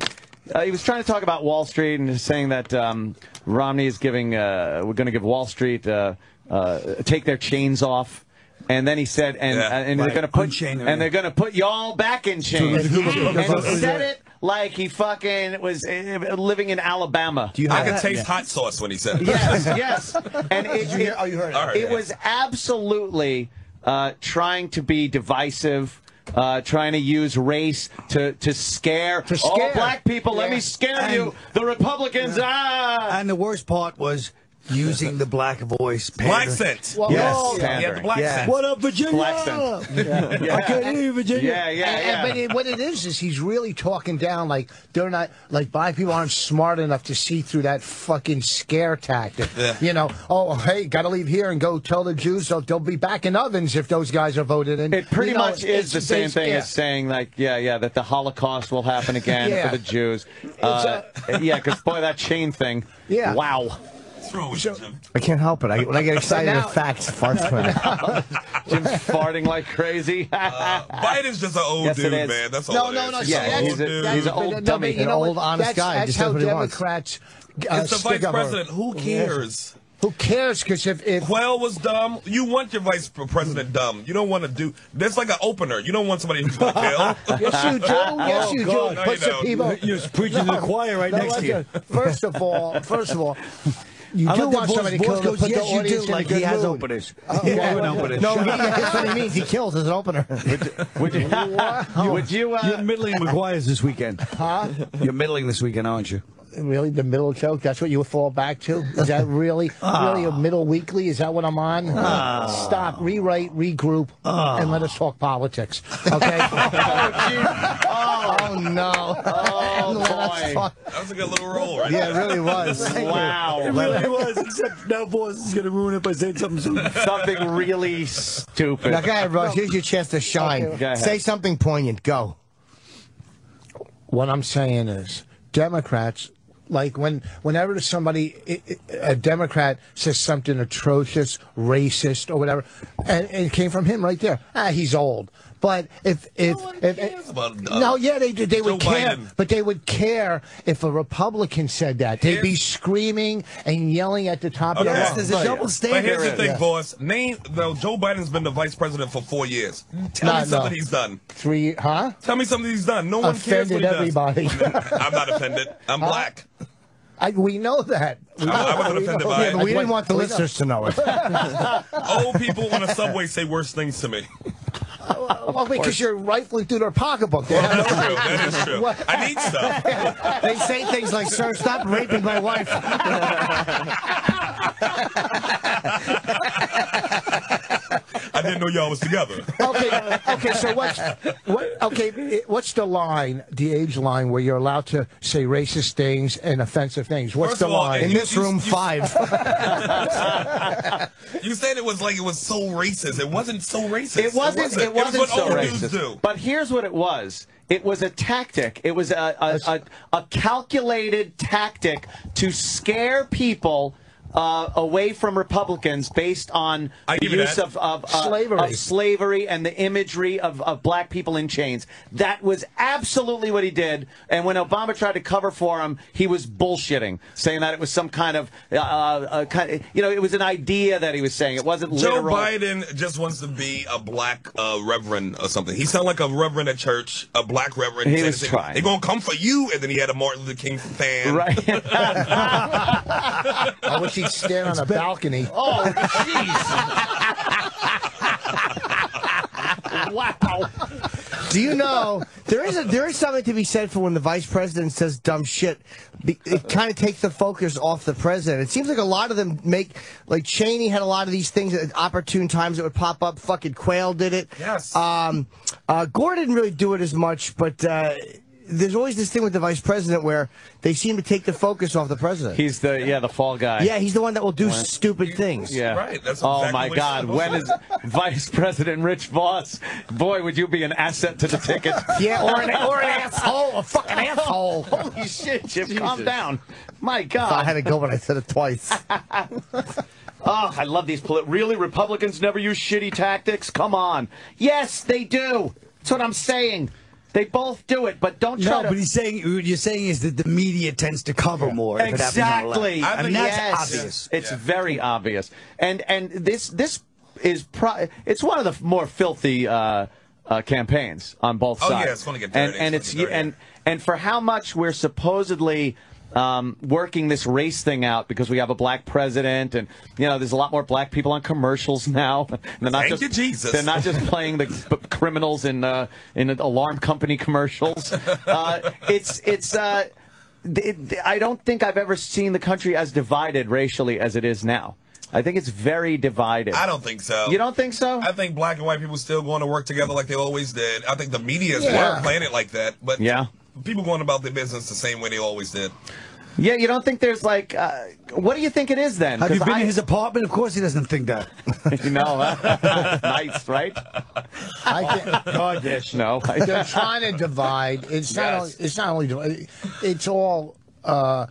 uh, he was trying to talk about Wall Street and saying that um, Romney is giving uh, we're going to give Wall Street uh, uh, take their chains off. And then he said, and Yeah. and they're going to put Unchain them, and they're going to put y'all back in chains. And he- said it like he fucking was uh, living in Alabama. Do you I have could that? taste hot sauce when he said it. Yes, yes. And it, you hear- oh, you heard it. I heard it it. was absolutely uh, trying to be divisive. Uh, trying to use race to to scare, To all black people. Let me scare And- you. The Republicans, ah. And the worst part was using the black voice. Black pandering. scent. Well, Yes, no, Yeah, the black Yeah. scent. What up, Virginia? Black scent. Yeah. I can't hear you, Virginia. Yeah, yeah, And- yeah. and- but it, what it is is he's really talking down like they're not like black people aren't smart enough to see through that fucking scare tactic. Yeah. You know, oh hey, gotta leave here and go tell the Jews they'll, they'll be back in ovens if those guys are voted in. It pretty You know, much it's- is the same thing yeah. as saying, like, yeah, yeah, that the Holocaust will happen again Yeah. for the Jews. Uh, yeah, because boy, that chain thing. Yeah. Wow. What's wrong with you, Jim? I can't help it. I, when I get excited now- with facts, farts come out. Jim's farting like crazy. Uh, Biden's just an old Yes, dude, man. That's all No, no, no. He's Yeah, an he's old dude. he's an old no, dummy. An old, honest that's, guy. That's Just how does what he wants. Democrats. Uh, It's the vice president. Who cares? Who cares? Because if, if Quayle was dumb. You want your vice president dumb. You don't want to do. That's like an opener. You don't want somebody who's going to kill. yes you do, yes you God. do. No, Put you some people. You're preaching to the choir right No, next to you. First of all, first of all, you I do like that want voice- somebody to goes, put the yes, you audience do, like he has mood. openers. Oh, yeah. an. No, he, that's what he means. He kills as an opener. Would you, would you uh, You're middling McGuire's this weekend. Huh? You're middling this weekend, aren't you? Really, the middle joke? That's what you would fall back to? Is that really, ah. really a middle weekly? Is that what I'm on? Ah. Stop, rewrite, regroup, ah. and let us talk politics. Okay? Oh, oh no! Oh, Let us boy. talk- That was a good little roll, right? Yeah, it really was. Wow. It really was, except now Voss is going to ruin it by saying something stupid. Something really stupid. Now, go ahead, Russ. Here's your chance to shine. Okay. Say something poignant. Go. What I'm saying is, Democrats, like when, whenever somebody, a Democrat says something atrocious, racist, or whatever, and, and it came from him right there. Ah, he's old. But if if, if, cares about, uh, no, yeah, they they would Joe care, Biden. but they would care if a Republican said that. They'd be screaming and yelling at the top Okay. of their lungs. there's a double standard. But here's the thing, Yeah. Voss. Name though. Joe Biden's been the vice president for four years. Tell No, me something no. he's done. Three, huh? Tell me something he's done. No one cares what Offended he does. everybody. I'm not offended. I'm black. I, we know that. We I- I wasn't offended by that. it. We didn't want the We know. listeners to know it. Old people on the subway say worse things to me. Well, because you're rifling through their pocketbook. Have That's true. That is true. What? I need stuff. they say things like, "Sir, stop raping my wife." I didn't know y'all was together. okay, okay. So what's what? Okay, what's the line, the age line, where you're allowed to say racist things and offensive things? What's First the all, line? in this room, you- five. You said it was like it was so racist. It wasn't so racist. It wasn't. It wasn't, was what so old dudes racist. do. But here's what it was. It was a tactic. It was a a, a, a calculated tactic to scare people. Uh, away from Republicans based on I the use of, of, uh, Slavery. of slavery and the imagery of, of black people in chains. That was absolutely what he did. And when Obama tried to cover for him, he was bullshitting, saying that it was some kind of, uh, uh, kind you know, it was an idea that he was saying. It wasn't Joe literal. Biden just wants to be a black uh, reverend or something. He sounded like a reverend at church, a black reverend. He said- was trying. They're gonna come for you, and then he had a Martin Luther King fan. Right. I wish he'd stand on a balcony. Oh, jeez. wow. Do you know there is a there is something to be said for when the vice president says dumb shit. It kind of takes the focus off the president. It seems like a lot of them make like Cheney had a lot of these things at opportune times that would pop up. Fucking Quayle did it. Yes. Um, uh, Gore didn't really do it as much, but. Uh, there's always this thing with the vice president where they seem to take the focus off the president. He's the yeah the fall guy. yeah, he's the one that will do stupid things. Yeah. Right, that's oh exactly my God! When is Vice President Rich Voss? Boy, would you be an asset to the ticket? Yeah, or an, or an asshole, a fucking asshole. Holy shit, Jim! Calm down. My God, I God. had to go, but I said it twice. Oh, I love these. Poli- really, Republicans never use shitty tactics. Come on. Yes, they do. That's what I'm saying. They both do it, but don't try No, to. but he's saying what you're saying is that the media tends to cover more. if it happens on. Exactly. I I mean, that's Yes. obvious. It's very obvious, and and this this is pro- it's one of the more filthy uh, uh, campaigns on both Oh, sides. Oh yeah, it's gonna get dirty. and It's it's gonna and and for how much we're supposedly. Um, working this race thing out because we have a black president, and you know there's a lot more black people on commercials now. And they're not Thank just you, Jesus. they're not just playing the criminals in uh, in alarm company commercials. Uh, it's it's. Uh, it, I don't think I've ever seen the country as divided racially as it is now. I think it's very divided. I don't think so. You don't think so? I think black and white people still going to work together like they always did. I think the media is Yeah. playing it like that, but Yeah. People going about their business the same way they always did. Yeah, you don't think there's like, uh, what do you think it is then? Have you been I- in his apartment? Of course he doesn't think that. you know, huh? nice, right? I can't, God, No, I, they're trying to divide. It's not. Yes. Only, it's not only. It's all. Uh,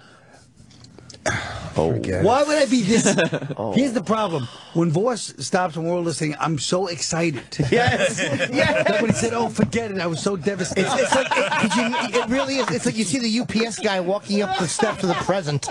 Oh. forget it. Why would I be this? Oh. Here's the problem. When Voss stops and we're all listening, I'm so excited. yes, yes. When he said, "Oh, forget it," I was so devastated. It's, it's like it, you, it really is. It's like you see the UPS guy walking up the steps of the present.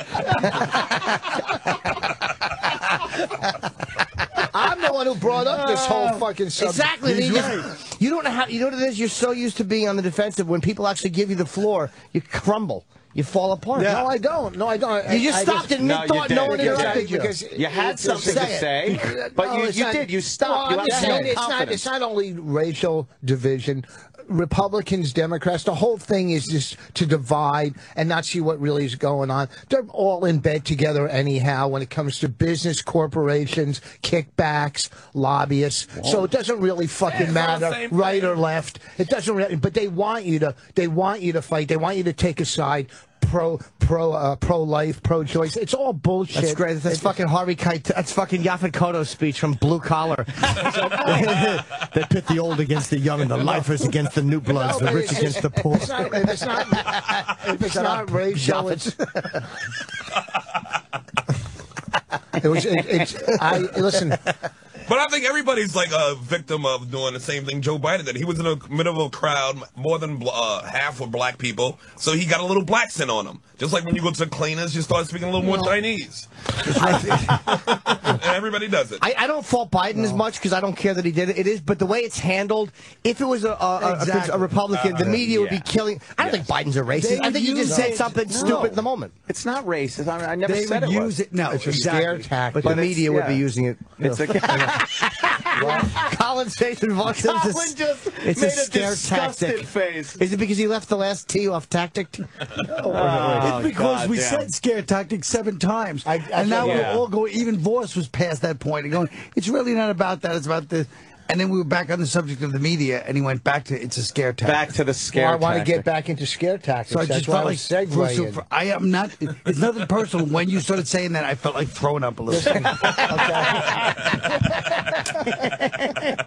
I'm the one who brought up this whole uh, fucking subject. Exactly. You just- You don't know how. You know what it is. You're so used to being on the defensive. When people actually give you the floor, you crumble. You fall apart. No, I don't. No, I don't. You just I stopped it No, mid thought. did. No one You interrupted did. you. because You had something to say it. say, but No, you, you not- did. You stopped. No, you I'm saying it's not. It's not only racial division. Republicans, Democrats, the whole thing is just to divide and not see what really is going on. They're all in bed together anyhow when it comes to business, corporations, kickbacks, lobbyists. So it doesn't really fucking it's all the matter, right thing. or left. It doesn't really, but they want you to, they want you to fight. They want you to take a side. Pro, pro, uh, pro life, pro choice. It's all bullshit. That's great. That's fucking Harvey Keitel. That's fucking Yaphet Kotto's speech from Blue Collar. they pit the old against the young and the lifers against the new bloods, No, the rich it's- against the poor. It's not, if it's not, if it's not racial, it's, it was, it, it's, I, listen, But I think everybody's like a victim of doing the same thing Joe Biden did. He was in the middle of a crowd, more than uh, half were black people, so he got a little black scent on him. Just like when you go to the cleaners, you start speaking a little more Chinese. and everybody does it. I, I don't fault Biden as much because I don't care that he did it. It is, but the way it's handled, if it was a, a, a- a, Exactly. a Republican, the uh, media would be killing. I don't think Biden's a racist. They I think he would just said it. something No. stupid in the moment. It's not racist. I, mean, I never They said would it use was. it. No, It's a exactly. scare tactic. But, But the it's- media would be using it. It's a, Colin Station walks into Colin just it's made a scare disgusted tactic. face. Is it because he left the last T off tactic? Oh, It's because God we damn. said scare tactic seven times, I- I and now said- we're all going. Even Voss was past that point and going. It's really not about that. It's about the And then we were back on the subject of the media, and he went back to it's a scare tactic. Back to the scare Well, I want to get back into scare tactics. So I That's just why I felt like for- so for- I am not. It's nothing personal. When you started saying that, I felt like throwing up a little. bit.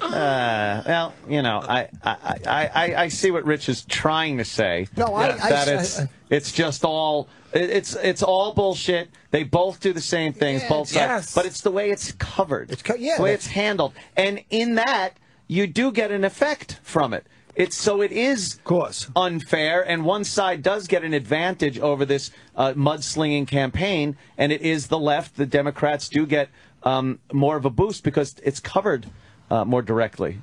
Uh, well, you know, I, I, I, I, I see what Rich is trying to say. No, I- I- that I- it's I- it's just all it's it's all bullshit. They both do the same things, both sides, yes. but it's the way it's covered. It's yeah, the way it's handled, and in that you do get an effect from it. It's so it is of course. unfair, and one side does get an advantage over this uh, mudslinging campaign, and it is the left. The Democrats do get um, more of a boost because it's covered uh, more directly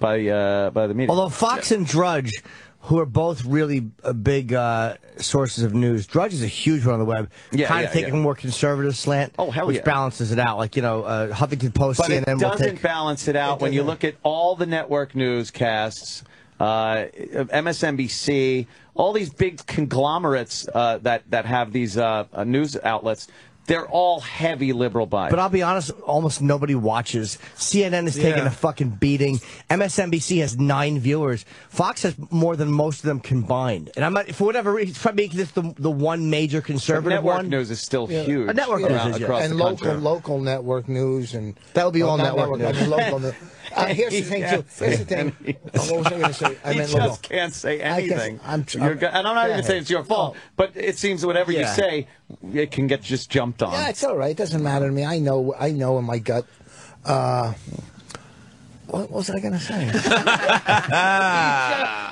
by uh, by the media. Although Fox and Drudge, who are both really uh, big uh, sources of news, Drudge is a huge one on the web. Yeah, kind yeah, of taking yeah. a more conservative slant. Oh, hell which yeah. balances it out. Like you know, uh, Huffington Post, But CNN it doesn't take. balance it out when you look at all the network newscasts, uh, MSNBC, all these big conglomerates uh, that that have these uh, news outlets. They're all heavy liberal bias. But I'll be honest, almost nobody watches. CNN is taking Yeah. a fucking beating. MSNBC has nine viewers. Fox has more than most of them combined. And I'm not, for whatever reason, it's probably this the, the one major conservative network one. news is still Yeah. huge. A network around- news is, yeah. across and the local country. local network news and That'll be all not network I news. local news. Uh, here's the thing too. Here's the thing. Oh, what was I going to say? I He meant just can't say I anything. I'm, You're and I'm not even saying it's your fault, but it seems that whatever you say, it can get just jumped on. Yeah, it's all right. It doesn't matter to me. I know. I know in my gut. Uh, what, what was I going to say?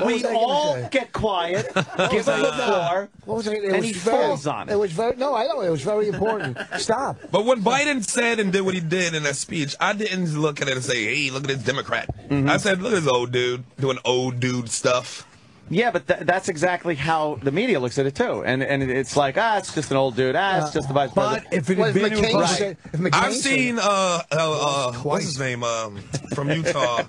We was I gonna all say? get quiet, give him the floor, What was I? It and was he very, falls on it. It was very. No, I know. It was very important. Stop. But when Biden said and did what he did in that speech, I didn't look at it and say, "Hey, look at this Democrat." Mm-hmm. I said, "Look at this old dude doing old dude stuff." Yeah, but th- that's exactly how the media looks at it too, and and it's like ah, it's just an old dude, ah, it's just the vice But president. if it What had if been McCain Republican- said? If McCain I've seen uh, uh, uh what's his name um, from Utah,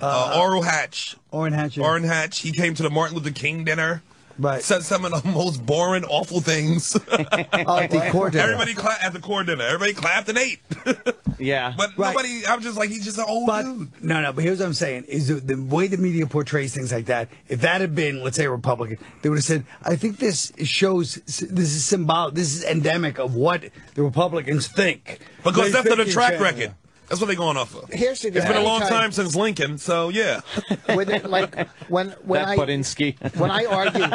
uh, Orel Hatch. Orrin Hatch. Orrin Hatch. He came to the Martin Luther King dinner. Right. Said some of the most boring, awful things. At the core dinner. Everybody clapped at the core dinner. Everybody clapped and ate. yeah, but Right. nobody. I'm just like he's just an old But dude. no, no. But here's what I'm saying: is the, the way the media portrays things like that. If that had been, let's say, a Republican, they would have said, "I think this shows this is symbolic. This is endemic of what the Republicans think." Because They that's the think in track general. record. That's what they're going off of. Here's the It's been a long anytime- time since Lincoln, so yeah. When it, like when when that I Budinsky. when I argue.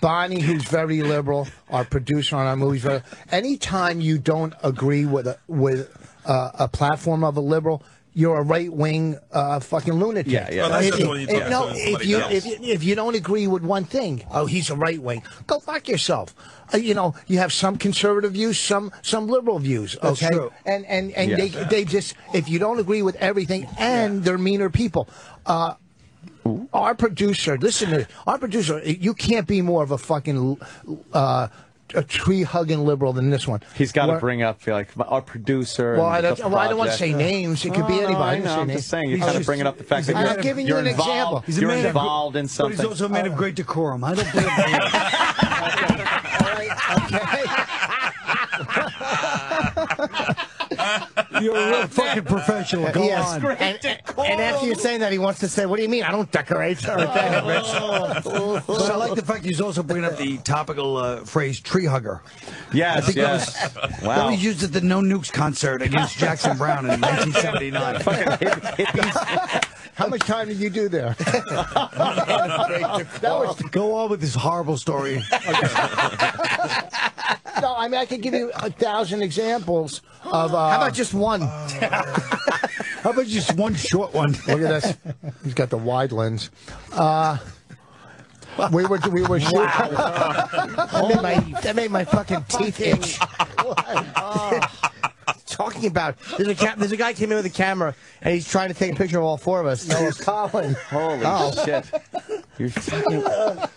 Bonnie, who's very liberal, our producer on our movies, very, anytime you don't agree with a, with uh, a platform of a liberal, you're a right wing uh, fucking lunatic. Yeah, yeah. Well, that's If- just when you if- no, if you else. if, if you don't agree with one thing, oh, he's a right wing. Go fuck yourself. Uh, you know, you have some conservative views, some some liberal views. That's Okay, true. and and and Yeah. they they just if you don't agree with everything, and they're meaner people. Uh, our producer, listen to our producer. You can't be more of a fucking uh, a tree hugging liberal than this one. He's got to bring up like our producer. Well, I don't, well, I don't want to say names. It could be Oh, no, anybody. I didn't know. say I'm names. just saying you're He's trying to bring it up the fact he's that a you're, man- giving you you're an involved, example. He's a you're man of- involved in But he's also a man of great decorum. I don't blame him. You're a real fucking professional. Go Yes. on. And, and after you're saying that, he wants to say, "What do you mean? I don't decorate." Or that, Rich. But I like the fact he's also bringing up the topical uh, phrase "tree hugger." yes, I think yes. that wow. That was used at the No Nukes concert against Jackson Browne in 1979. How much time did you do there? that was Go on with this horrible story. no. I mean, I could give you a thousand examples of. Uh, How about just one? How about just one short one? Look at this. He's got the wide lens. Uh, we were we were shooting. that, made my, that made my fucking teeth itch. Talking about there's a ca- there's a guy came in with a camera and he's trying to take a picture of all four of us. No, it's Colin. Holy Oh. shit. You're fucking...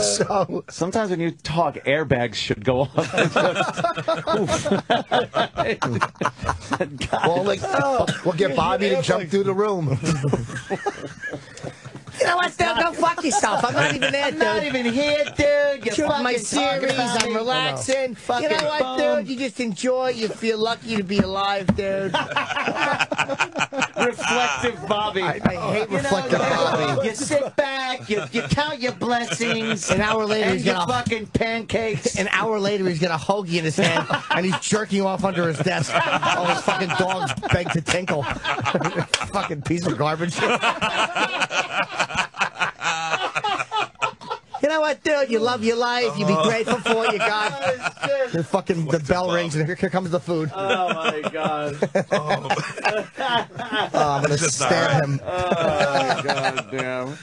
So Sometimes when you talk, airbags should go off. well, like, we'll get Bobby to jump through the room. Know what, dude? Go fuck yourself. I'm not even there, dude. I'm not even here, dude. You're my fucking talking series. I'm relaxing. You Fucking know what, dude? You just enjoy. You feel lucky to be alive, dude. Reflective ah. Bobby. I, I hate You know, reflective you- Bobby. You sit back, you, you count your blessings. An hour later, and he's your gonna- fucking pancakes. An hour later, he's got a hoagie in his hand and he's jerking off under his desk. All his fucking dogs beg to tinkle. fucking piece of garbage. You know what, dude? You love your life. You be uh-huh. grateful for what you got. The fucking the bell rings and here, here comes the food. Oh my god. Oh, I'm gonna It's just not stab him. Oh god damn.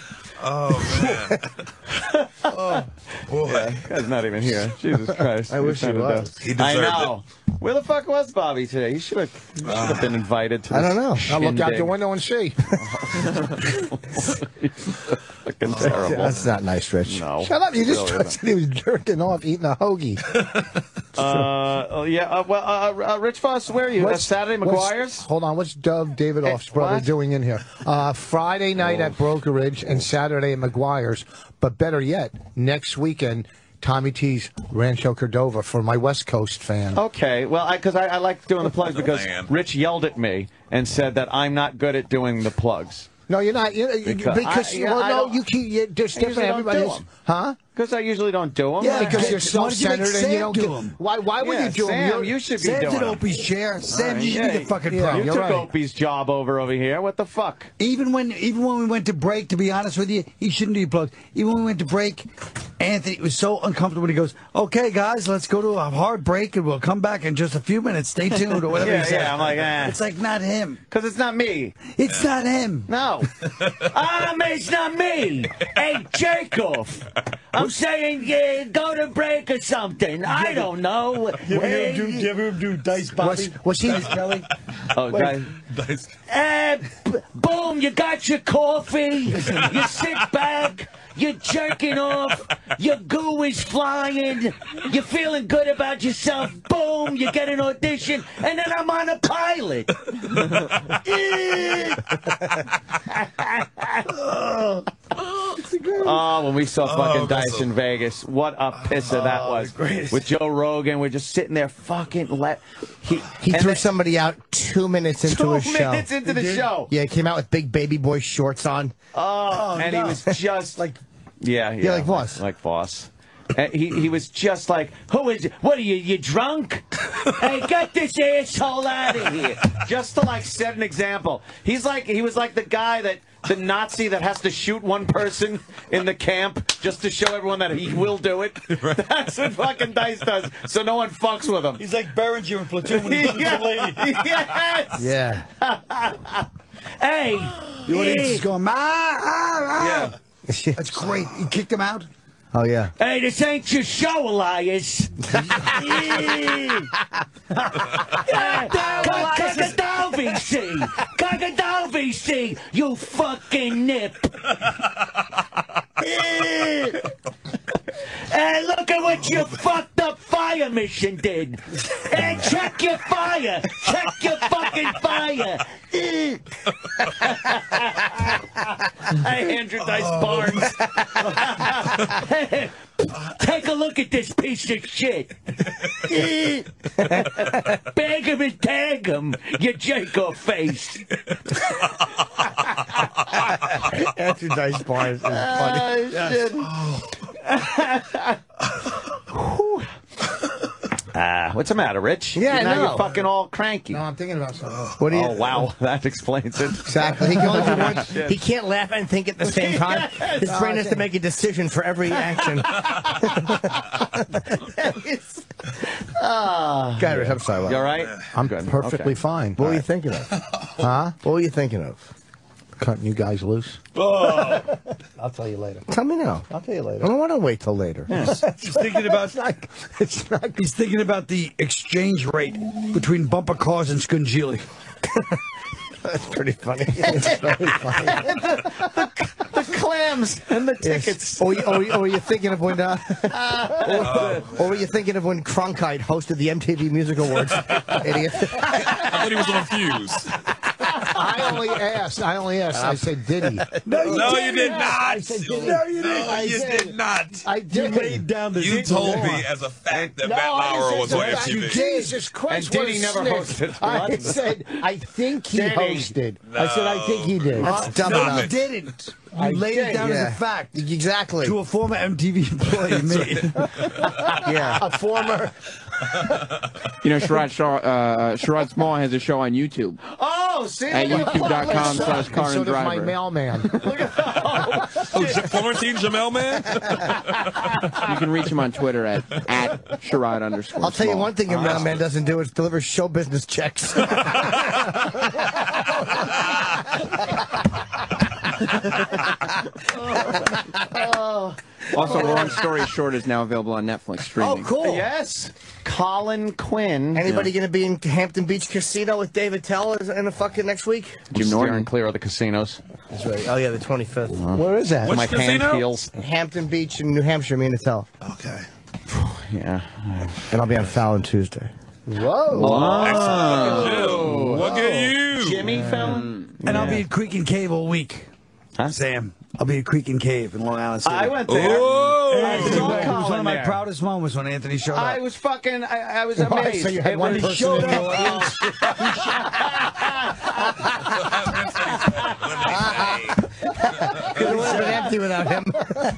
Oh man. oh boy. Yeah, guy's not even here. Jesus Christ. I wish he He's kinda was. He I deserved know. Where the fuck was Bobby today? He should have should have been invited to I don't know. I'll look out the window and see. Fucking terrible. That's not nice, Rich. No. Shut up. You just Really said he was jerking off eating a hoagie. Uh, oh, yeah. Uh, well, uh, uh, Rich Voss, where are you? That's Saturday, McGuire's. Hold on. What's Dov Davidoff's Eh, brother what? doing in here? Uh, Friday night at Brokerage and Saturday at McGuire's. But better yet, next weekend, Tommy T's Rancho Cordova for my West Coast fan. Okay, well, because I, I, like doing the plugs because Man. Rich yelled at me and said that I'm not good at doing the plugs. No, you're not. You, you- Because because, I- you, yeah, well, I no, you keep. You, there's I different. usually Everybody do is, 'em. huh? Because I usually don't do them. Yeah, Because you're don't you self-centered and you don't do get. 'em? Why? Why would Yeah, you do Sam, them? You're- you should be Sam's doing in 'em. Opie's chair. Sam, you should yeah, be the fucking yeah, pro. You you're took right. Opie's job over over here. What the fuck? Even when even when we went to break, to be honest with you, he shouldn't be plugged. Even when we went to break, Anthony was so uncomfortable. when He goes, "Okay, guys, let's go to a hard break, and we'll come back in just a few minutes. Stay tuned, or whatever." Yeah, he said. yeah, I'm like, eh. it's like not him. Because it's not me. It's not him. No. Um, it's not me. Hey, jerk off. I'm saying yeah, go to break or something. I don't know. ever do, you ever do Dice What's, what's he? Kelly? Oh, guys. Nice. Uh, boom, you got your coffee. You sit back. You're jerking off. Your goo is flying. You're feeling good about yourself. Boom, you get an audition. And then I'm on a pilot. Oh, when we saw fucking that's Dice a- in Vegas, what a pisser that was. With Joe Rogan, we're just sitting there fucking let. He, He threw then- somebody out two minutes into two his show. minutes into the show. Yeah, he came out with big baby boy shorts on. Oh, and he was just like, yeah, yeah, like Voss. like Voss. And he he was just like, who is? What are you? You drunk? hey, get this asshole out of here! Just to like set an example. He's like he was like the guy that the Nazi that has to shoot one person in the camp just to show everyone that he will do it. That's what fucking Dice does, so no one fucks with him. He's like Berenger in Platoon when he shoots a lady. yes. Yeah. Hey, The audience is going, ah, ah, ah. Yeah. That's great. He kicked him out. Oh yeah. hey, this ain't your show, Elias. Cockadoo VC! Cockadoo VC! You fucking nip! Hey, look at what your fucked up fire mission did! Hey, check your fire! Check your fucking fire! hey, Andrew Dice Barnes! Take a look at this piece of shit! Bag him and tag him, you Jacob face! Andrew Dice Barnes is funny. Ah, what's the matter, Rich? Yeah, I now know. you're fucking all cranky. No, I'm thinking about something. What do you? Oh wow, that explains it. Exactly. He can only do one. Shit. He can't laugh and think at the same time. His brain has to make a decision for every action. Ah. God, Rich, I'm sorry. You all right? I'm Good. perfectly Okay. fine. What were you thinking of? Huh? What were you thinking of? Cutting you guys loose. Oh. I'll tell you later. Tell me now. I'll tell you later. I don't want to wait till later. He's thinking about It's not. It's not. he's thinking about the exchange rate between bumper cars and Scungilli. That's pretty funny. It's very funny. The clams and the tickets. Or, you- or, you- or were you thinking of when? Uh, or, or were you thinking of when Cronkite hosted the MTV Music Awards? Idiot. I thought he was on Fuse. I only asked. I only asked. I said, did he? No, you No, didn't. did not. I said, did he? No, you didn't. No, I you did. did not. I You laid down the You zero. told me as a fact that No, Matt Lauer was on that. MTV. Jesus Christ! And what did a he never sniff. hosted? I said, I think he Did he? hosted. I said, I think he did. That's uh, dumb Stop enough. You didn't. You I laid did, it down yeah. as a fact Exactly. to a former MTV employee, me. yeah. A former. You know, Sherrod, Shaw, uh, Sherrod Small has a show on YouTube Oh, see? at youtube.com slash And car so and does my driver. mailman. Oh, J- Florentine Jamel man? You can reach him on Twitter at, at Sherrod underscore I'll tell you one thing your mailman doesn't do is deliver show business checks. Also, Long Story Short is now available on Netflix streaming. oh, streaming. cool. Yes. Colin Quinn. Anybody going to be in Hampton Beach Casino with Dave Attell in the fucking next week? Jim Steering Norton. clear of the casinos. That's right. Oh, yeah, the 25th. Uh-huh. Where is that? Which My hand casino? feels. Hampton Beach in New Hampshire, me and Tell. Okay. Yeah. And I'll be on Fallon Tuesday. Whoa. Excellent. Jim. Look at you. Jimmy Fallon? Mm. And I'll be at Creek and Cave all week. Huh? Sam, I'll be at Creek and Cave in Long Island City. I went there. Oh. I It was one of my there. proudest moments when Anthony showed up. I was fucking. I, I was Why? amazed. So you had It one person showed in the up. audience? It would have been empty without him.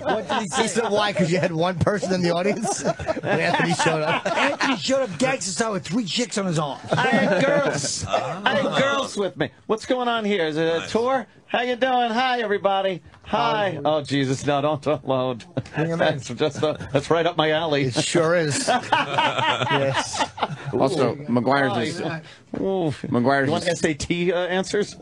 What did he say? He said, why? Because you had one person in the audience? And Anthony showed up. Anthony showed up gangster style with three chicks on his arm. I had girls. I had girls with me. What's going on here? Is it a tour? How you doing? Hi, everybody. Hi. Oh Jesus, no, don't unload. That's just uh, that's right up my alley. It sure is. yes. Also, McGuire's is, Ooh. McGuire's You want SAT uh, answers?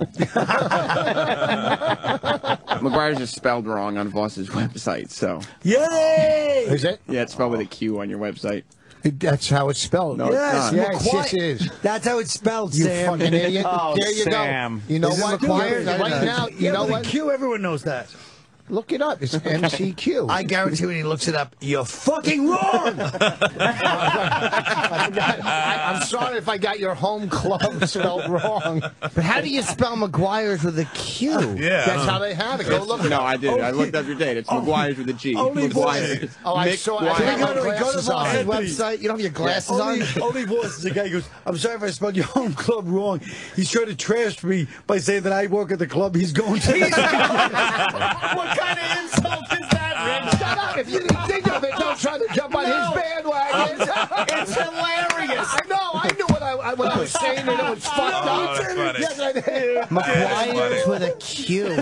McGuire's is spelled wrong on Voss's website, so. Yay! Is it? Yeah, it's spelled with a Q on your website. It- That's how it's spelled. No, Yes, not. Yes, McQuire- yes, it is. That's how it's spelled, You Sam. fucking idiot. Oh, there you Sam. go. You know Is it what? Right now, you yeah, know what? Q, everyone knows that. Look it up. It's MCQ. I guarantee when he looks it up, you're fucking wrong. I, I'm sorry if I got your home club spelled wrong. But how do you spell McGuire's with a Q? Yeah. That's how they have it. Go look it No, up. I did. I looked up your date. It's McGuire's with a G. only McGuire. Oh, I Mick saw it. I have my Go to, go to glasses on. Voss's website. You don't have your glasses only, on? only Voss is the guy who goes, I'm sorry if I spelled your home club wrong. He's trying to trash me by saying that I work at the club he's going to. kind of insult is that, Rich? Shut up. If you didn't think of it, don't try to jump on his bandwagon. It's hilarious. I know. I knew what I, I, what I was saying, and it was fucked Oh, up. that's funny. Yes, I did. McGuire's with a Q.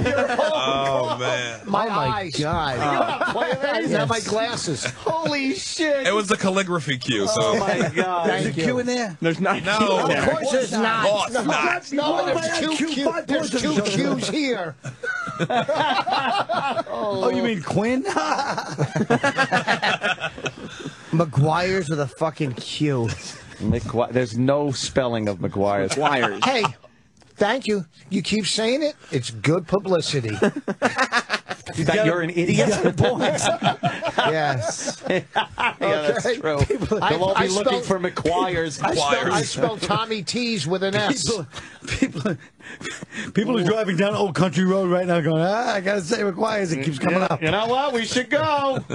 Oh, man. My oh my eyes. God. I didn't have my glasses. Holy shit. It was the calligraphy cue, oh, so. Oh my god. There's a Q in there. There's not No. a Q in Of there. course there's not. Oh, it's not. No, Why there's two, on Q? Q, there's two of. Q's here. Oh, you mean Quinn? McGuire's with a fucking Q. McGuire. There's no spelling of McGuire's. Wires. Hey, thank you. You keep saying it. It's good publicity. That you're an idiot. Yes. yeah, that's true. I- They'll all be I looking spelled- for McGuire's. I spelled, I Wires. spelled Tommy T's with an S. people, people, people are driving down Old Country Road right now going, ah, I got to say McGuire's. It keeps coming up. You know what? We should go.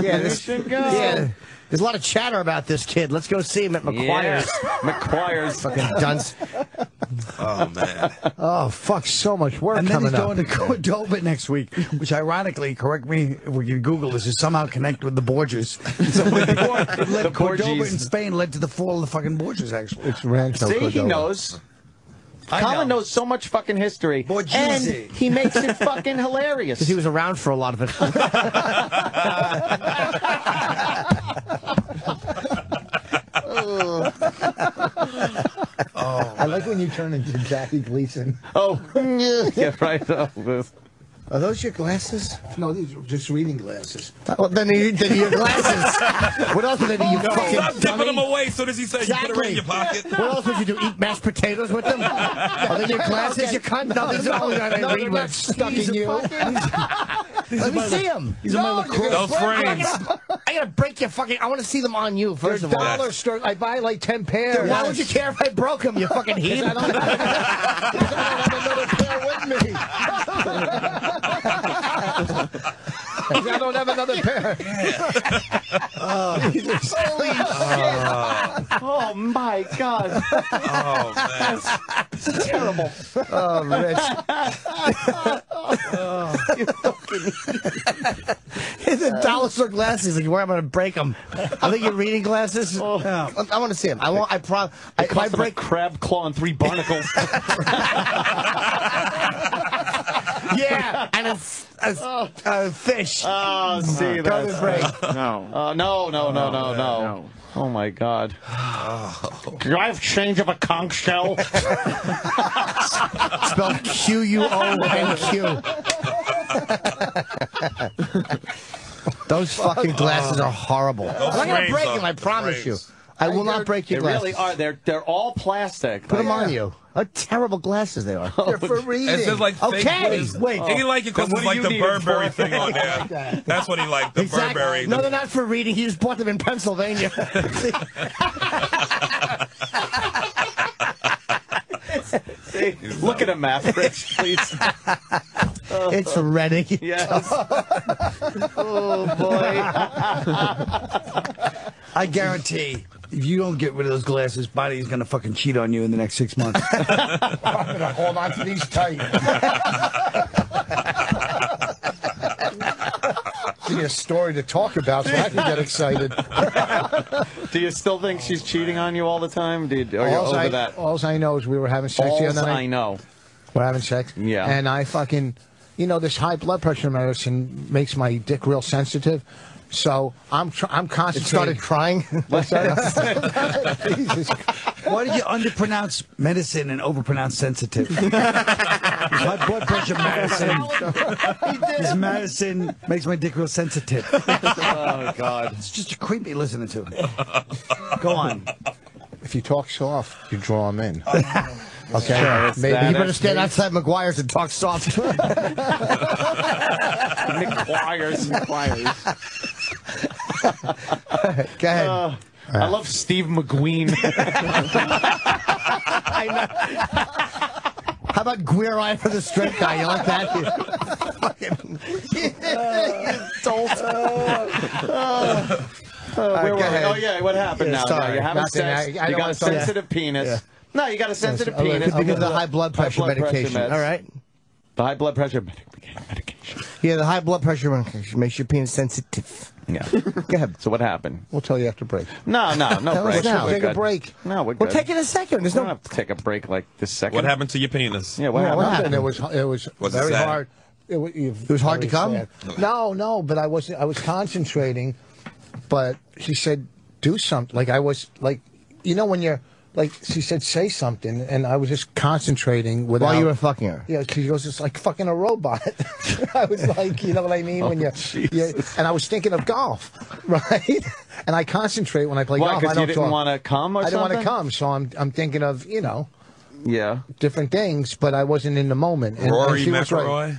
Yeah, we this, should go. yeah. There's a lot of chatter about this kid. Let's go see him at McGuire's. McGuire's. Fucking dunce. Oh, man. Oh, fuck, so much work And then coming he's up. going to Cordova next week, which ironically, correct me if we can Google this, is somehow connect with the Borgias. So it led, The Cordova Borgies. in Spain led to the fall of the fucking Borgias, actually. It's Rancho See, he knows. I Colin know. knows so much fucking history, Borghese. and he makes it fucking hilarious. Because he was around for a lot of it. Oh. I like when you turn into Jackie Gleason. oh, yeah, right. Oh, this- Are those your glasses? No, these are just reading glasses. Well, then, you, then your glasses. what else would they do? You Stop fucking tipping them away as soon as he said you put it in your pocket. What else would you do? Eat mashed potatoes with them? Are they your glasses? You cunt? No, these are only that I No, read they're not with. stuck in you. Let me see them. These are my lacrosse. Those frames. I gotta break your fucking. I want to see them on you They're first of all. dollar store. I buy like ten pairs. Why would you care if I broke them? You fucking heathen. I I don't have another pair with me. I don't have another pair. Jesus. Holy shit! Oh my God. Oh man. That's terrible. Oh, Rich. It's a dollar store glasses. Like where I'm gonna break them. I think you're reading glasses. Oh. I, I want to see them. I want. I prom. I, if I Cost him a break. crab claw and three barnacles. Yeah, and a fish. oh, see Go that. No. Uh, no, no, no, no, no. no. Oh my God. Do I have change of a conch shell? Spelled Q U O N Q. Those fucking glasses are horrible. I'm not gonna break them. I promise you. Frames. I will not break They your glasses. really are. They're they're all plastic. Put them on you. What terrible glasses they are. Oh, they're for reading. It says like Okay, glitters. wait. He like it because it's like the Burberry for? thing on there. That's what he liked. The Exactly. Burberry. No, they're not for reading. He just bought them in Pennsylvania. See, look at him, math, Rich, please. it's Reading. Yes. oh boy. I guarantee, if you don't get rid of those glasses, Bonnie's gonna fucking cheat on you in the next six months. I'm gonna hold on to these tight. Give me a story to talk about so I can get excited. Do you still think she's cheating on you all the time? Do you, are you Alls over I, that? alls I know is we were having sex the Alls other night. I know. We're having sex. Yeah. And I fucking, you know, this high blood pressure medicine makes my dick real sensitive. So I'm tr- I'm started crying. Jesus. Why did you underpronounce medicine and overpronounce sensitive? High blood pressure medicine. This medicine makes my dick real sensitive. Oh God. It's just creepy listening to it. Go on. If you talk soft, you draw them in. Okay. Sure, Maybe. You better stand outside McGuire's and talk soft. McGuire's. McGuire's. Go ahead. Uh, I love Steve McQueen. I know. How about Queer Eye for the Straight Guy? You like that? You fucking dolt. Uh, where were we? ahead. Oh yeah, what happened Yeah, now? sorry. Now you're having Nothing. sex. I- I you got a want to sensitive penis. Yeah. No, you got a sensitive Yes, oh, penis okay. Because of the high blood pressure blood medication. meds. All right. The high blood pressure medication. Yeah, the high blood pressure medication makes your penis sensitive. Yeah. Go ahead. So what happened? We'll tell you after break. No, no, no Tell us break. now. We're Take a good. break. No, we're We'll good. take it in a second. There's We don't no. have to take a break like this second. What happened to your penis? Yeah, what Yeah, happened? nothing. It was it was Was it very sad? hard. It was, It was hard to come? No, no, but I was I was concentrating, but she said do something. Like I was like, you know when you're like she said say something, and I was just concentrating without. While you were fucking her. Yeah, she goes, it's like fucking a robot. I was like, you know what I mean? when you, you, and I was thinking of golf, right? and I concentrate when I play Why? golf. I Because don't you didn't want to come or I didn't want to come, so I'm I'm thinking of you know Yeah. different things, but I wasn't in the moment. And, and Rory she was right. McIlroy?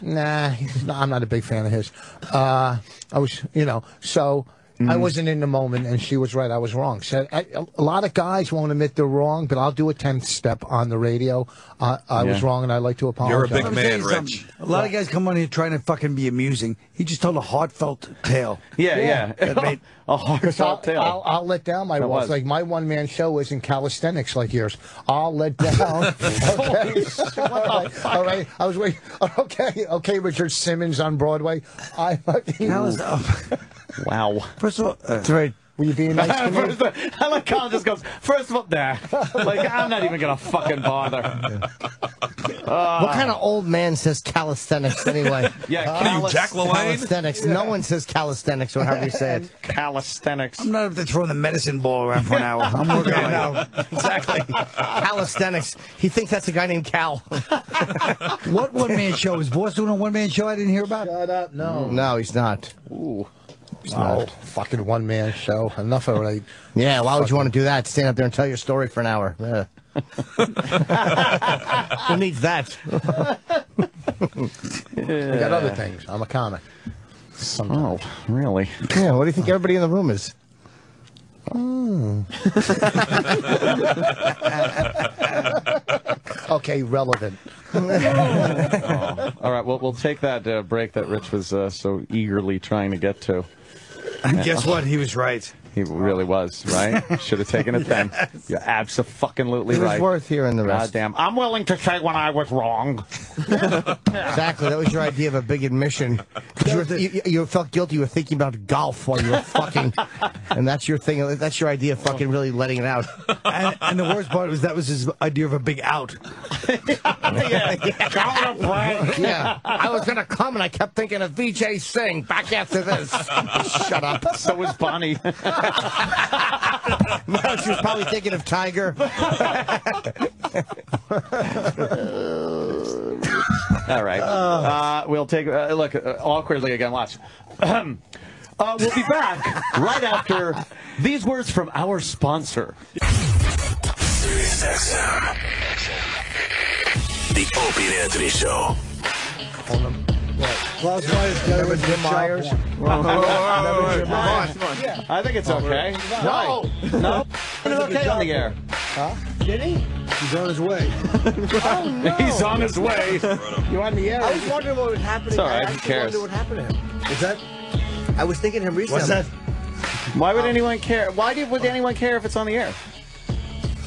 Nah, he's not, I'm not a big fan of his. Uh, I was, you know, so I Mm-hmm. wasn't in the moment, and she was right. I was wrong. So I, a lot of guys won't admit they're wrong, but I'll do a 10th step on the radio. Uh, I was wrong, and I'd like to apologize. You're a big Let man, Rich. A lot of guys come on here trying to fucking be amusing. He just told a heartfelt tale. Yeah, yeah. That made- a Because I'll, heartfelt tale. I'll, I'll let down my That walls. was. Like my one man show isn't calisthenics like yours. I'll let down. okay. all, right. all right. I was waiting. Okay. Okay. Richard Simmons on Broadway. I fucking. How's- wow. First of all, uh, It's very. Were you being nice to me? First of, I like Colin just goes, first of all, nah. Like, I'm not even going to fucking bother. what kind of old man says calisthenics anyway? Yeah, What are you, calis- Jack LaLanne? Calisthenics. No one says calisthenics or however you say it. Calisthenics. I'm not up there throwing the medicine ball around for an hour. I'm working on No, exactly. Calisthenics. He thinks that's a guy named Cal. What one man show? Is Voss doing a one man show I didn't hear about? Shut up. No. No, he's not. Ooh. No. Fucking one man show. Enough already. Yeah, why would you want to do that? Stand up there and tell your story for an hour. Yeah. Who needs that? I got other things. I'm a comic. Oh, really? Yeah. What do you think everybody in the room is? Oh. okay, relevant. Oh. All right, well, we'll take that uh, break that Rich was uh, so eagerly trying to get to. And guess what? He was right. He really was, right? Should have taken it then. You're absolutely It was right. worth hearing the rest. God damn. I'm willing to say when I was wrong. Exactly. That was your idea of a big admission. 'Cause You, were, you, you felt guilty. You were thinking about golf while you were fucking, and that's your thing. That's your idea of fucking really letting it out. And, and the worst part was that was his idea of a big out. yeah, I was gonna come, and I kept thinking of Vijay Singh. Back after this. Shut up. So was Bonnie. no, she was probably thinking of Tiger. All right. Uh, we'll take uh, look uh, awkwardly again. Watch. Uh, we'll be back right after these words from our sponsor. Sirius The Opie and Anthony Show. Klaus Myers, Remember Jim Myers? Jim Myers? I think it's okay. No. No. It's okay on the air. Huh? Did he? He's on his way. oh, no. He's on his way. You on the air? I was wondering what would happen. It's all right, I who actually cares? wonder what happened to him. Is that? I was thinking him recently. What's that? Why would anyone care? Why did, would anyone care if it's on the air?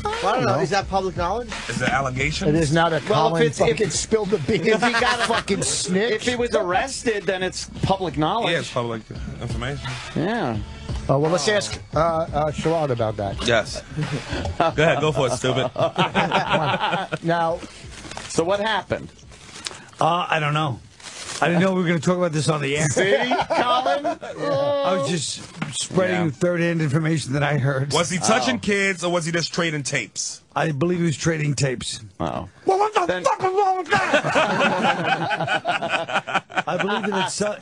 Well, I don't know. Is that public knowledge? Is it allegations? It is not a Well, if it's- if fucking it's- spilled the beans. If he got a fucking snitch. If he was arrested, then it's public knowledge. Yeah, it's public information. Yeah. Oh, well, let's ask uh, uh, Sherrod about that. Yes. go ahead, go for it, stupid. now, So what happened? Uh, I don't know. I didn't know we were going to talk about this on the air. See, Colin? I was just spreading Yeah. third-hand information that I heard. Was he touching kids or was he just trading tapes? I believe he was trading tapes. Oh. Well, what the Then- fuck is wrong with that? I believe that it's, uh,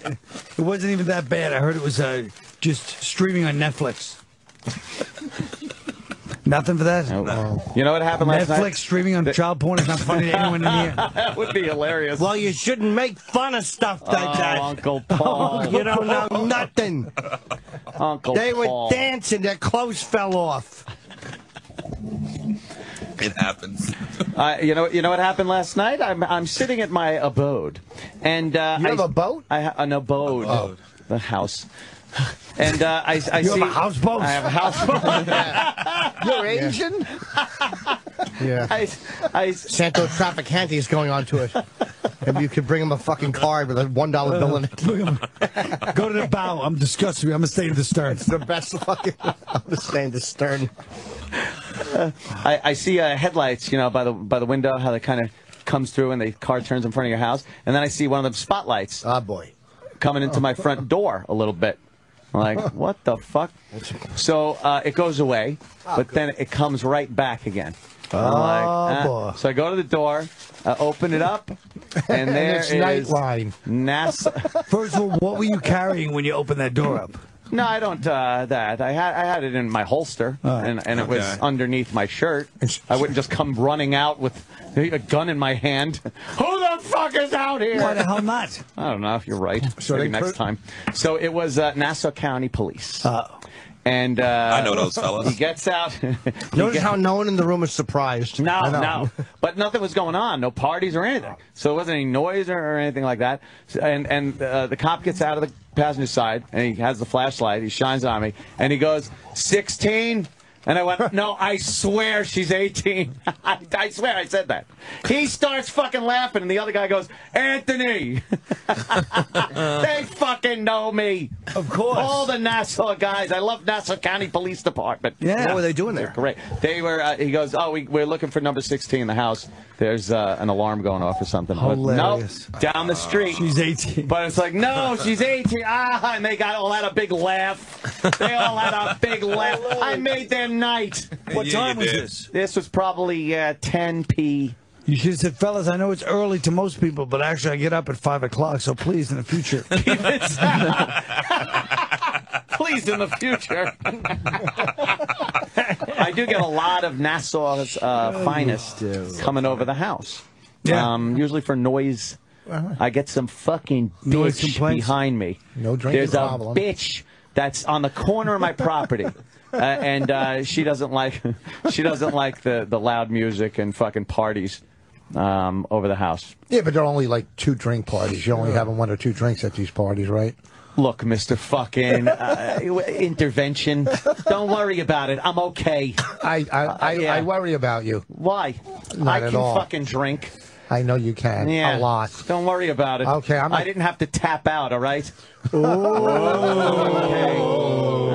it wasn't even that bad. I heard it was uh, just streaming on Netflix. Nothing for that. You know what happened last Netflix night? streaming on child porn is not funny to anyone in here. that would be hilarious. Well, you shouldn't make fun of stuff like oh, that. Uncle Paul. You don't know nothing. Uncle Paul They were dancing, their clothes fell off. It happens. Uh, you know, you know what happened last night? I'm I'm sitting at my abode, and uh, You have I- a boat? I ha- an abode, Abode. the house, and uh, I I You have a houseboat? I have a houseboat. you're Asian? yeah. I, I, Santo Traficante is going on to it. Maybe you could bring him a fucking card with a one dollar bill in it. Go to the bow. I'm disgusted. I'm going to stay to the stern. It's the best fucking. I'm just saying the stern. I, I see uh, headlights, you know, by the by the window, how they kind of comes through and the car turns in front of your house, and then I see one of them spotlights Ah, boy. coming into my front door a little bit. Like, what the fuck? So uh, it goes away, but then it comes right back again. I'm like, ah. boy. So I go to the door, uh, open it up, and there it's is Nightline. Nassau. First of all, what were you carrying when you opened that door up? No, I don't. Uh, that I had I had it in my holster, and, and it was underneath my shirt. I wouldn't just come running out with a gun in my hand. Who the fuck is out here? Why the hell not? I don't know. If you're right. So Maybe next time. So it was uh, Nassau County Police. Uh, and uh, I know those fellas. He gets out. he Notice gets- how no one in the room is surprised. no, no. But nothing was going on. No parties or anything. So it wasn't any noise or, or anything like that. And and uh, the cop gets out of the passenger side and he has the flashlight. He shines on me and he goes, 16? And I went, no, I swear she's 18. I, I swear I said that. He starts fucking laughing, and the other guy goes, Anthony. they fucking know me. Of course. All the Nassau guys. I love Nassau County Police Department. Yeah. What were they doing there? Great. They were. Uh, he goes, "Oh, we, we're looking for number 16 in the house. There's uh, an alarm going off or something." But Hilarious. nope, down the street. She's 18. But it's like, no, she's 18. Ah, and they got all had a big laugh. They all had a big laugh. I made their night. What Yeah, time was did. this? This was probably uh, 10 p. You should have said, fellas, I know it's early to most people, but actually I get up at 5 o'clock, so please, in the future. Please, in the future. I do get a lot of Nassau's uh, finest coming over the house. Yeah. Um, usually for noise I get some fucking Noise bitch behind me. No drinking There's problem. a bitch that's on the corner of my property. Uh, and uh, she doesn't like she doesn't like the, the loud music and fucking parties um, over the house. Yeah, but they're only like two drink parties. You're only having one or two drinks at these parties, right? Look, Mister Fucking uh, intervention. Don't worry about it. I'm okay. I I, I, yeah. I worry about you. Why? Not I can all. fucking drink. I know you can Yeah. a lot. Don't worry about it. Okay, I'm not- I didn't have to tap out. All right. Oh. okay.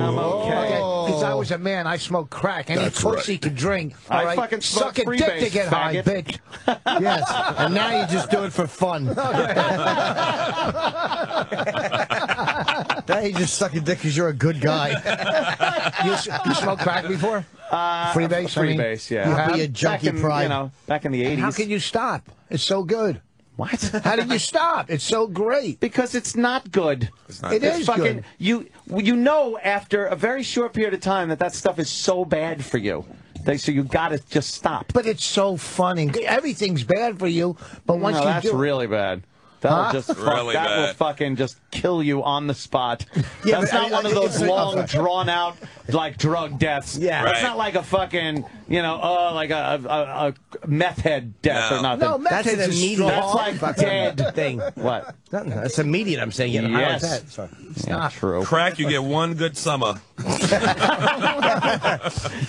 I'm okay. Because I was a man, I smoked crack. Any That's pussy right. could drink. I all right? fucking suck smoke a dick to freebase, get high, faggot. bitch. yes, and now you just do it for fun. Now you just suck a dick because you're a good guy. you, you smoked crack before? Uh, Freebase, I mean, Freebase, yeah. you have? Be a back junkie in, pride. You know, back in the And How can you stop? It's so good. What? How did you stop? It's so great. Because it's not good. It's not It good. is fucking, good. You you know after a very short period of time that that stuff is so bad for you. So you got to just stop. But it's so funny. Everything's bad for you, but once no, you that's do really bad. That'll Huh? just fuck, Really that will fucking just kill you on the spot. Yeah, That's not I- one of those it's like- long, drawn out like drug deaths. Yeah. it's Right. not like a fucking you know oh like a, a, a, a meth head death No. or nothing. No, meth That's head's an a immediate That's like dead. thing. What? Nothing. That's immediate. I'm saying. Getting high like Yes. that. So- Yeah, true. Crack, you get one good summer.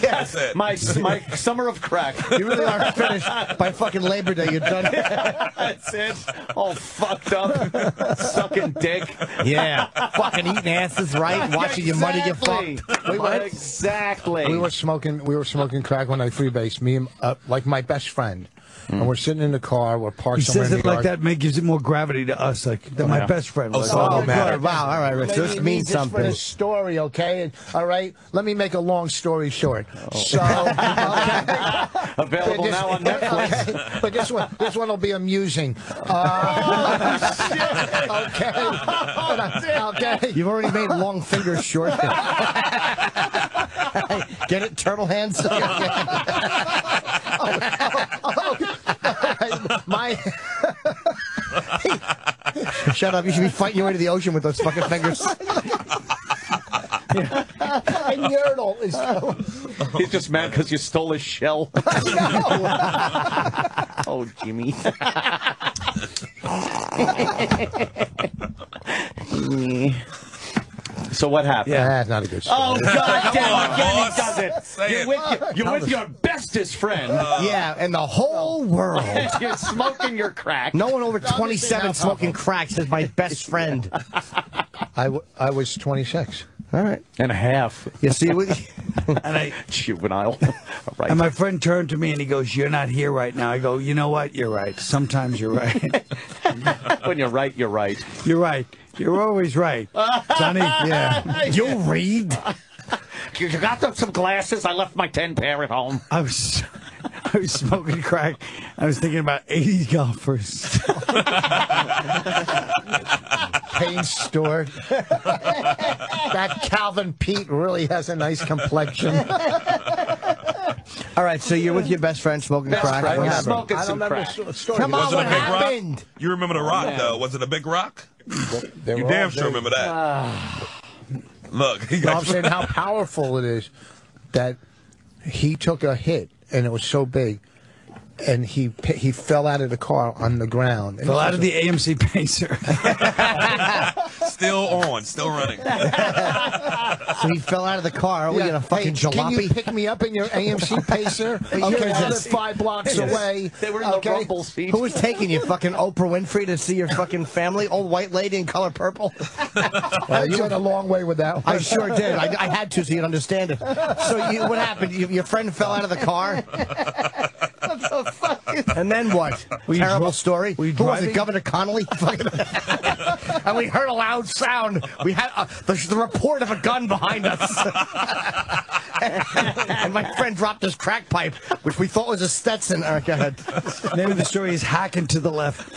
That's it. My my summer of crack. You really are finished by fucking Labor Day. You're done. That's it. All fucked up, sucking dick. Yeah, fucking eating asses, right? Watching your money get fucked. We were- exactly. We were smoking. We were smoking crack when I freebased. Me and uh, like my best friend, and we're sitting in the car. We're parked He somewhere says in it the like yard. that, man, gives it more gravity to us. Like that, my yeah. best friend. Oh, was so- like, Oh, Good. Wow. All right, Rich. This it means just for something. the story, okay? All right. Let me make a long story short. Oh. So, okay. Available This- now on Netflix. okay. But this one, this one will be amusing. Uh, okay. But I- okay. You've already made long fingers short. Get it, turtle hands. My. Shut up! You should be fighting your way to the ocean with those fucking fingers. My urinal is. He's just mad because you stole his shell. oh, Jimmy. So what happened? Yeah, that's not a good oh, story. Oh God damn! Again boss. he does it. Say You're it. with, your, you're with your bestest friend. Uh, yeah, and the whole oh. world. you're smoking your crack. No one over 27 smoking crack says my best friend. I, w- I was 26. All right. and a half. You see what? and I Juvenile. All right. and my friend turned to me and he goes, "You're not here right now." I go, "You know what? You're right. Sometimes you're right. when you're right, you're right. you're right. You're always right, Sonny." Yeah. You'll read. You you got them some glasses? I left my ten pair at home. I was, I was smoking crack. I was thinking about 80 golfers. Pain store. that Calvin Peete really has a nice complexion. All right, so you're with your best friend smoking Best crack. friend, What yeah, happened? smoking I some don't remember crack. the story. Come on, Was it a what big happened? rock? You remember the rock man. though? Was it a big rock? They You damn sure remember that. Look, he No, I'm saying how powerful it is that he took a hit and it was so big, and he he fell out of the car on the ground. And Fell out of the AMC Pacer. still on, still running. So he fell out of the car. Are we Yeah, in a fucking hey, Can you pick me up in your AMC Pacer? You're okay, just- five blocks away. They were in the okay? rumble seat. Who was taking you? Fucking Oprah Winfrey to see your fucking family? Old white lady in color purple? Well, you went a long way with that. one. I sure did. I, I had to so you'd understand it. So you, what happened? You, your friend fell out of the car? And then what? Were you Terrible story. were Who was it? Governor Connolly? And we heard a loud sound. We had uh, the, the report of a gun behind us. and my friend dropped his crack pipe, which we thought was a Stetson. All right, go ahead. Name of the story is Hacking to the Left.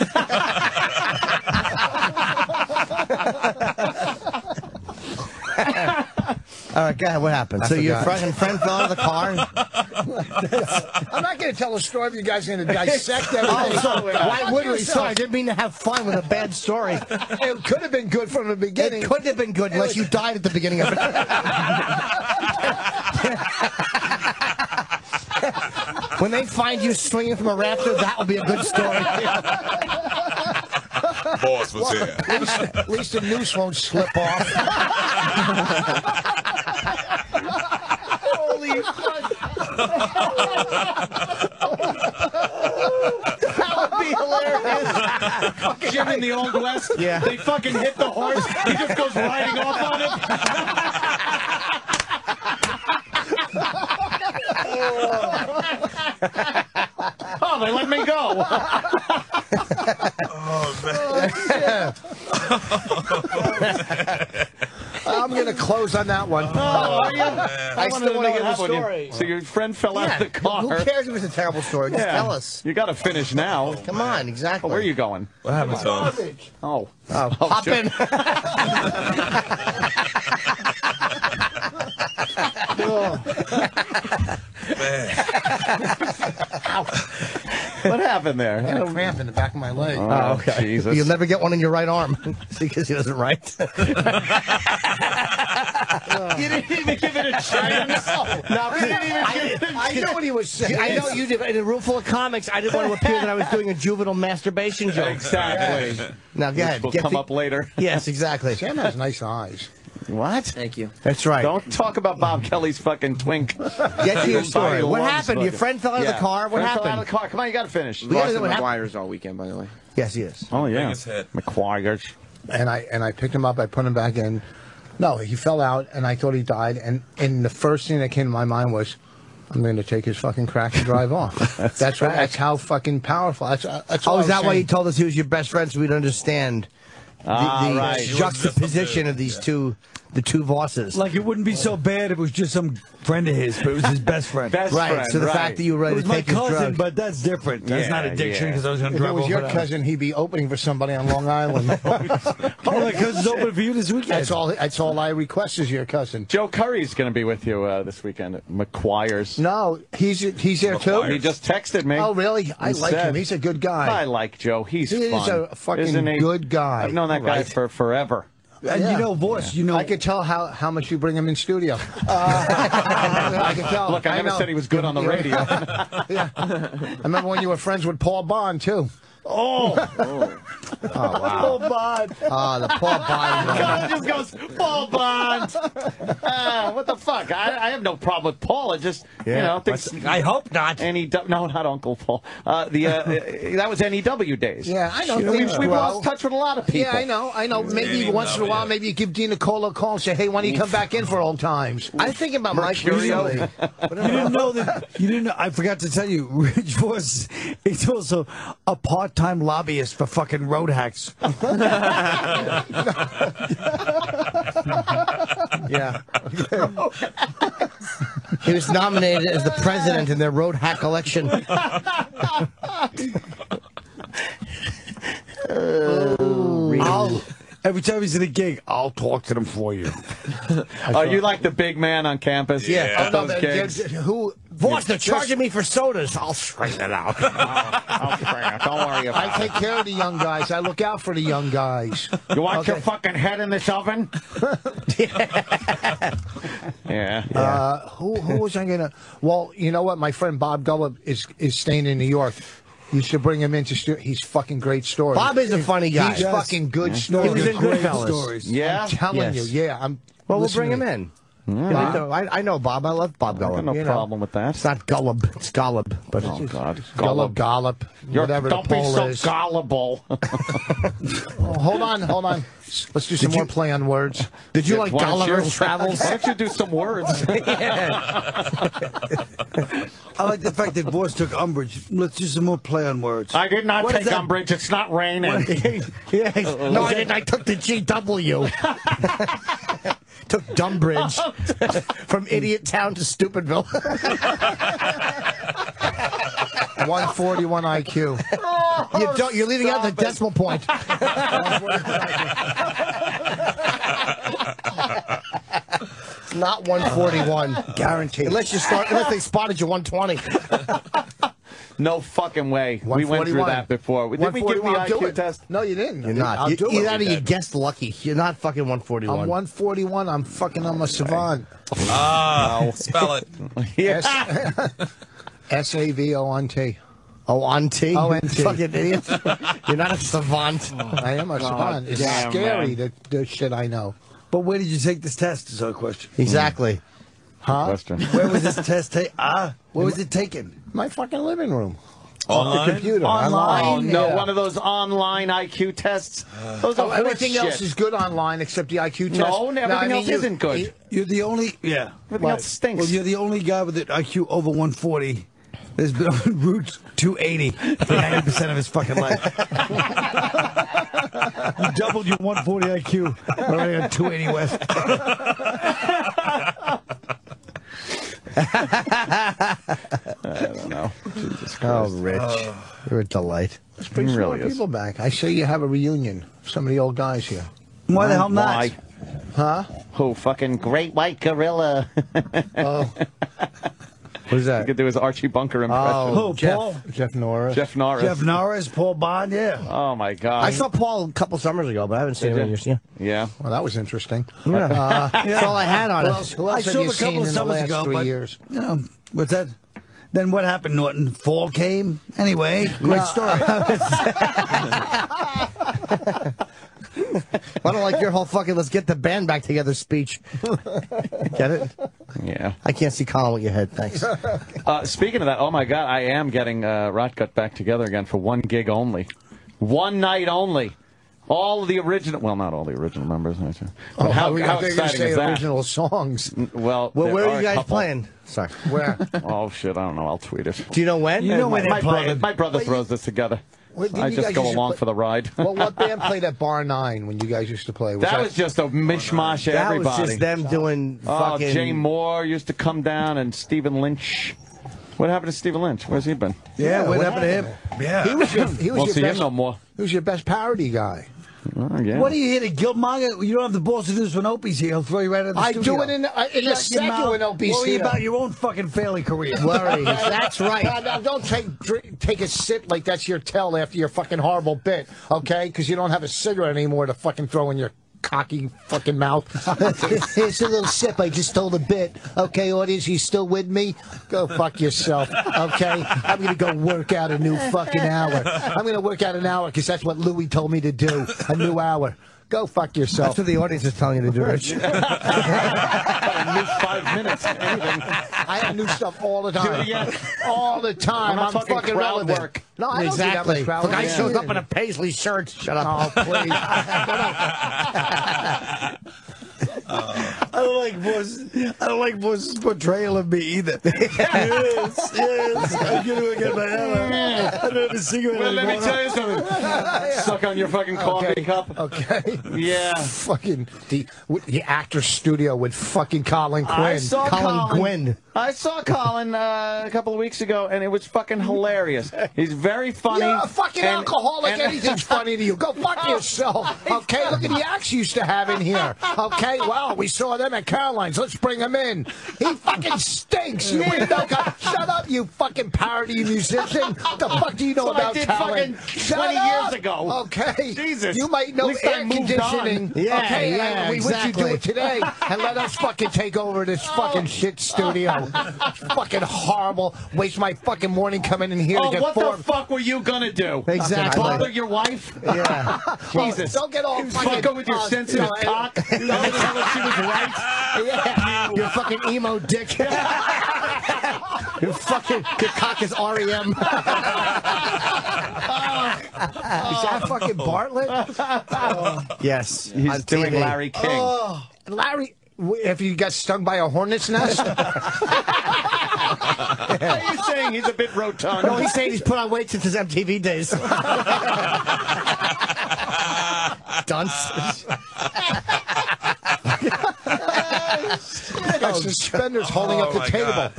All right, go ahead. What happened? I so your forgot. fucking friend fell out of the car. I'm not going to tell a story if you guys are going to dissect oh, everything. Oh, so, why would we? Sorry, I didn't mean to have fun with a bad story. It could have been good from the beginning. It couldn't have been good unless you died at the beginning of it. when they find you swinging from a rafter, that will be a good story. Voss was here. At least, at least the noose won't slip off. Holy That would be hilarious. Jim in the Old West. Yeah. They fucking hit the horse. He just goes riding off on it. oh, Oh, they let me go. Oh man I'm going to close on that one. Oh, are you? I wanted still want to know hear what the story. So your friend fell out of the car. Who cares if it's a terrible story? Just Yeah. tell us. You got to finish now. Come on, exactly. Oh, where are you going? What happened to him? Oh. oh. Oh, hop sure. in. What happened there? I had a cramp in the back of my leg. Oh, oh, okay. Jesus. You'll never get one in your right arm because he doesn't write. Oh. You didn't even give it a chance. No, You didn't even I, give it a I know what he was saying. I know you did. In a room full of comics, I didn't want to appear that I was doing a juvenile masturbation joke. Exactly. Now, go ahead. Will Get come the- up later. Yes, exactly. Sam has nice eyes. What? Thank you. That's right. Don't talk about Bob Kelly's fucking twink. Get to your story. What happened? Your friend fell out of the car. What Friend happened? Fell out of the car. Come on, you got to finish. We gotta Lost know at. McGuire's all weekend, by the way. Yes, he is. Oh yeah. Biggest hit. McQuarrie. and I and I picked him up. I put him back in. No, he fell out, and I thought he died. And and the first thing that came to my mind was, I'm going to take his fucking crack and drive off. that's that's, right. that's how fucking powerful. That's uh, that's. Oh, all Oh, I is was that why saying. you told us he was your best friend so we'd understand the, Ah, the right. juxtaposition of these two, the two bosses? Like it wouldn't be so bad if it was just some friend of his, but it was his best friend. Best right. friend, so the right. fact that you were it was to my take his cousin, drug. but that's different. That's Yeah, not addiction yeah. because I was going to If it drive was over your that. cousin, he'd be opening for somebody on Long Island. Oh, my cousin's open for you this weekend. that's all. That's all I request is your cousin. Joe Curry's going to be with you uh, this weekend at McQuire's. No, he's he's there too. He just texted me. Oh, really? I He like said- him. He's a good guy. I like Joe. He's He is fun. a fucking Isn't he? good guy. I've known that guy Right. for forever. And Yeah. you know, boss, you know, I could tell how, how much you bring him in studio. I can tell. Look, I never know. said he was good on the radio. yeah. I remember when you were friends with Paul Bond too. Oh, Oh wow. Paul Bond. Ah, the Paul Bond. God just goes Paul Bond. Ah, what the fuck? I, I have no problem with Paul. It just you know thinks. I hope not. Any no, not Uncle Paul. Uh, the uh, that was NEW days. Yeah, I know. You we've, we've grow. lost touch with a lot of people. Yeah, I know. I know. Maybe once in a while, maybe you give Dina Cola a call and say, "Hey, why don't you come back in for old times?" I'm thinking about Mike Mercurio. recently. You didn't know that. You didn't. Know, I forgot to tell you, Rich Voss is also a part-time lobbyist for fucking road hacks. Yeah. he was nominated as the president in their road hack election. I'll, every time he's at a gig, I'll talk to them for you. Oh, you like the big man on campus? Yeah. At Oh, no, those but- gigs. Who? Boss, they're charging me for sodas. I'll straighten it out. Don't worry about I take care of the young guys. I look out for the young guys. You want your fucking head in this oven? yeah. Uh, who who was I gonna? Well, you know what? My friend Bob Gullip is is staying in New York. You should bring him into stu- He's fucking great story. Bob is a funny guy. He's Yes. fucking good He story. was in Goodfellas. stories. Yeah. I'm telling Yes. you, yeah. I'm. Well, we'll bring him in. Yeah, I, know, I, I know Bob. I love Bob I got no you know. problem with that. It's not Gullib. It's Gollib. But Oh God, Gullip, Gollop, You're, whatever don't the be so is. gullible. Oh, hold on, hold on. Let's do some more play on words. did you Yeah, like why Gulliver's Travels? Why don't you do some words? I like the fact that Voss took umbrage. Let's do some more play on words. I did not What is take that? umbrage. It's not raining. yeah, no, I didn't. I took the GW. Took Dumbridge oh, from Idiot Town to Stupidville. 141 IQ. you oh, don't. You're leaving out the decimal point. Not 141. Guaranteed. Unless you start, unless they spotted you 120. No fucking way. We went through that before. Did we give the 141, IQ it. test? No, you didn't. You're not. I'll You, do either it. you guessed lucky. You're not fucking 141. I'm 141. I'm fucking. I'm a savant. Ah, spell it. yes. S A V O N T. Oh, on T. O N T. Fucking idiot. You're not a savant. I am a savant. It's damn, scary man. the, the shit I know. But where did you take this test? Is our question. Exactly. Huh? Question. Where was this test taken? Ah, where was it taken? My fucking living room. Online? The computer. Online? Oh no! Yeah. One of those online IQ tests. Those Oh, everything horse else is good online except the IQ test. No, everything I mean, else you- isn't good. you- You're the only. Yeah. Everything else stinks. Well, you're the only guy with an IQ over 140 that's been on Route 280 for 90% of his fucking life. you doubled your 140 IQ already on 280 West. I don't know. Jesus Oh, Christ. Rich. You're a delight. Let's bring some really more people back. I say you have a reunion. Some of the old guys here. Why the hell not? Why? Huh? Who fucking great white gorilla? Oh, Who's I that? could do his Archie Bunker impression. Oh, Who, Jeff, Paul? Jeff Norris. Jeff Norris. Jeff Norris, Paul Bond, yeah. Oh my God. I saw Paul a couple summers ago, but I haven't seen him in years. Yeah. Yeah. Well, that was interesting. Yeah. Uh, That's all I had on who it. else, who I else have saw you him a seen couple in of the summers last ago, three but years? you know, what's that? Then what happened, Norton? Fall came. Anyway, great story. I don't like your whole fucking let's get the band back together speech. Get it? Yeah. I can't see Colin with your head. Thanks. Uh, speaking of that, oh my God, I am getting uh, Rotgut back together again for one gig only, one night only. All of the original, well, not all the original members. But Oh, how, we how thought you exciting say is that? original songs. Well, Well, where are are you guys playing? Sorry. Where? Oh shit, I don't know. I'll tweet it. Do you know when? You know my, when my they're brother, my brother throws this together. Well, didn't I you just guys go along play- for the ride. well, what band played at Bar Nine when you guys used to play? that was just a mishmash of That everybody. was just them doing Oh, fucking. Jay Mohr used to come down, and Stephen Lynch. What happened to Stephen Lynch? Where's he been? yeah, what, what happened to him? Yeah. He was your, he was Won't your see best. him no more. He was your best parody guy. Oh, yeah. What are you here to guilt monger? You don't have the balls to do this when Opie's here. He'll throw you right out of the I studio. do it in, uh, in a second mouth. when Opie's Worry here. about your own fucking failing career. Worry. That's right. Now, now, don't take drink, take a sip like that's your tell after your fucking horrible bit, okay? Because you don't have a cigarette anymore to fucking throw in your cocky fucking mouth. Here's a little sip. I just told a bit. Okay, audience, you still with me? Go fuck yourself. Okay, I'm gonna go work out a new fucking hour. I'm gonna work out an hour because that's what Louis told me to do. A new hour. Go fuck yourself. That's what the audience is telling you to do, Rich. new five minutes. Anything. I have new stuff all the time. Do it again. All the time. I'm I'm talking fucking crowd relevant. work. No, I don't exactly. do that The with guy crowd shows up in a paisley shirt. Shut up. Oh, please. Uh, I don't like Voss. I don't like Voss's portrayal of me either. yes, yes. I'm gonna get my hammer. I don't have a cigarette Well, let me tell you something. Suck on your fucking coffee Okay. cup. Okay. Yeah. fucking the the actor studio with fucking Colin Quinn. I saw Colin Colin, Quinn. I saw Colin uh, a couple of weeks ago, and it was fucking hilarious. He's very funny. You're a fucking and- alcoholic. and- Anything's funny to you. Go fuck yourself. Okay, look at the acts you used to have in here. Okay, well, we saw them at Caroline's. Let's bring him in. He fucking stinks. You ain't no guy. Shut up, you fucking parody musician. What the fuck do you know what I about did talent? fucking Shut 20 up. years ago. Okay. Jesus. You might know air conditioning. on. Yeah, okay, yeah, we wish you do it today and let us fucking take over this fucking shit studio. fucking horrible. Waste my fucking morning coming in here Oh, to get what four. the fuck were you gonna do? Exactly. Bother your wife? Yeah. Jesus. Don't get all fucking Fuck with your uh, sensitive you know, cock. Tell her she was right. Yeah, you fucking emo dick. Your fucking your cock is REM. Is that fucking Bartlett? yes. He's on doing TV. Larry King. Oh, Larry, if you got stung by a hornet's nest? Are you saying he's a bit rotund? No, he's saying he's put on weight since his MTV days. Dunce. Got suspenders holding Oh, up the my table.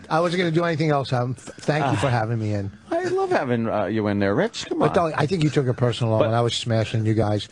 I wasn't going to do anything else. Um, thank you for having me in. I I love having uh, you in there, Rich. Come But on. don't, I think you took it personal But- when I was smashing you guys.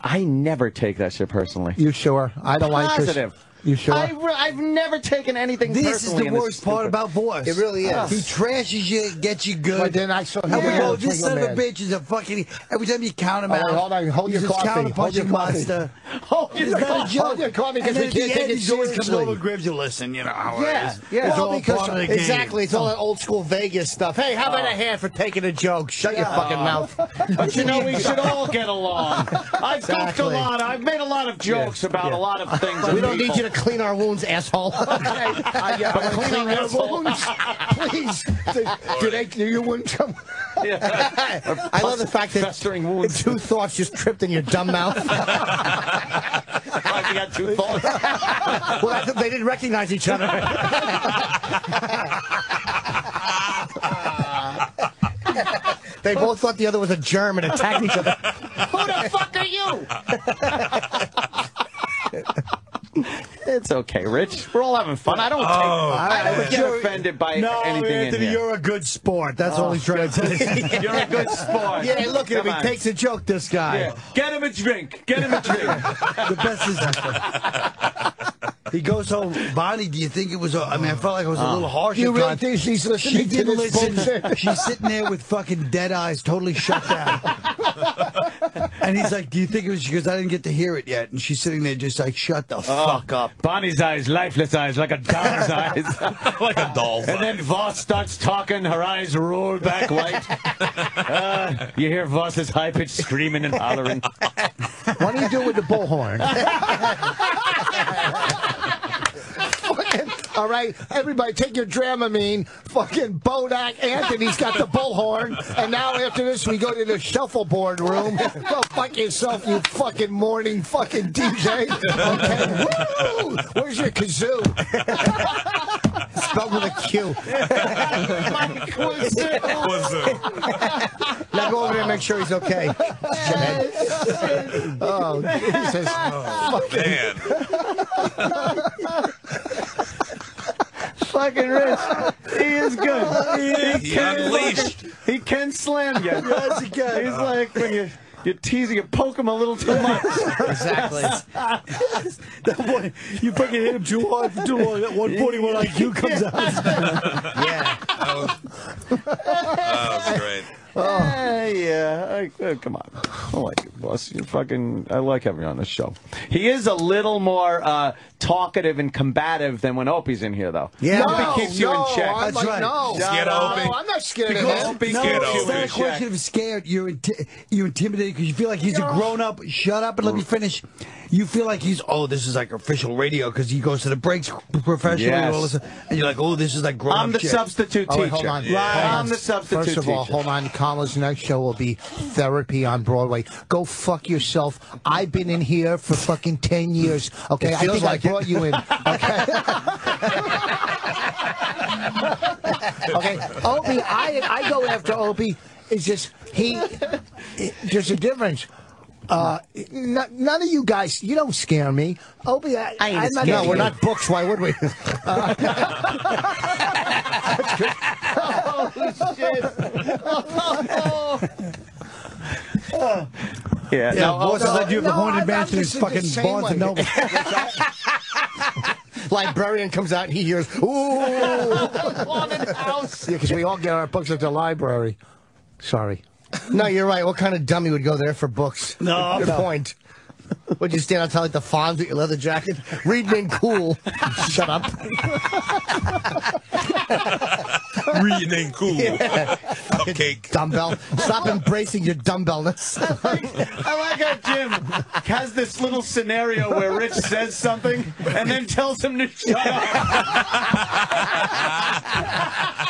I never take that shit personally. You sure? I don't like this. Positive. You sure? I re- I've never taken anything This is personally the in this worst part stupid- about Voss. It really is. He trashes you, gets you good. But then I saw him And we go, this son of a bitch is a fucking. Every time you count him Oh, out, wait, hold on, hold your coffee, hold counter-punching your coffee. monster. Hold It's your not a coffee. joke. Hold your coffee, 'cause And we then at can't the take end, it he's always comes over, grabs you. Listen, you know Yeah, yeah. It's all because part of the game. exactly, it's all that old school Vegas stuff. Hey, how about a oh. hand for taking a joke? Shut your fucking mouth. But you know, we should all get along. I've goofed a lot. I've made a lot of jokes about a lot of things. We don't need you to clean our wounds, asshole. okay, I, yeah, But I clean clean our wounds, please. Do, do they? Do your wounds come? I love the fact that two thoughts just tripped in your dumb mouth. You got two thoughts? well, I they didn't recognize each other. they both thought the other was a germ and attacked each other. Who the fuck are you? It's okay, Rich. We're all having fun. I don't take. Oh. I don't get offended by No, anything Anthony, in here. you're a good sport. That's all he's trying to say. You're a good sport. Yeah, look at him. Come He on. takes a joke, this guy. Yeah. Get him a drink. Get him a drink. the best is he goes home. Bonnie, do you think it was? A, I mean, I felt like it was a little harsh. You at really times. think she's She listening to didn't this listen. bullshit? She's sitting there with fucking dead eyes, totally shut down. and he's like, "Do you think it was because I didn't get to hear it yet?" And she's sitting there just like, "Shut the fuck up." Bonnie's eyes, lifeless eyes, like a doll's eyes. like a doll's And then Voss starts talking, her eyes roll back white. Uh, you hear Voss's high pitched screaming and hollering. What do you do with the bullhorn? All right, everybody, take your Dramamine. Fucking Bodak Anthony's got the bullhorn, and now after this, we go to the shuffleboard room. Go fuck yourself, you fucking morning fucking DJ. Okay, woo! Where's your kazoo? Spelled with a Q. Now go over there and make sure he's okay. Oh, Jesus. Oh, Fucking Rich. He is good. He, He unleashed. He can slam you. Yes, he can. He's like when you you tease him, you poke him a little too much. Exactly. that one, you fucking hit him too hard for too long. That 141 IQ comes out. Yeah. That was great. Uh, yeah, I, uh, come on. I like you, Voss. You fucking. I like having you on the show. He is a little more uh, talkative and combative than when Opie's in here, though. Yeah. Opie No, keeps you no, in check. I'm That's like, right. no. Scared no, of Opie? I'm not scared of Because, him. Be no, scared of it's not a question of scared. You're inti- you're intimidated because you feel like he's a grown up. Shut up and let me finish. You feel like he's oh, this is like official radio because he goes to the breaks professionally Yes. and all this, and you're like oh, this is like grown I'm up. the shit. substitute Oh, teacher. wait, hold on. Right. Hold on. I'm the substitute First of all, teacher. hold on. Kamala's next show will be therapy on Broadway. Go fuck yourself. I've been in here for fucking 10 years. Okay, I think like I it. brought you in. Okay. okay. Opie, I, I go after Opie. It's just, he, it- there's a difference. Uh, n- none of you guys, you don't scare me. Opie, I, I ain't I'm not, no, we're you. not books. Why would we? Yeah. Yeah, no, Voss oh, is like you have the no, haunted I'm- mansion I'm is just fucking same Barnes and way. Noble. Librarian comes out and he hears, ooh. haunted house. Yeah, because we all get our books at the library. Sorry. No, you're right. What kind of dummy would go there for books? No, Good no. point. Would you stand outside like the Fonz with your leather jacket? Reading in cool. Shut up. Reading ain't cool. Cupcake. Dumbbell. Stop embracing your dumbbellness. I like how Jim has this little scenario where Rich says something and then tells him to shut up.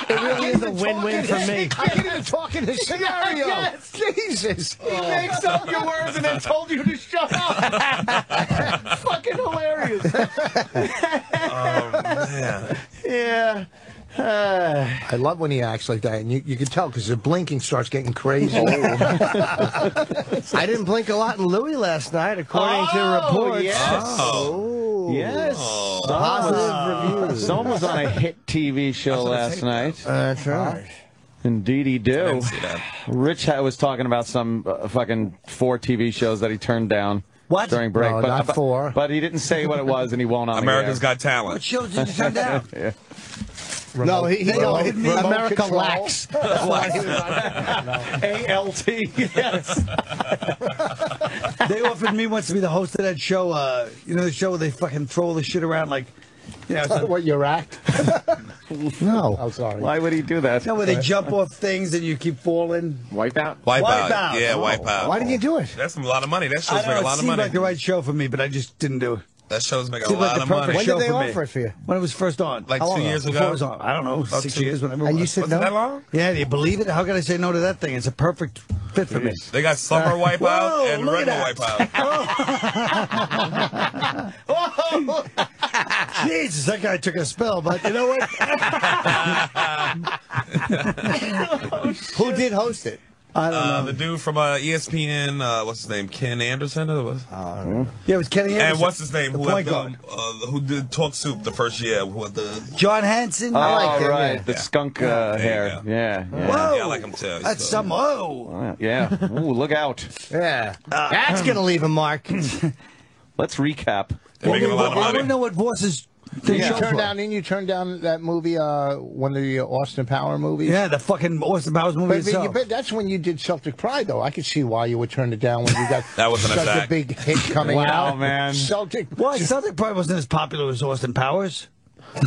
It really is a win-win for me. I can't even talk in this scenario. Yes. Jesus. He makes up your words and then told you to shut up. Fucking hilarious. Oh, man. Yeah. Uh, I love when he acts like that, and you, you can tell because the blinking starts getting crazy. I didn't blink a lot in Louie last night, according to Oh, reports. yes. Oh. yes. Positive reviews. Someone was on a hit TV show last night. That's right. Indeedy do. didn't see that. Rich was talking about some uh, fucking four TV shows that he turned down. What? During break. No, but, not but, four. But he didn't say what it was, and he won't on the America's air. Got Talent. What shows did you turn down? Yeah. No, he, he, no, Remote- remote America control. lacks. That's why he was on. ALT. Yes. they offered me once to be the host of that show. Uh, you know the show where they fucking throw all the shit around like, you know, it's what your act? no, I'm sorry. Why would he do that? you know where they jump off things and you keep falling. Wipeout. Wipeout. Wipeout. Yeah, Oh. Wipeout. Why didn't you do it? That's a lot of money. That I shows know, make a it lot of seemed money. like the right show for me, but I just didn't do it. That shows make a Seemed lot like the of perfect money. When did they for me. offer it for you? When it was first on. Like How long two ago? years Before ago. it was on. I don't know, About six two- years, whatever. it And you was. said Was no. that long? Yeah, do you believe it? How can I say no to that thing? It's a perfect fit for me. They got summer wipeout Whoa, and look at regular that. wipeout. Jesus, that guy took a spell, but you know what? Who did host it? I don't Uh, know. the dude from uh, ESPN, uh, what's his name? Ken Anderson? Or what? Yeah, it was Kenny Anderson. and what's his name? The Who, point guard. the, uh, who did Talk Soup the first year? Who the John Henson. Oh, like him, right. yeah. The skunk uh, There hair. go. Yeah. Yeah. Whoa. Yeah, I like him too. That's so- some. Whoa. Yeah. Ooh, look out. Yeah, that's gonna leave a mark. Let's recap. They're making a lot of I want to money. know what Voss's Did Yeah. you turn down? Didn't you turn down that movie? Uh, one of the Austin Power movies. Yeah, the fucking Austin Powers movie But, but, you- itself. but that's when you did Celtic Pride, though. I could see why you would turn it down when you got That was such attack. a big hit coming Wow, out. man. Celtic. Why? Celtic probably wasn't as popular as Austin Powers.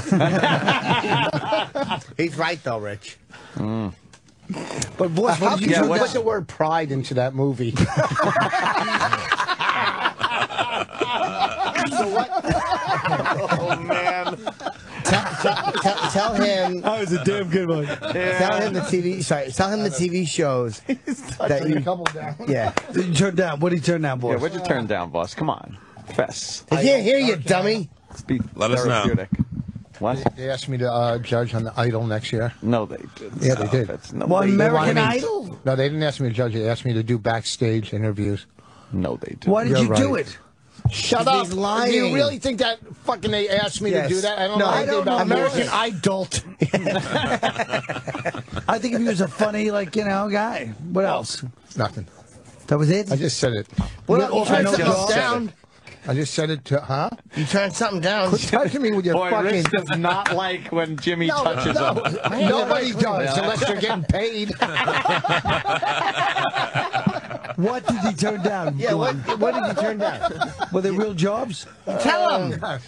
He's right, though, Rich. But Voss, How what did could you you put the word pride into that movie? Oh, man. Tell, tell, tell, tell him. That was a damn good one. Tell him the TV. Sorry, tell him the TV shows that a you. couple down. Yeah, Did you turn down? What did you turn down, Voss? Yeah, what'd you turn down, Voss? Come on. Fess. I can't hear you, dummy. Let's be Let us know. therapeutic. What? They asked me to uh, judge on the Idol next year. No, they didn't. Yeah, they did. That's, no, Well, they, American me- Idol? No, they didn't ask me to judge. They asked me to do backstage interviews. no, they didn't. Why did You're you do it? Shut He's up! lying. Do you really think that fucking they asked me Yes. to do that? I don't No, know I anything don't about know. American Idol. I think if he was a funny, like, you know, guy. What else? Nothing. That was it? I just said it. What You I turned something just said down. I just said it to huh? You turned something down. Quit touching me with your Boy, fucking. Rich does not like when Jimmy No, touches no, him. nobody does unless they're getting paid. What did he turn down? Yeah, what, what did he turn down? Were they real jobs? Tell him. Um,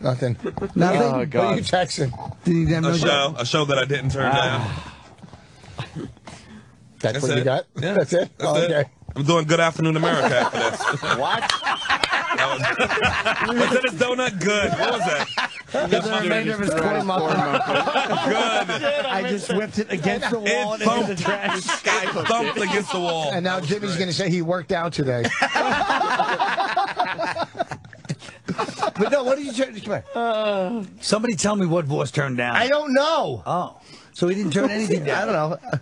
Nothing. Nothing? Oh, What are God. you texting? Did he have no A job? show, a show that I didn't turn down. That's, That's what it. you got? Yeah, That's it? That's Oh, it. okay. I'm doing Good Afternoon America after this. What? was that his donut? Good. What was that? The remainder of his corn muffin. Good. I just whipped it against the wall It and into the trash. It thumped against the wall. And now Jimmy's going to say he worked out today. But no, what did you turn? Come here. Uh. Somebody tell me what Voss turned down. I don't know. Oh. So he didn't turn anything down. I don't know.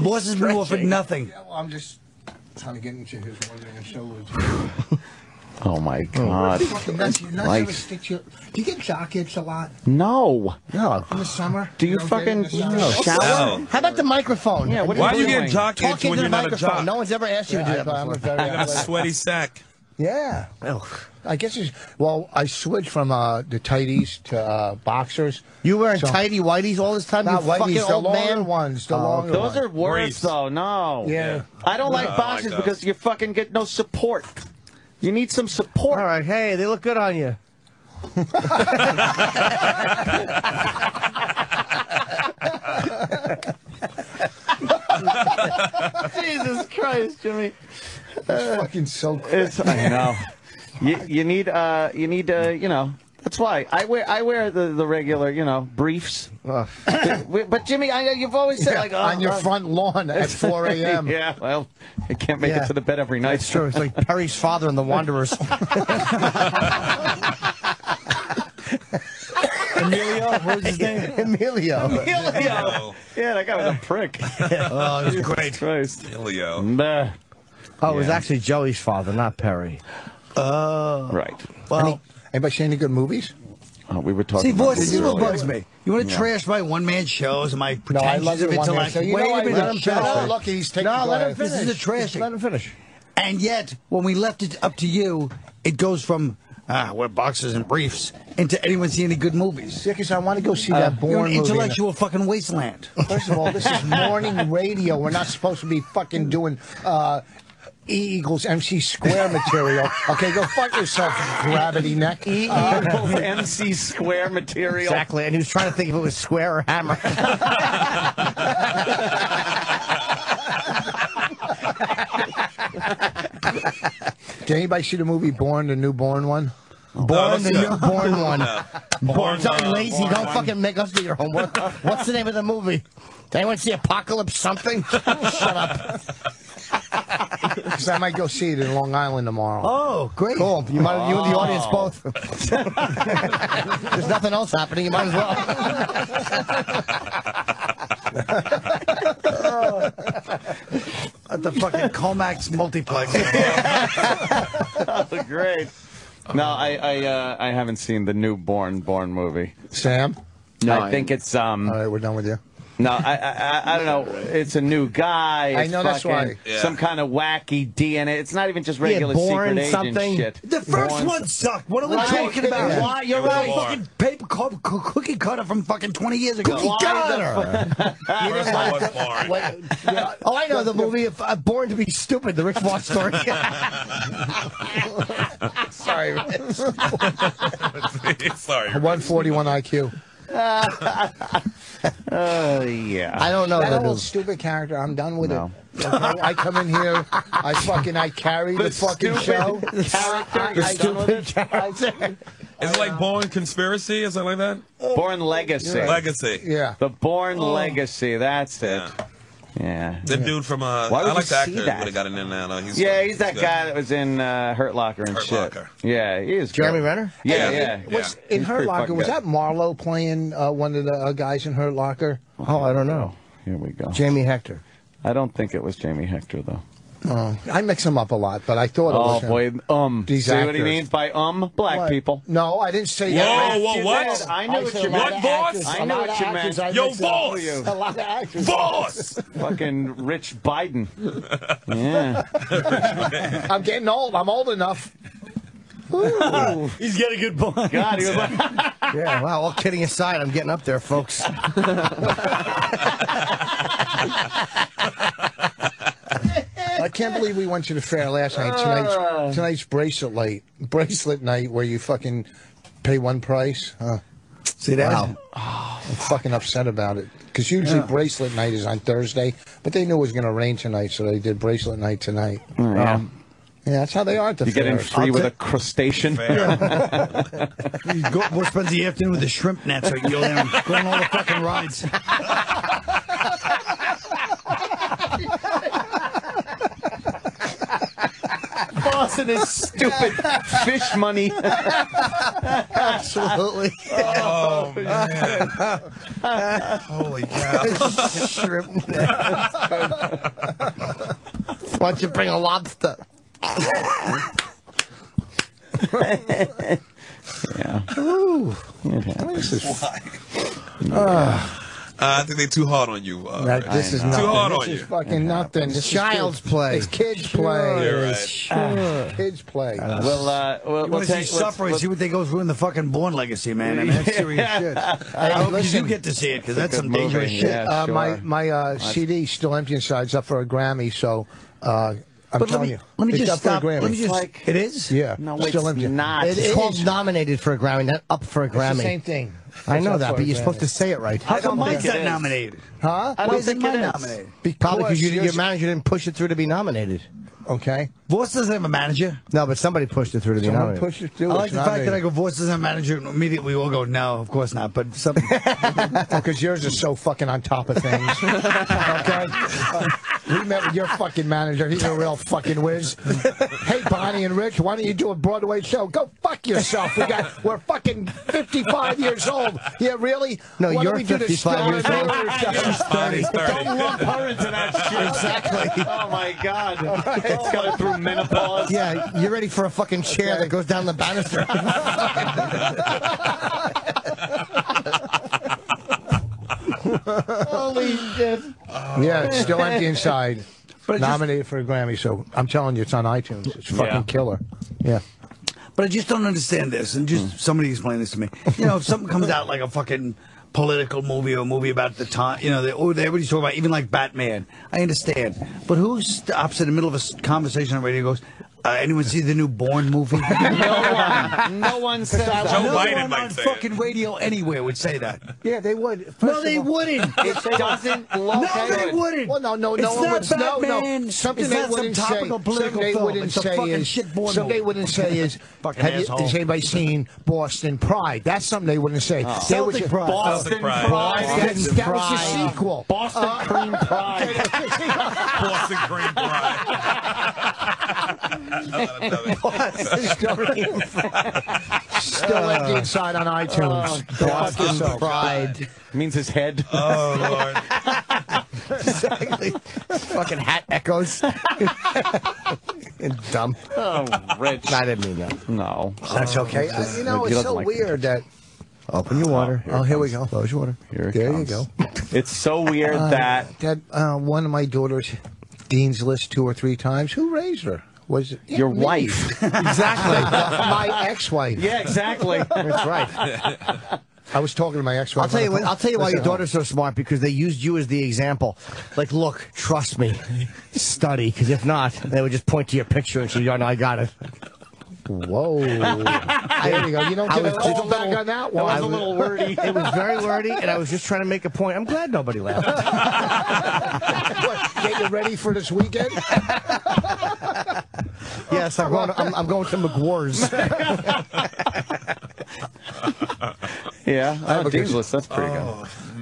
Voss has been offered nothing. Yeah, well, I'm just trying to get into his one man show. Oh, my God. Fucking nuts. You're not gonna your. Do you get jock itch a lot No. No. in the summer? Do you don't get it in fucking the summer? shower? No. How about the microphone? Yeah, what are Why you do you doing? get jock Talk itch into when the you're not a microphone. jock? No one's ever asked you to do that I'm a before. very You got a sweaty sack. Yeah. I guess it's well. I switched from uh, the tighties to uh, boxers. You wearing So- tighty whities all this time? Not you whiteies, fucking the old longer man. ones. The Oh, longer Those ones. are worse, Briefs. though. No. Yeah. I don't like No, I boxers like because you fucking get no support. You need some support. All right. Hey, they look good on you. Jesus Christ, Jimmy. It's fucking so. It's, I know. You, you need, uh, you need, uh, you know. That's why I wear, I wear the, the regular, you know, briefs. but, but Jimmy, I, you've always said like oh, on your uh, front lawn at 4 a.m. yeah, well, I can't make Yeah. it to the bed every night. It's true. It's like Perry's father in The Wanderers. Emilio, what was his name? Emilio. Emilio. Yeah, that guy was a prick. Oh, it was great. Christ. Elio. Bah. Oh, it was actually Joey's father, not Perry. Oh. Right. Well, Anybody see any good movies? Oh, we were talking. See, about boys, this is what bugs me. You want to Yeah. trash my one man shows and my No, I pretensions love of it one man intellect. show. You Wait know I a minute, let him shut up. Look, he's taking No, let him finish. This is a trash. Let him finish. And yet, when we left it up to you, it goes from ah, we're boxers and briefs into anyone see any good movies. Yeah, because I want to go see Uh, that you're Bourne an movie. intellectual fucking wasteland. First of all, this is morning radio. We're not supposed to be fucking doing uh, E equals MC square material. Okay, go fuck yourself, gravity neck. E Uh, equals MC square material. Exactly, and he was trying to think if it was square or hammer. Did anybody see the movie Bourne, the new Bourne one? Bourne the new Bourne one. Born, Born, Don't uh, lazy. Born Don't one. fucking make us do your homework. What's the name of the movie? Did anyone see Apocalypse something? Shut up. Because I might go see it in Long Island tomorrow. Oh, great. Cool. You might, you and the audience Oh. both. There's nothing else happening. You might as well. At the fucking Commack multiplex. oh, great. No, I I uh, I haven't seen the new Bourne Bourne movie. Sam? No, I think it's um. All right, we're done with you. No, I, I I- I don't know. It's a new guy. I know, that's fucking why. Yeah. Some kind of wacky DNA. It's not even just Yeah, regular Bourne secret agent something. shit. The first Born- one sucked. What are we Right. talking about? Yeah. Why? You're It was right. Born. Fucking paper co- co- cookie cutter from fucking 20 years ago. Cookie cutter. the fu- You didn't like Wait, oh, I know the movie uh, Born to be Stupid, the Rich Marx story. Sorry, Rich. Sorry. 141 IQ. Oh uh, yeah. I don't know that the old new- stupid character. I'm done with No. it. Okay? I come in here. I fucking I carry the, The fucking show. character, I, you're I, done with I, Is it like Bourne Conspiracy or something like that? Bourne Legacy. Legacy. yeah. The Born Oh. Legacy. That's it. Yeah. The dude from uh, Why would I like you the actor that? would have got in there. No, he's Yeah, he's that good. guy that was in uh, Hurt Locker and Hurt shit. Locker. Yeah, he is. Jeremy good. Renner? Yeah, Hey, yeah. Was in He's Hurt Locker? Was good. that Marlo playing uh, one of the uh, guys in Hurt Locker? Oh, I don't know. Here we go. Jamie Hector. I don't think it was Jamie Hector though. Oh, I mix them up a lot, but I thought it Oh was him. boy, um. These see what he actors. means by um? Black What? people. No, I didn't say Whoa, that. whoa, You what? did. I knew what you a meant. What, of Voss? actors- I a knew what you actors meant. I Yo, mix up. Voss! A lot of actors. Voss! Fucking Rich Biden. Yeah. I'm getting old. I'm old enough. He's got a good point. God, he was like, Yeah, wow. All kidding aside, I'm getting up there, folks. I can't believe we went to the fair last night. Tonight's, ah. tonight's bracelet night, bracelet night, where you fucking pay one price. Huh. See that? Wow. I'm fucking upset about it. Because usually Yeah. bracelet night is on Thursday, but they knew it was going to rain tonight, so they did bracelet night tonight. Oh, yeah. Um, yeah, that's how they are at the You get in fairs. free I'll with a crustacean. You go, we'll spend the afternoon with the shrimp net so you can go there and go on all the fucking rides. Voss and his stupid fish money. Absolutely. Oh man! Holy cow! Shrimp. Why don't you bring a lobster? yeah. Ooh. It happens. Ah. Uh, I think they're too hard on you. Uh, That- this is too nothing. hard this on is you. fucking nothing. This Child's kids- play. It's kids play. You're right. Sure. Kids play. We'll, uh, we'll, You we'll want to see take, suffer and see what they go through in the fucking Bourne Legacy, man. I mean, that's serious shit. I hope you do get to see it because that's some dangerous movie, shit. yeah. uh, my sure. my uh, CD still empty inside. It's up for a Grammy, so uh, I'm But let telling me, you, let me it's just up for a stop. Grammy. Let me just. like- it is. yeah, No, still it's not. It It's is. called nominated for a Grammy, not up for a Grammy. It's the Grammy. same thing. I know that, but you're supposed to say it right. How come mine's not nominated? Huh? I Why don't isn't think it mine is. nominated? Probably because you, your manager didn't push it through to be nominated. Okay. Voss doesn't have a manager. No, but somebody pushed it through to be Someone pushed it through. I like it's the fact that I go, Voss doesn't have a manager. and Immediately we all go, no, of course not. But. Because yours is so fucking on top of things. okay? Uh, we met with your fucking manager. He's a real fucking whiz. hey, Bonnie and Rich, why don't you do a Broadway show? Go fuck yourself. We got, we're fucking 55 years old. Yeah, really? No, Why don't you're we do the 55 Star years old. Wars? Bonnie's 30. Don't lump her into that shit. Exactly. Oh my God it's going through menopause. Yeah, you're ready for a fucking chair okay. that goes down the banister. Holy shit. Yeah, it's still empty inside. But nominated just, for a Grammy, so I'm telling you, it's on iTunes. It's fucking yeah. killer. Yeah. But I just don't understand this, and just mm. somebody explain this to me. You know, if something comes out like a fucking political movie or a movie about the time, you know, they, oh, or everybody's talking about, even like Batman. I understand, but who stops in the middle of a conversation on radio goes, uh, "Anyone see the new Bourne movie?" no one. No one says that. no one on fucking radio anywhere would say that. Yeah, they would. no, they wouldn't. It doesn't look No, they good. wouldn't. Well, no, no, It's no one not would. No, no. Batman. Something It's they not some wouldn't say. topical political something they wouldn't It's a say fucking is. shit Bourne something they wouldn't say is. Fucking have you, asshole. has anybody seen Boston Pride? That's something they wouldn't say. Oh. They would Celtic Pride. Boston Pride. Pride. That, Boston that was the Pride. sequel. Boston Uh, Cream Pride. Boston Cream Still empty inside on iTunes. Go fuck yourself. Pride. Means his head. Oh Lord. exactly. Fucking hat echoes. and dumb. Oh, Rich. I didn't mean that. No. That's okay. Uh, you know, it's so like weird that. Open your water. Oh, here we go. Close your water. Here it there comes. you go. It's so weird Uh, that that uh, one of my daughters, Dean's List two or three times. Who raised her? Was it your me. wife. exactly my ex-wife? Yeah, exactly. That's right. I was talking to my ex-wife. I'll tell you what. I'll tell you why your daughter's so smart because they used you as the example. Like, look, trust me, study. Because if not, they would just point to your picture and say, "Yeah, no, I got it." Whoa! there you go. You don't get a call just a back on that It one. was a little wordy. It was very wordy, and I was just trying to make a point. I'm glad nobody laughed. What, get you ready for this weekend? yes, I'm going. To, I'm, I'm going to McWar's. yeah, I have oh, a Dean's good- List, that's pretty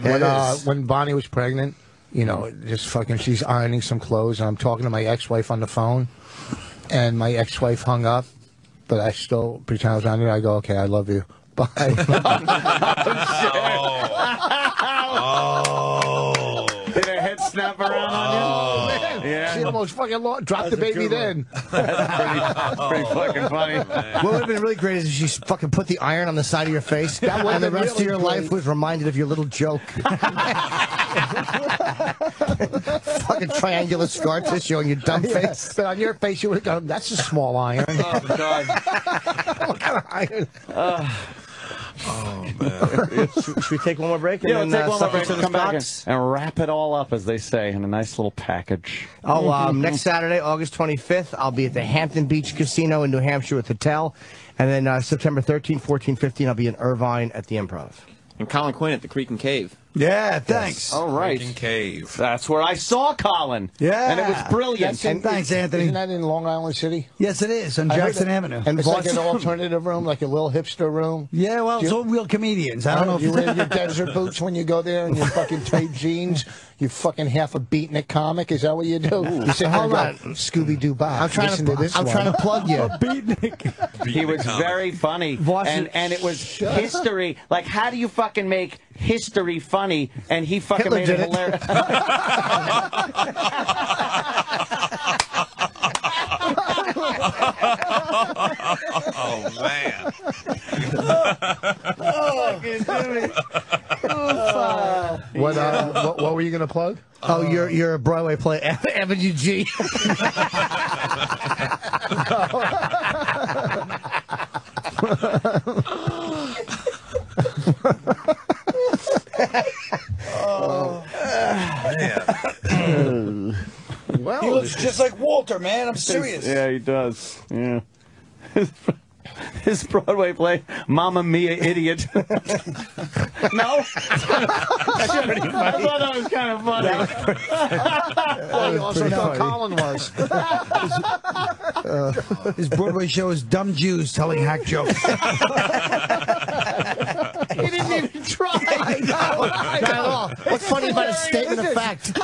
when uh, when Bonnie was pregnant, you know, just fucking, she's ironing some clothes, and I'm talking to my ex-wife on the phone, and my ex-wife hung up, but I still pretend I was on there. I go, okay, I love you. Bye. Oh. Did her head snap around on you? Yeah. She almost fucking lo- dropped the That's a baby then. That's pretty, pretty fucking funny. What would have been really great is if she fucking put the iron on the side of your face, That and the rest really of your great. life was reminded of your little joke. fucking triangular scar tissue on your dumb Yeah, face. but on your face, you would have gone, that's a small iron. Oh, God. what kind of iron? Oh man. should, should we take one more break? Yeah, and we'll then, take uh, one more break and come back and, and wrap it all up, as they say, in a nice little package. Oh, um, next Saturday, August 25th, I'll be at the Hampton Beach Casino in New Hampshire with Hotel. And then uh, September 13, 14, 15, I'll be in Irvine at the Improv. And Colin Quinn at the Creek and Cave. Yeah, thanks. All right. Freaking cave. That's where I saw Colin. Yeah. And it was brilliant. That's in- Thanks, Anthony. Isn't that in Long Island City? Yes, it is on I Jackson that- Avenue. And It's like Boston- an alternative room, like a little hipster room. yeah, well, Do it's all real comedians. I don't oh, know if you it's wear your desert boots when you go there and your fucking tight jeans. You fucking half a beatnik comic. Is that what you do? You say, hold on, Scooby Doo Bob. I'm trying to, to this I'm one. trying to plug you. He was very funny, Boston- and and it was history. Like, how do you fucking make history funny? And he fucking Hitler made it it. hilarious. oh man. What, uh, what, what were you going to plug? Oh, you're you're a Broadway play, Avenue G. Well, He looks just like Walter, man. I'm serious. yeah, he does. Yeah. His, his Broadway play, Mamma Mia Idiot. no? I thought that was kind of funny. well, you also thought Colin was. Uh, his Broadway show is dumb Jews telling hack jokes. He didn't even try. Not at all. What's funny about a statement of fact?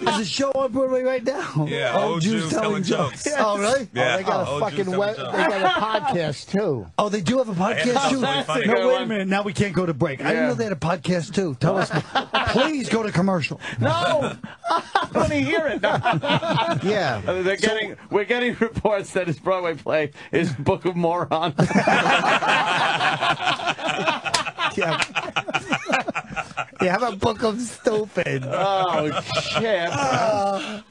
There's a show on Broadway right now. Yeah, Old old Jews telling jokes. Oh, really? Yeah. Oh, they got a Oh, fucking web, they got a podcast too. Oh, they do have a podcast too. really. No, wait a minute. Now we can't go to break. I didn't know they had a podcast too. Tell us. Please go to commercial. No! I want to hear it. Yeah. Uh, They're getting, we're getting reports that his Broadway play is Book of Moron. Yeah. Yeah, have a Book of Stupid? Oh, shit. Oh,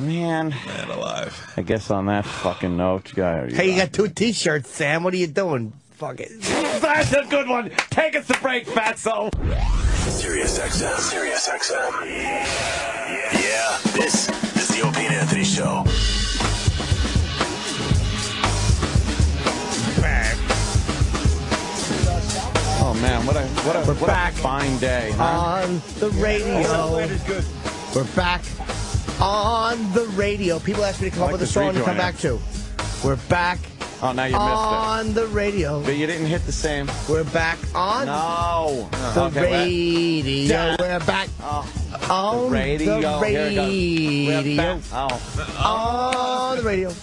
man. Man alive. I guess on that fucking note, guy. Hey, you got two T-shirts, Sam. What are you doing? Fuck it. That's a good one. Take us to break, Fatso. Sirius XM. Sirius XM. Yeah. Yeah. This is the Opie and Anthony Show. Oh man, what a what a We're what back. a fine day. Huh? on the radio. We're back on the radio. People ask me to come I up with a song to come back to. We're back Oh, now you missed it. on the radio. But you didn't hit the same. We're back on No. the Okay, well- radio. Da- We're back Oh, on radio. the Here it goes. We're radio. back. Oh. On the radio. All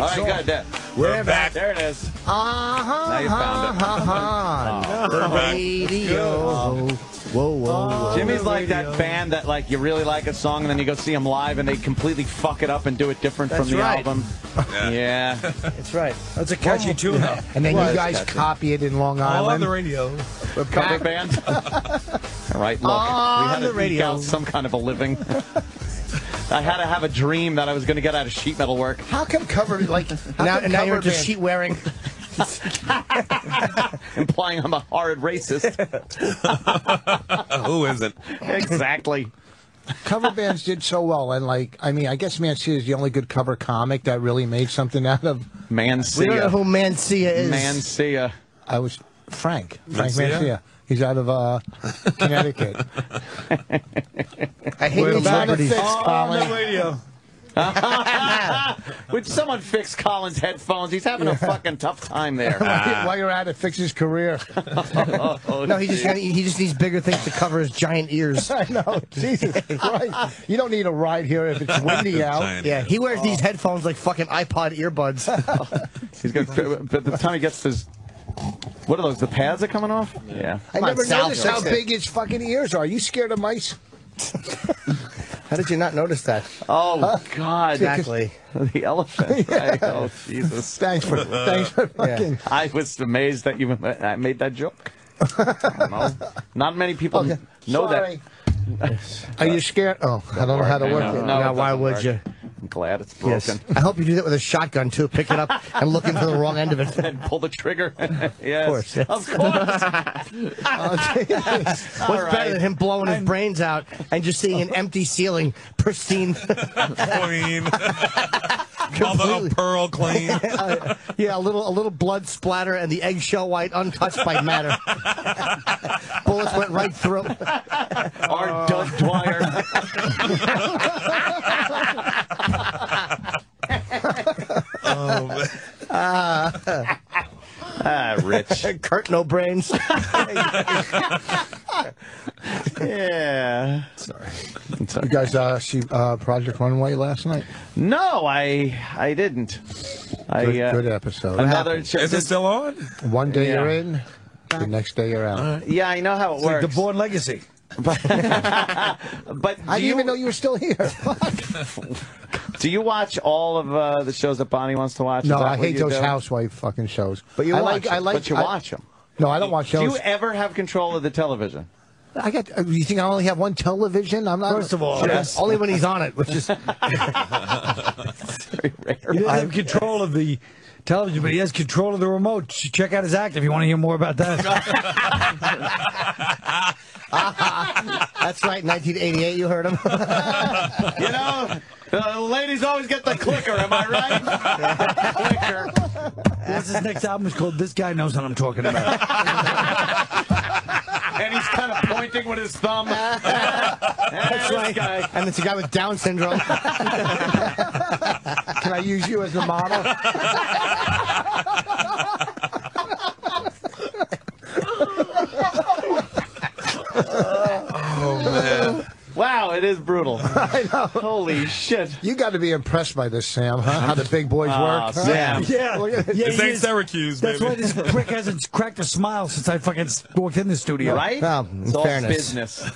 right, good. There. We're back. There it is. Uh-huh. Now you found it. uh-huh. The We're back. radio. Whoa, whoa, whoa. Jimmy's like that band that like you really like a song and then you go see them live and they completely fuck it up and do it different That's from the right. album. Yeah. That's right. That's a catchy tune. though. And then Was you guys catchy. copy it in Long Island. All on Island. the radio. We're Cover back. band. All right, look. On we had the to radio. eke out some kind of a living. I had to have a dream that I was going to get out of sheet metal work. How come cover like how Now, come now you're just sheet wearing. implying I'm a horrid racist. Who isn't? exactly. cover bands did so well, and like I mean, I guess Mancia is the only good cover comic that really made something out of. We don't know who Mancia is. Mancia. I was Frank Frank Mancia? Mancia. He's out of uh, Connecticut. I hate We're these back to celebrities. fix, On the radio. Would someone fix Colin's headphones? He's having a fucking tough time there. While you're at it, fix his career. Oh, No, he just he just needs bigger things to cover his giant ears. I know, Jesus Christ! You don't need a ride here if it's windy out. Giant. Yeah, he wears these oh. headphones like fucking iPod earbuds. He's got, but the time he gets his, what are those? The pads are coming off. Yeah. I Come on, never Sal, noticed how big his fucking ears are. Are you scared of mice? How did you not notice that? Oh God. Exactly. The elephant. Right? Oh Jesus. Thanks for thanks for fucking. I was amazed that you I made that joke. I don't know. Not many people Okay, know sorry. Are you scared? Oh, I don't know how to work know. it. No, now, it why would work. you? I'm glad it's Yes. broken. I hope you do that with a shotgun too. Pick it up and looking for the wrong end of it. And pull the trigger. yes. Of course. yes. Of course. Oh, What's All better than him blowing his brains out and just seeing an empty ceiling, pristine? Clean. Mother Completely. of pearl clean. Uh, yeah, a little a little blood splatter and the eggshell white untouched by matter. Bullets went right through. R. Budd Dwyer. Oh, man. Ah, Rich. Kurt no brains. Yeah. Sorry. You guys uh, see uh, Project Runway last night? No, I I didn't. I Good, uh, good episode. another. Is it still on? One day Yeah. you're in, the next day you're out. Yeah, I know how it It's like works. the Bourne Legacy. but I didn't you, even know you were still here. Do you watch all of uh, the shows that Bonnie wants to watch? Is no, that I what hate you those do? housewife fucking shows. But you I watch like, I them, like, but you I- watch them. No, I don't watch Do shows. you ever have control of the television? I got. uh, You think I only have one television? I'm not. First of all, Yes. Only when he's on it, which is Very rare. he doesn't have control of the television, but he has control of the remote. Ch- Check out his act if you want to hear more about that. that's right. 1988, you heard him. You know, the ladies always get the clicker. Am I right? clicker. That's his next album is called "This Guy Knows What I'm Talking About." And he's kind of pointing with his thumb. That's That's right. Guy. And it's a guy with Down syndrome. Can I use you as the model? Oh, man. Wow, it is brutal. I know. Holy shit. You got to be impressed by this, Sam, huh? How the big boys Ah, work. huh? Sam. yeah, Look at- yeah, This he ain't. Syracuse, That's baby. why this prick hasn't cracked a smile since I fucking walked in the studio. Right? Well, in it's all fairness. business.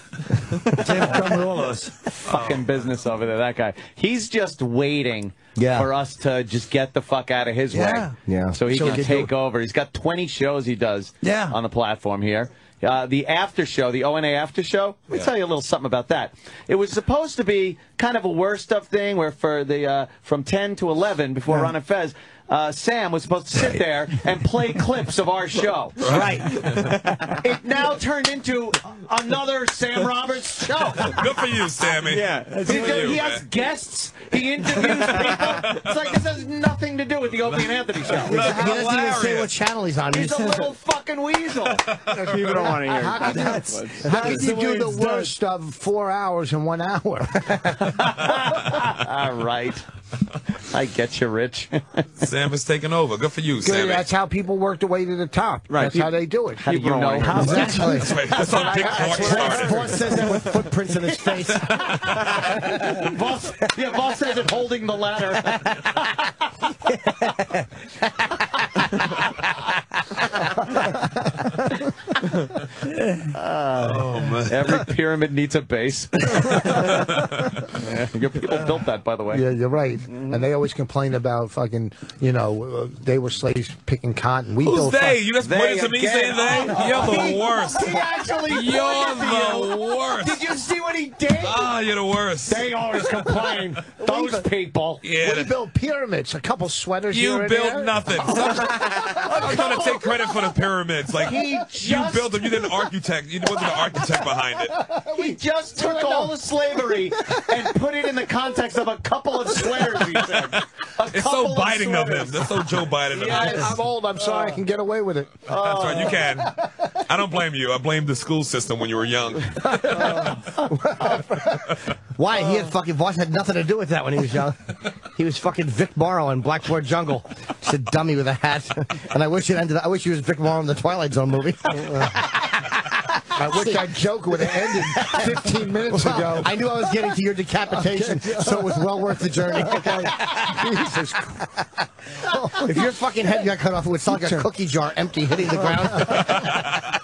Same come with all of us. Fucking business over there, that guy. He's just waiting Yeah. for us to just get the fuck out of his Yeah. way. Yeah. So he So he can can take over. He's got 20 shows he does Yeah. on the platform here. Uh, the after show, the ONA after show. Let me Yeah. tell you a little something about that. It was supposed to be kind of a worst stuff thing, where for the uh, from 10 to 11 before Ron and Fez. Uh, Sam was supposed to sit there and play clips of our show. Right. It now turned into another Sam Roberts show. Good for you, Sammy. Yeah. He, for you, he has man. guests. He interviews people. It's like this has nothing to do with the Opie and Anthony show. He doesn't even say what channel he's on. He's a little fucking weasel. People don't want to hear How it. can, you, how can you do the worst of four hours in one hour? All right. I get you, Rich. Sam is taking over. Good for you, Good, Sammy. that's how people work their way to the top. Right. That's how they do it. How do you know? How exactly? That's right. That's how Dick Clark Voss says it with footprints in his face. Voss, yeah, Voss says it holding the ladder. Oh, man. Every pyramid needs a base. yeah, your people built that, by the way. Yeah, you're right. And they always complain about fucking, you know, uh, they were slaves picking cotton. We Who's they? fuck- You just They pointed to me again. saying they? You're the worst. He actually You're pointed to you. the worst. Did you see what he did? Ah, you're the worst. They always complain. Those people. Yeah, we built pyramids, a couple sweaters you and built nothing. I'm gonna take credit for the pyramids. Like He you just- built them. You didn't architect. You wasn't an architect behind it. We just took all the slavery and put it in the context of a couple of sweaters, he said. A It's so Biden of him. That's so Joe Biden of him. I, I'm old. I'm sorry. I can get away with it. That's right. You uh, can. I don't blame you. I blame the school system when you were young. Why? He had uh. fucking Voss had nothing to do with that when he was young. He was fucking Vic Morrow in Blackboard Jungle. Just a dummy with a hat. And I wish it ended. I wish he was Vic Morrow in the Twilight Zone movie. I wish that joke would have ended 15 minutes Well, ago. I knew I was getting to your decapitation, so it was well worth the journey. Jesus If your fucking head got cut off, it would sound like a cookie jar empty hitting the ground.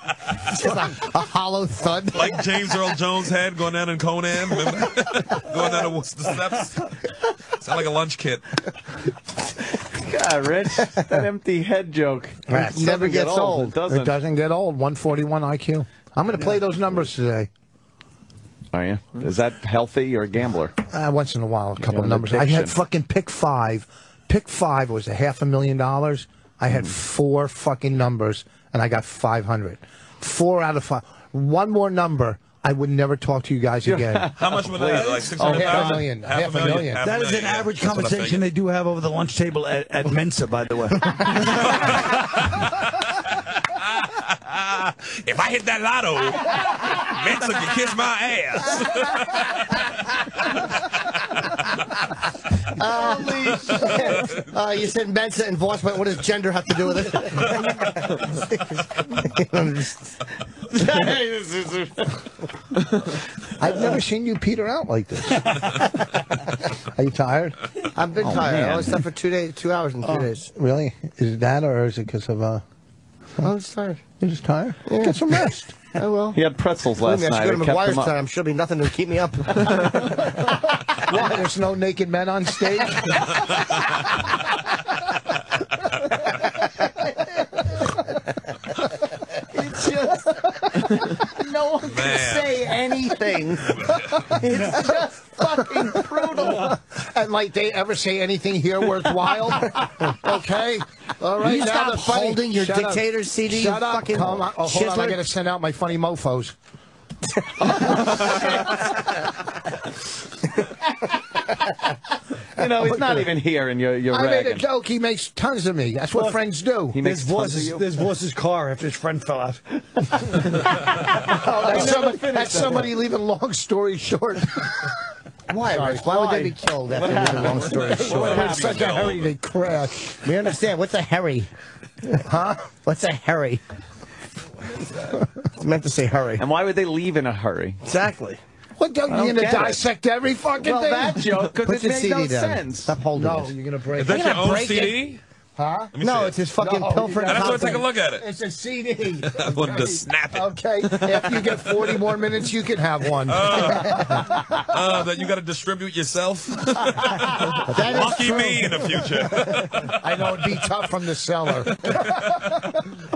Just a, a hollow thud. Like James Earl Jones' head going down in Conan. Going down the steps. Sound like a lunch kit. God, Rich, that empty head joke. It Never doesn't get gets old. old. It doesn't. It doesn't get old. 141 IQ. I'm going to play those numbers today. Are you? Is that healthy or a gambler? Uh, once in a while, a couple got of an numbers. I had fucking pick five. Pick five was a half a million dollars. I had four fucking numbers, and I got 500. Four out of five. One more number, I would never talk to you guys again. How much was that? Like six Oh, hundred half a thousand? million. Half a million. Half a That is an million, average That's conversation they do have over the lunch table at, at Mensa, by the way. if I hit that lotto, Mensa can kiss my ass. Holy shit. Uh, you said Mensa and Voss, but what does gender have to do with it? I've never seen you peter out like this. Are you tired? I've been Oh, tired. man. I was slept for two days, two hours and two Oh, days. Really? Is it that, or is it because of uh? I'm tired. You're just tired. Get some rest. I will. He had pretzels last me, I night. should It go to kept McGuire's him up. tonight. I'm sure there'll be nothing to keep me up. Why? There's no naked men on stage. It's just no one can say anything. It's just fucking brutal. and like they ever say anything here worthwhile? okay. All right. You now stop the funny- holding your Shut up. dictator CD, Shut you up. fucking Come on. Oh, hold on. I chiseler. got to send out my funny mofo's. You know, he's not even here, and you're, you're I made a joke. He makes tons of me. That's what Look, friends do. He There's makes tons of Voss's, you. there's Voss's car after his friend fell out. Oh, that's, somebody, that's somebody leaving long story short. Why, Sorry. Rich? Why would they be killed after leaving a long story short? It's such a hurry to crash. We understand. What's a hurry? Huh? What's a hurry? it's meant to say hurry. And why would they leave in a hurry? Exactly. What don't you don't gonna get it. dissect every fucking Well, thing? that joke, because Put it your made CD no down. sense. Stop holding no, it. you're gonna break. Is that it. your own break CD? Huh? No, it. it's his fucking No, pilfer. I just wanna take a look at it. It's a CD. I wanted to snap it. Okay, if you get 40 more minutes, you can have one. Uh, that you got to distribute yourself. That is Lucky true. me in the future. I know it'd be tough from the seller.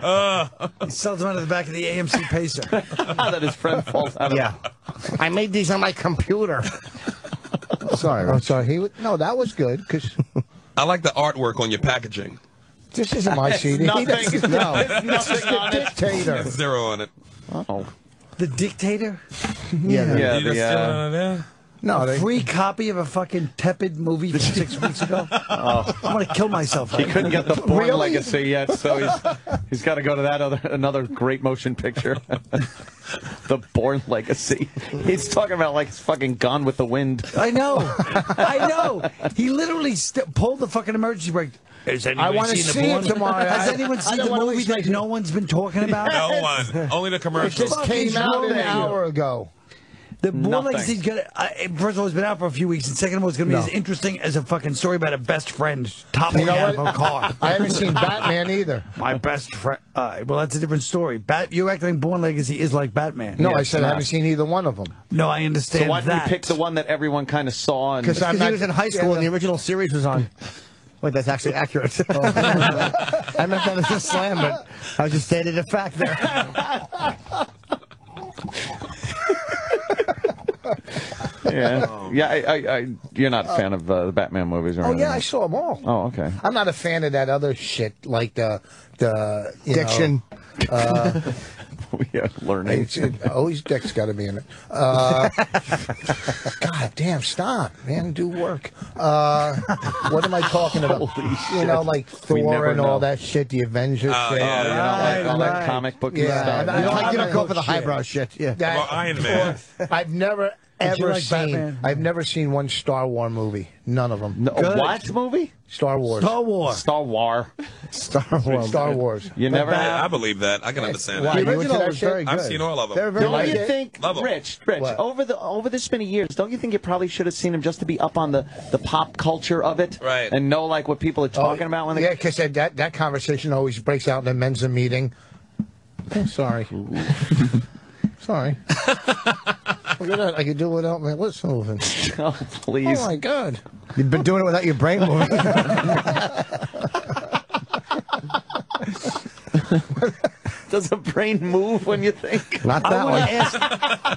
Uh, He sells them out of the back of the AMC Pacer. that his friend falls out of Yeah. I made these on my computer. sorry, I'm sorry. He would, no, that was good because I like the artwork on your packaging. this isn't my It's CD. nothing. That's- no, It's this is nothing the on it. dictator. Zero on it. Oh. The Dictator? Yeah, Yeah, You just the, uh. No, a they, free copy of a fucking tepid movie from six weeks ago. Oh. I'm gonna kill myself. He couldn't get the Bourne Really? Legacy yet, so he's he's got to go to that other another great motion picture, the Bourne Legacy. He's talking about like it's fucking Gone with the Wind. I know. I know. He literally st- pulled the fucking emergency brake. Has anyone I wanna seen the see it Bourne- tomorrow. Has anyone seen the movie waste that no one's been talking about? No one. Only the commercials. it just came out an hour ago. The Bourne Nothing. Legacy's gonna. I, first of all, it's been out for a few weeks, and second of all, it's gonna be No. as interesting as a fucking story about a best friend toppling You know out of what? a car. I haven't seen Batman either. My best friend. Uh, well, that's a different story. Bat, you act like Bourne Legacy is like Batman. No, Yeah, I it's said I haven't seen either one of them. No, I understand So why didn't you pick the one that everyone kind of saw? And 'Cause I'm Because he was in high school and the original series was on. Wait, that's actually accurate. I meant that as a slam, but I was just stating a fact there. yeah, yeah. I, I, I, you're not a fan of uh, the Batman movies, or Oh anything? yeah, I saw them all. Oh, okay. I'm not a fan of that other shit like the the you Diction. Know, uh, yeah, learning. it's, it, always Dick's got to be in it. Uh, God damn, stop, man, do work. Uh, what am I talking about? Holy you know, shit. like We Thor never and all that shit, the Avengers Oh, shit. yeah. Oh, you know, like all that right. comic book Yeah, stuff. and I- You don't, you don't go for the shit. highbrow shit. Yeah. That- Well, Iron Man. I've never Did you ever like seen. Batman? I've never seen one Star Wars movie. None of them. No, Good. what movie? Star Wars. Star Wars. Star Wars. Star Wars. Star Wars. You never. I believe that. I can understand Why, that. you original was shit? very I've seen all of them. They're very Don't like you it. think, Love 'em. Rich, Rich, What? over the over this many years, don't you think you probably should have seen him just to be up on the, the pop culture of it, Right. And know like what people are oh, talking about when they. Yeah, because that, that that conversation always breaks out in the men's meeting. Oh, sorry. sorry. Look at that. I could do it without my lips moving. Oh, please. Oh my god. You've been doing it without your brain moving. Does a brain move when you think? Not that want one. ask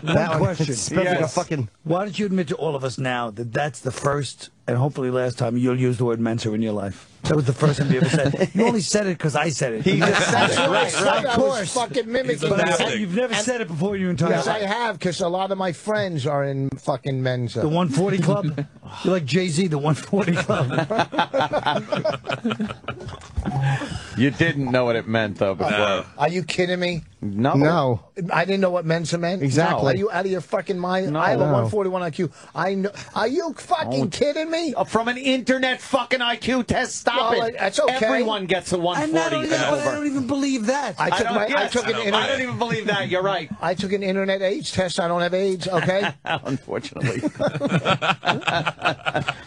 one That one. question. It smells like a fucking. Why don't you admit to all of us now that that's the first and hopefully last time you'll use the word mentor in your life? That was the first time you ever said it. You only said it because I said it. He just said it. Right, right. of I course. was fucking mimicking but that. you've never said it before in your entire Yes, I have, because a lot of my friends are in fucking men's. Uh, the 140 Club? You're like Jay Z, the 140 Club. You didn't know what it meant though before. No. Are you kidding me? No. No. I didn't know what Mensa meant. Exactly. Are you out of your fucking mind? No. I have a 141 IQ. I know. Are you fucking kidding me? Uh, From an internet fucking IQ test. Stop Well, it. that's okay. Everyone gets a and 140 not only and that, but I don't even believe that. I I took don't, my. I took I an don't- I internet. don't even believe that. You're right. I took an internet AIDS test. I don't have AIDS. Okay. Unfortunately.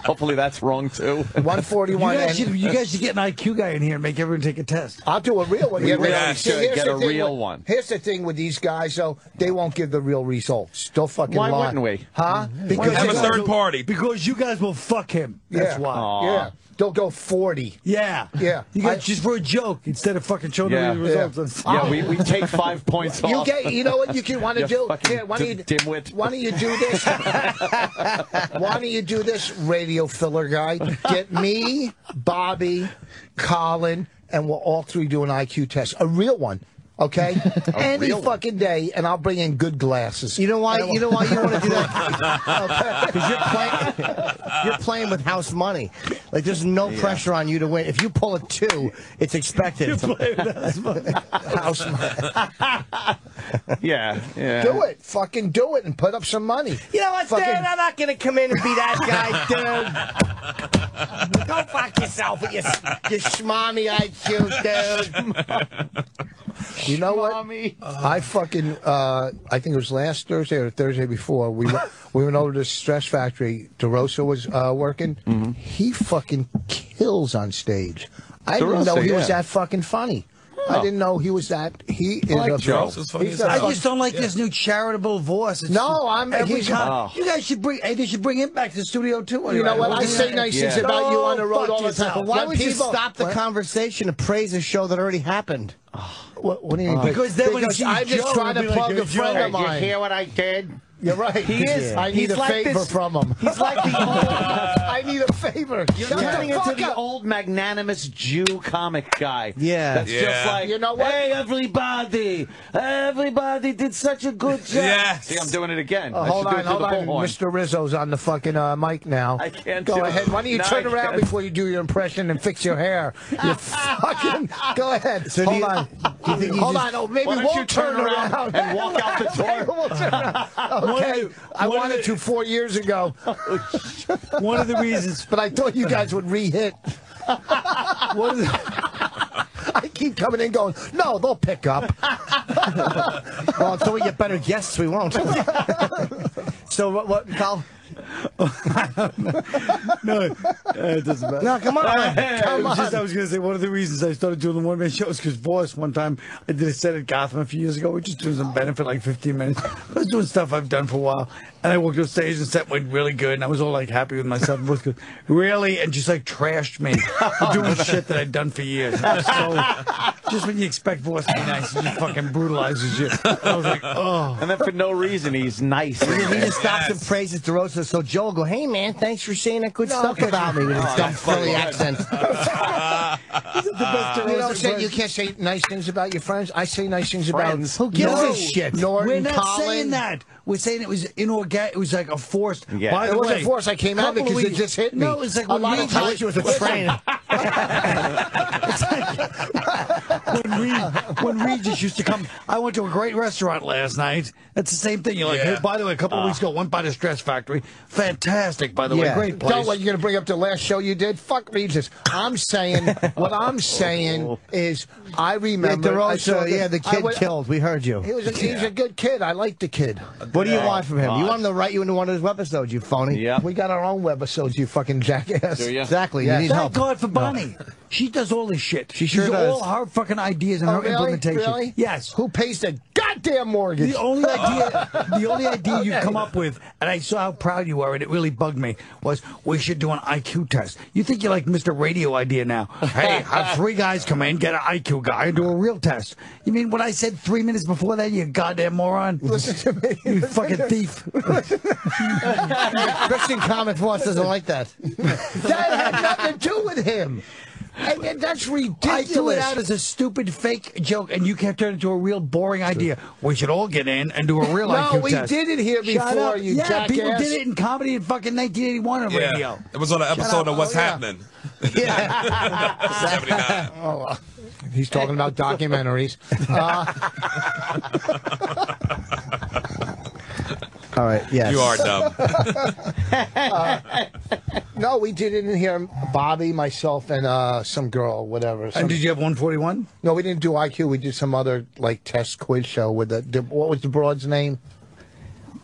Hopefully that's wrong too. 141. you, guys should, you guys should get an IQ guy in here and make everyone take a test. I'll do a real one. We but really see, get a real one. Here's the thing with these guys, though. They won't give the real results. They'll fucking Why lie. wouldn't we? Huh? Mm-hmm. Because have Because a third go- party. Because you guys will fuck him. That's Yeah. why. Aw. Yeah. They'll go 40. Yeah. Yeah. You got I- just for a joke instead of fucking showing Yeah. them the results. Yeah, yeah we, we take five points You off. get, you know what you can want to do? fucking Here, why don't you, dimwit. why don't you do this? why don't you do this, radio filler guy? Get me, Bobby, Colin, and we'll all three do an IQ test, a real one. Okay, oh, any real one. fucking day, and I'll bring in good glasses. You know why? You know why you want to do that? Because you're playing, you're playing with house money. Like there's no pressure on you to win. If you pull a two, it's expected. You play with house money. Yeah, yeah. Do it, fucking do it, and put up some money. You know what, Fucking- dude? I'm not gonna come in and be that guy, dude. Go fuck yourself with your your schmommy IQ, dude. You know what? I fucking uh, I think it was last Thursday or Thursday before we went, we went over to the Stress Factory. DeRosa was uh, working. He fucking kills on stage. I didn't know DeRosa, he was that fucking funny. I Oh. didn't know he was that. He is like a Joe. he's a I fuck- just don't like this new charitable voice. It's No, I'm- every he's- time. Oh. You guys should bring. Hey, they should bring him back to the studio too. You know what? I say nice that. things about you on the road all the time. yourself. Why would you stop the what? conversation to praise a show that already happened? What, what do you oh. mean? Because then when he because sees I'm just Joe, trying to he'll like, plug "Hey, a friend Joe, of mine. you hear what I did? You're right. He is- I need he's a like favor this- from him. He's like the old. I need a favor. You're Shut turning the into fuck the up. old magnanimous Jew comic guy. Yeah. That's just like, You know what? hey, everybody, everybody did such a good job. Yes. See, I'm doing it again. I hold on, hold on. Mr. Rizzo's on the fucking uh, mic now. I can't Go do it. ahead. Why don't you No, turn I around can't. before you do your impression and fix your hair? You fucking. Go ahead. So hold you- on. you think hold just- on. Oh, maybe Why we'll you turn around and walk out the door? We'll turn around. Okay. I wanted to four years ago. Oh, one of the reasons. But I thought you guys would re-hit. One I keep coming in going, no, they'll pick up. well, until we get better guests, we won't. so what, what Carl? No, uh, it doesn't matter. No, come on. I, Come was just, on. I was going to say one of the reasons I started doing the one man shows because Voss one time I did a set at Gotham a few years ago. We just doing some benefit like 15 minutes. I was doing stuff I've done for a while, and I walked on stage and set went really good, and I was all like happy with myself. And Voss goes, really, and just like trashed me for doing shit that I'd done for years. I was so just when you expect Voss to be nice, he just fucking brutalizes you. I was like, oh. And then for no reason, he's nice. He just stops and praises the DeRosa. So Joe will go, hey, man, thanks for saying that good stuff about me with his oh, dumb Philly accent. You know, say, you can't say nice things about your friends. I say nice things Friends. about Who gives Norton, a shit? Norton, We're not Colin. saying that. We're saying it was inorganic. It was like a force. Yeah. By It the wasn't way, forced. I came out of it couple 'cause it just hit me. No, it's like A lot of times was- it was a train. when Reed, when Reed just used to come. I went to a great restaurant last night. That's the same thing. You're like, Yeah. hey, by the way, a couple of weeks ago, went by the Stress Factory. Fantastic, by the way, great place. Don't what you're gonna bring up the last show you did? Fuck Regis. I'm saying what I'm saying oh. is I Yeah, remember. I saw DeRosa, yeah, the I kid went- killed. We heard you. He was a, he's a good kid. I like the kid. What do you want from him? You uh, want him to write you into one of his webisodes, you phony. Yeah. We got our own webisodes, you fucking jackass. Do ya? Exactly. Yes. You need Thank help. God for Bonnie. She does all this shit. She sure She's does. all her fucking ideas and Oh, her really? implementation. Really? Yes. Who pays the goddamn mortgage? The only idea, the only idea you come up with, and I saw how proud you were, and it really bugged me, was we should do an IQ test. You think you're like Mr. Radio idea now? Hey, have three guys come in, get an IQ guy, and do a real test. You mean what I said three minutes before that? You goddamn moron! Listen to me. You fucking thief! Christian Comic Boss doesn't like that. that had nothing to do with him. And, and that's I threw it ridiculous. out as a stupid fake joke, and you kept turn it into a real boring idea. We should all get in and do a real No, IQ we did it here Shut before, up. you Yeah, people did it in comedy in fucking 1981 on Yeah. radio. It was on an episode up. of What's Oh, yeah. Happening. 79. Oh, uh, he's talking about documentaries. Uh, All right, yes. You are dumb. no, we did it in here. Bobby, myself, and uh, some girl, whatever. Some- And did you have 141? no, we didn't do IQ. We did some other like test quiz show with the, the what was the broad's name?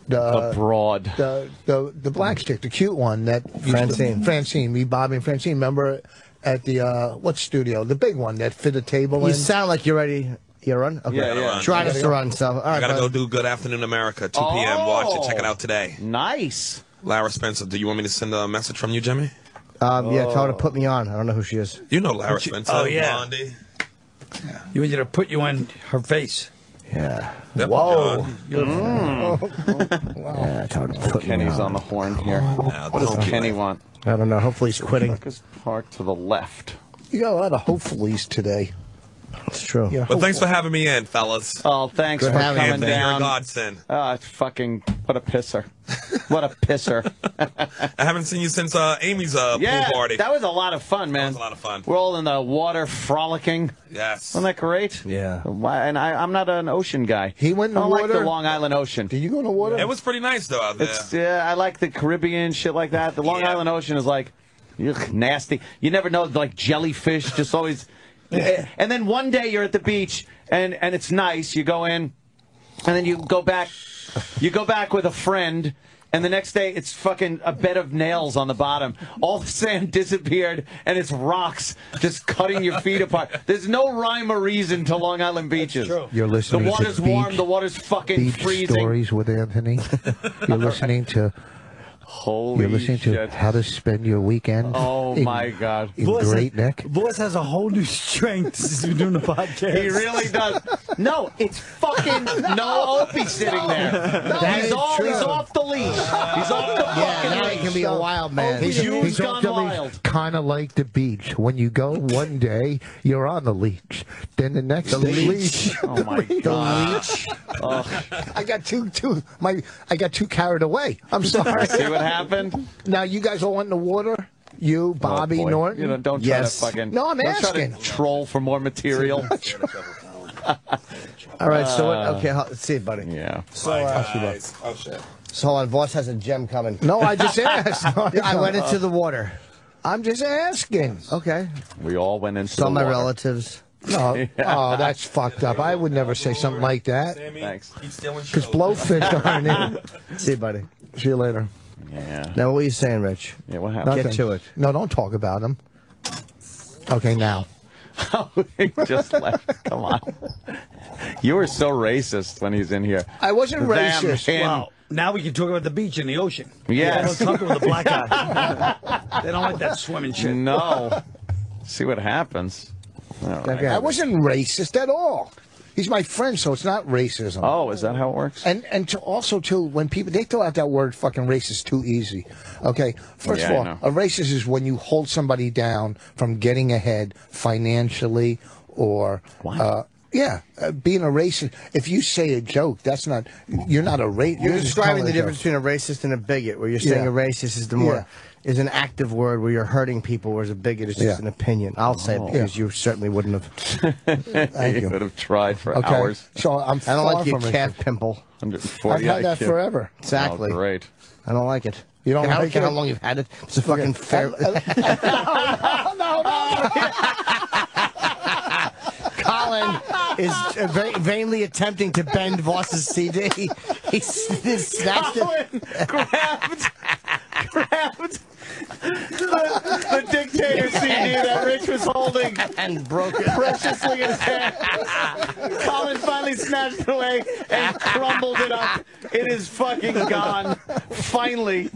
The, broad. the the the black chick, the cute one that used to- Francine. Francine, me, Bobby, and Francine. Remember at the uh, what studio? The big one that fit a table You in. sound like you're ready. You run? Okay. Yeah, yeah. Try us to run. So, all I gotta go do Good Afternoon America, 2 p.m. Watch it. Check it out today. Nice. Lara Spencer. Do you want me to send a message from you, Jimmy? Um, yeah, tell her to put me on. I don't know who she is. You know Lara Spencer. oh, yeah. Blondie. You want you to put you in her face. Yeah. Yep, Whoa. John. Yeah, tell her to put Kenny's me on the horn here. Now, What does Kenny you- want? I don't know. Hopefully he's quitting. Marcus Park to the left. You got a lot of hopefullys today. It's true. Yeah. But thanks for having me in, fellas. Oh, thanks Good for having you, coming Anthony, you're a down. godsend. Oh, fucking what a pisser. What a pisser. I haven't seen you since uh, Amy's uh, yeah, pool party. that was a lot of fun, man. That was a lot of fun. We're all in the water frolicking. yes. Wasn't that great? Yeah. Why- And I, I'm not an ocean guy. He went in I the don't like the Long Island Ocean. Did you go in the water? It was pretty nice though out there. It's yeah, I like the Caribbean shit like that. The Long Yeah. Island Ocean is like ugh, nasty. You never know, like jellyfish, just always. And then one day you're at the beach and and it's nice. You go in, and then you go back. You go back with a friend. and the next day it's fucking a bed of nails on the bottom. All the sand disappeared, and it's rocks just cutting your feet apart. There's no rhyme or reason to Long Island beaches. You're listening The to water's warm. Beach- The water's fucking Beach freezing. stories with Anthony. You're listening to. Holy You're listening to how to spend your weekend. Oh in- my god. In Voice- Great Neck. Voice has a whole new strength since we're doing the podcast. He really does. No, it's fucking no Opie sitting there. That he's is all, true. he's off the leash. He's off the Yeah, fucking now leash. he can be a wild man. Oh, Opie's He's, gone wild. kind of like the beach. When you go one day, you're on the leech. Then the next The day, leech. Oh my the god. I got too too my I got too carried away. I'm sorry. See what happened? Now you guys all went in the water. You, Bobby, oh. Norton. You know, don't try Yes. to fucking. No, I'm don't try asking. to troll for more material. All right, so what, Uh, okay, ho- let's see, buddy. yeah. So, uh, Oh shit. so hold on, Voss has a gem coming. No, I just asked. I went into the water. I'm just asking. Okay. We all went into Some of the my relatives. No, oh, that's fucked up. I would never say something like that. Thanks. Keep stealing Because blowfish aren't in. See you, buddy. See you later. Yeah. Now, what are you saying, Rich? Yeah. What happened? Get to it. No, don't talk about him. Okay, now. he just left. Come on. You were so racist when he's in here. I wasn't Them, racist. him. Wow. Now we can talk about the beach and the ocean. Yes. They don't talk about the black guy. they don't like that swimming shit. No. See what happens. All right. Okay. I wasn't racist at all. He's my friend, so it's not racism. Oh, is that how it works? And and to also too, when people they throw out that word "fucking racist" too easy. Okay, first Yeah, of all, a racist is when you hold somebody down from getting ahead financially or uh, yeah, uh, being a racist. If you say a joke, that's not you're not a racist. You're describing the difference between a racist and a bigot, where you're saying Yeah. a racist is the more Yeah. Is an active word where you're hurting people, whereas a bigot is just Yeah. an opinion. I'll say it because you certainly wouldn't have. Thank you you. would have tried for Okay, hours. so I'm I don't like your from calf racist. pimple. I've had that IQ. forever. Exactly. Oh, great. I don't like it. You don't I don't care how long you've had it. It's a fucking fair. No, no. Colin is uh, vainly attempting to bend Voss's CD. He s- he snatched it. grabbed, the, the dictator CD that Rich was holding and broke it. preciously in his hand. Colin finally snatched it away and crumbled it up. It is fucking gone. Finally.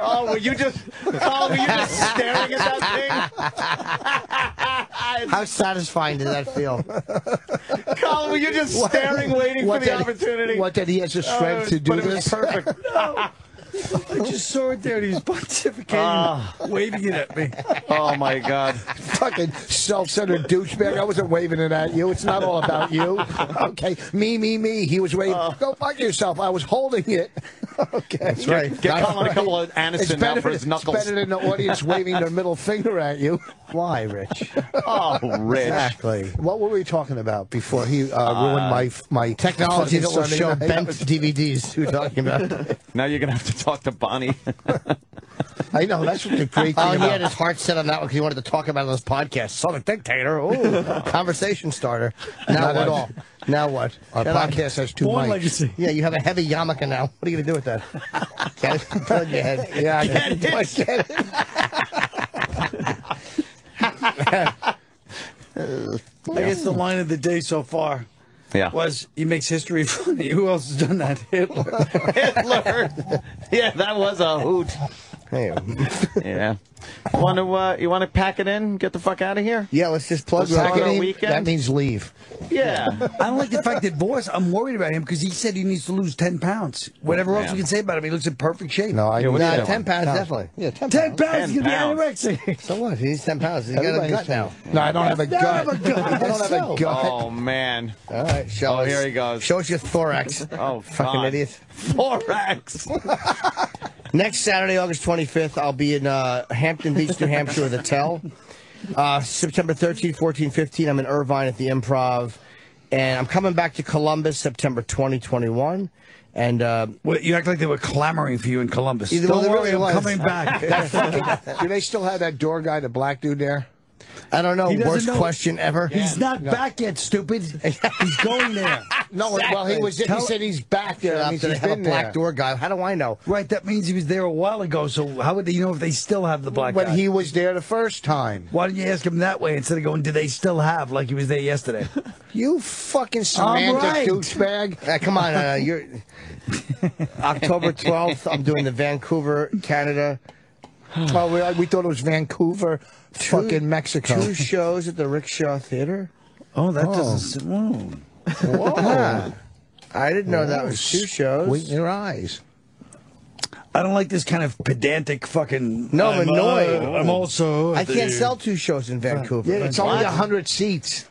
Oh, were you just, Colin, were you just staring at that thing? How satisfying did that feel? Colin, were you just staring, waiting for the opportunity? What that he has the Oh, strength to do but it was this? perfect. I just saw it there and he was pontificating, Ah. waving it at me. Oh my God. fucking self-centered douchebag. I wasn't waving it at you. It's not all about you. Okay, me, me, me. He was waving. Go fuck yourself. I was holding it. Okay, that's right. Get Colin a couple of It's Aniston now better, for his it's better than the audience waving their middle finger at you. Why, Rich? Oh, Rich. Exactly. What were we talking about before he uh, ruined my my Technology that will show bent? DVDs. Who talking about? Now you're gonna have to talk to Bonnie. I know that's what the great oh, thing Oh, he had his heart set on that one because he wanted to talk about it on his podcast. Son of dictator. Ooh, conversation starter. Now Not what? at all. Now what? Our podcast has two Bourne mics. legacy. Yeah, you have a heavy yarmulke now. What are you going to do with that? Get it? Your head. Yeah, I get it. Get it. I guess the line of the day so far Yeah. was he makes history funny. Who else has done that? Hitler. Hitler. Yeah, that was a hoot. Hey. Yeah. Want to uh, you want to pack it in? Get the fuck out of here. Yeah, let's just plug Let's it. start our That means leave. Yeah. I don't like the fact that Boris. I'm worried about him because he said he needs to lose ten pounds. Whatever else Yeah. we can say about him, he looks in perfect shape. No, I. Yeah, what Nah, are you 10 pounds, definitely. Yeah, ten. ten pounds. pounds. He's 10 gonna be pounds. anorexic. So what? He needs 10 pounds. He's got a Everybody's gut now. No, I don't have a Don't have a gut. I don't have a So. gut. Oh man. All right, show Oh, us. here he goes. Show us your thorax. Oh, Fucking God. idiot. Forex. Next Saturday, August 25th, I'll be in uh, Hampton Beach, New Hampshire with Attell. Uh, September 13, 14, 15, I'm in Irvine at the Improv. And I'm coming back to Columbus September 2021. And uh, Well, you act like they were clamoring for you in Columbus. Either- well, Don't there worry, really I'm was. coming back. That fucking, do they still have that door guy, the black dude there? I don't know. Worst know- question ever. He's not back yet, stupid. He's going there. No, well, he was. He Tell- said he's back there. Shut That up, means do they he's have a been black there. door guy? How do I know? Right, that means he was there a while ago. So how would they, you know if they still have the black When guy? he was there the first time. Why didn't you ask him that way instead of going, do they still have, like he was there yesterday? You fucking I'm semantic right. douchebag. Uh, come on, uh, you're October twelfth. I'm doing the Vancouver, Canada. Oh, we, we thought it was Vancouver, fucking Mexico. Two shows at the Rickshaw Theater. Oh, that Oh. doesn't. Whoa. Whoa! I didn't know that was two shows. Wait in your eyes. I don't like this kind of pedantic fucking. No, I'm I'm, uh, annoyed. I'm also. I at can't the- sell two shows in Vancouver. Yeah, it's only a hundred seats.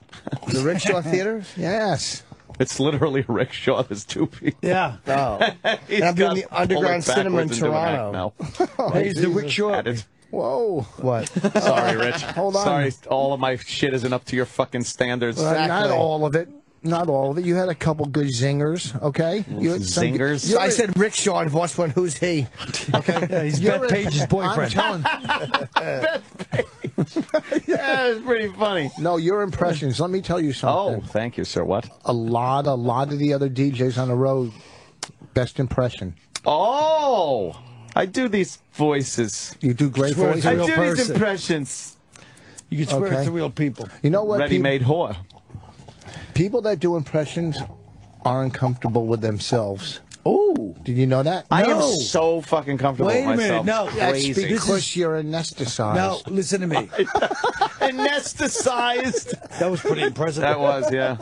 The Rickshaw Theater. Yes. It's literally a rickshaw. There's two people. Yeah. Oh, He's and I'm doing the Underground Cinema in backwards and do an act Toronto. now. Hey, is the rickshaw. Added. Whoa. What? Sorry, Rich. Hold on. Sorry, all of my shit isn't up to your fucking standards. Uh, not all of it. Not all of it. You had a couple good zingers, okay? You had some- Zingers? You're- I said Rickshaw and Voss went, who's he? Okay. Yeah, he's you're Beth a- Page's boyfriend. I'm telling, yeah, it's pretty funny. no, your impressions. Let me tell you something. Oh, something. thank you, sir. What? A lot, a lot of the other DJs on the road, best impression. Oh, I do these voices. You do great Swear voices. I real do these impressions. You can swear Okay. it's the real people. You know what? People, Ready-made whore. people that do impressions aren't comfortable with themselves. Oh. Did you know that? I am so fucking comfortable Wait a with minute. myself. No. That's Crazy. because you're anesthetized. Now, listen to me. Anesthetized. That was pretty impressive. that was, yeah.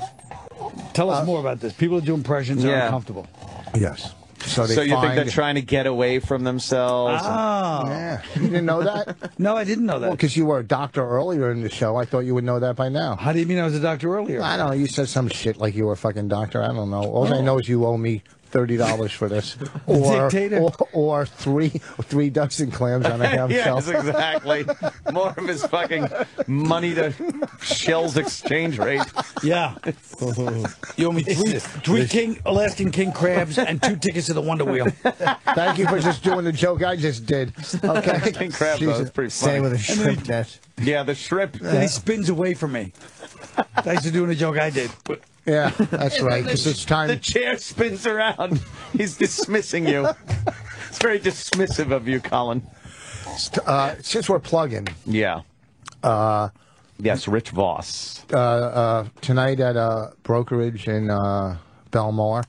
Tell us more about this. People that do impressions are Yeah. uncomfortable. Yes. So they So you think they're trying to get away from themselves? Ah. Yeah. You didn't know that? No, I didn't know Well, that. because you were a doctor earlier in the show. I thought you would know that by now. How do you mean I was a doctor earlier? I don't know. You said some shit like you were a fucking doctor. I don't know. All I know is you owe me thirty dollars for this, or, or or three three dozen clams on a ham shell. yes, exactly. More of his fucking money to shells exchange rate. Yeah. you owe me three, three king Alaskan king crabs and two tickets to the Wonder Wheel. Thank you for just doing the joke I just did. Okay. King crab, though, Jesus. it's pretty funny. Same with a shrimp net. Yeah, the shrimp. Then he spins away from me. Thanks for doing the joke I did. Yeah, that's right. Because it's time. The chair spins around. He's dismissing you. It's very dismissive of you, Colin. Uh, since we're plugging, Yeah. uh, Yes, Rich Voss. uh, uh, tonight at a brokerage in uh, Bellmore,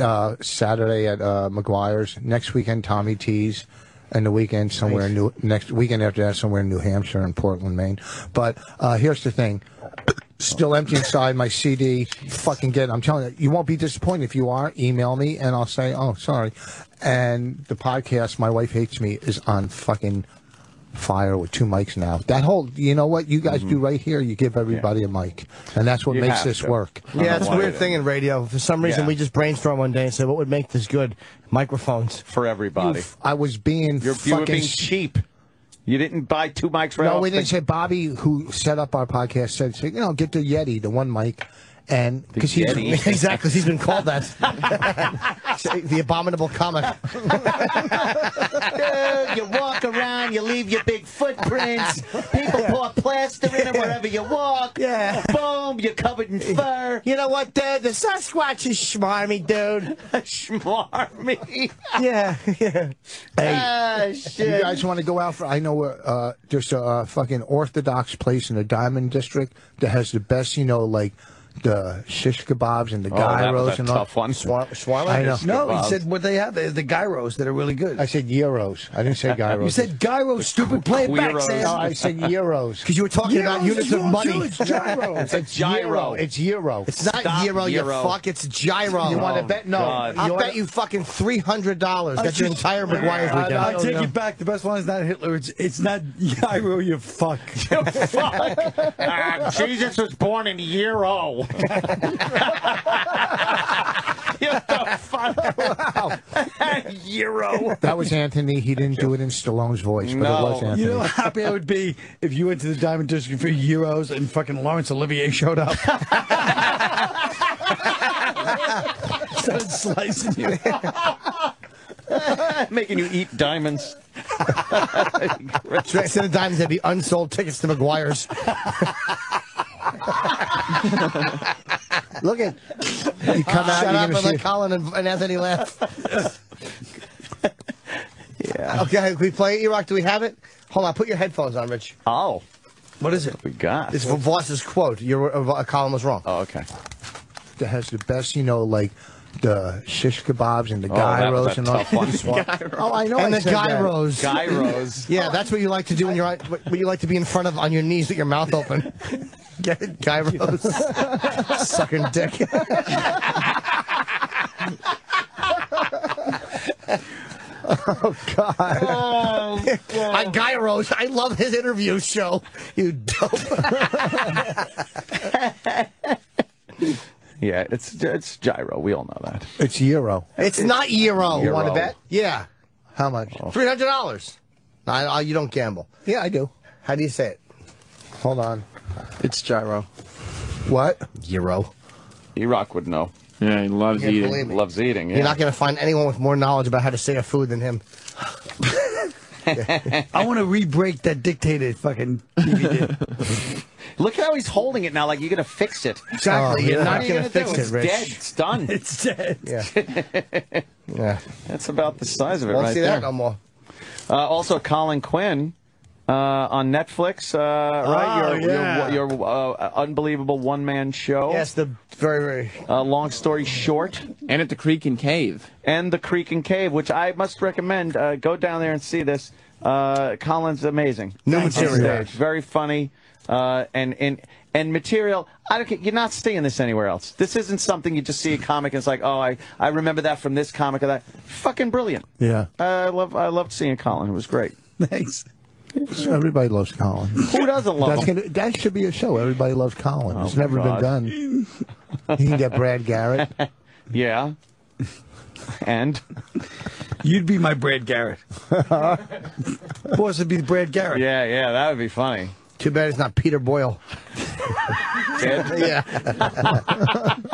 uh, Saturday at uh, McGuire's, next weekend Tommy T's, and the weekend somewhere in New next weekend after that somewhere in New Hampshire and Portland, Maine. But uh, here's the thing. Still empty inside my CD. Fucking get it. I'm telling you, you won't be disappointed. If you are, email me and I'll say, oh, sorry. And the podcast, My Wife Hates Me, is on fucking fire with two mics now. That whole, you know what you guys do mm-hmm. right here? You give everybody a mic. And that's what You makes this to. work. Yeah, it's a weird did thing in radio. For some reason, Yeah. we just brainstorm one day and said, what would make this good? Microphones. For everybody. I was being You're, you were fucking being cheap. You didn't buy two mics right No, off we the- didn't say Bobby, who set up our podcast, said, say, you know, get the Yeti, the one mic. And because he's Yeti. exactly, he's been called that. the abominable comic. You walk around, you leave your big footprints. People pour plaster in them wherever you walk. Yeah. Boom, you're covered in fur. You know what, Dad? The Sasquatch is schmarmy, dude. Schmarmy. Yeah, yeah. Hey, Ah, you guys want to go out for? I know uh, there's a uh, fucking Orthodox place in the Diamond District that has the best, you know, like the shish kebabs and the Oh, that gyros was a and all. tough one. Shawarma? I know. No, he said what they have. They the gyros that are really good. I said gyros. I didn't say gyros. You said gyros, stupid. Play it back, Queeros. no, I said euros. Because you were talking about units of you money. do, it's gyro. It's a gyro. It's euro. It's not Stop, euro, you fuck. It's gyro. You want to Oh, bet? No. God. I'll bet you fucking three hundred dollars. Got your entire McGuire's I- weekend. I I don't take know. it back. The best line is not Hitler. It's it's not gyro. You fuck. Ah, Jesus was born in Euro. You the fuck? Euro. That was Anthony. He didn't do it in Stallone's voice, but No. it was Anthony. You know how happy I would be if you went to the Diamond District for euros and fucking Laurence Olivier showed up. Started slicing you. Making you eat diamonds. Instead of diamonds, there'd be unsold tickets to McGuire's. Look at You come out, Shut you're up and let see- Colin and, and Anthony laugh. yeah. Okay, can we play E-Rock? Do we have it? Hold on, put your headphones on, Rich. Oh. What is it? We got. It's from Voss's quote. Your uh, Colin was wrong. Oh, okay. that has the best, you know, like the shish kebabs and the Oh, gyros a and all. tough one. oh, I know. And I the said that. gyros. Gyros. Yeah, that's what you like to do when you're on, what you like to be in front of on your knees with your mouth open. Get it, gyros. Sucking dick. Oh God. Oh, on gyros. I love his interview show. You dope. Yeah, it's it's gyro. We all know that. It's euro. It's not Euro. Euro. Want to bet? Yeah. How much? Oh. Three hundred dollars. I, I, you don't gamble. Yeah, I do. How do you say it? Hold on. It's gyro. What? Euro. E-Rock would know. Yeah, he loves Can't eating. believe me. Loves eating. Yeah. You're not going to find anyone with more knowledge about how to say a food than him. I want to re-break that dictated fucking TV did. Look how he's holding it now. Like you're gonna fix it. Exactly. What You're are not going to gonna fix do? it, It's Rich. dead. It's done. it's dead. Yeah. yeah. That's about the size of it Won't right see there. that no more. Uh, also, Colin Quinn uh, on Netflix, uh, right? Oh, your yeah. your, your uh, unbelievable one man show. Yes, the very, very. Uh, long story short, And at the Creek and Cave. and the Creek and Cave, which I must recommend. Uh, go down there and see this. Uh, Colin's amazing. New On material. very funny, uh, and and and material. I don't. You're not seeing this anywhere else. This isn't something you just see a comic and it's like, oh, I I remember that from this comic or that. Fucking brilliant. Yeah. I love I loved seeing Colin. It was great. Thanks. Everybody loves Colin. Who doesn't love That's him? gonna, that should be a show. Everybody loves Colin. it's never God. been done. You can get Brad Garrett. Yeah. And You'd be my Brad Garrett. Voss would be Brad Garrett. yeah, yeah, that would be funny. Too bad it's not Peter Boyle. yeah.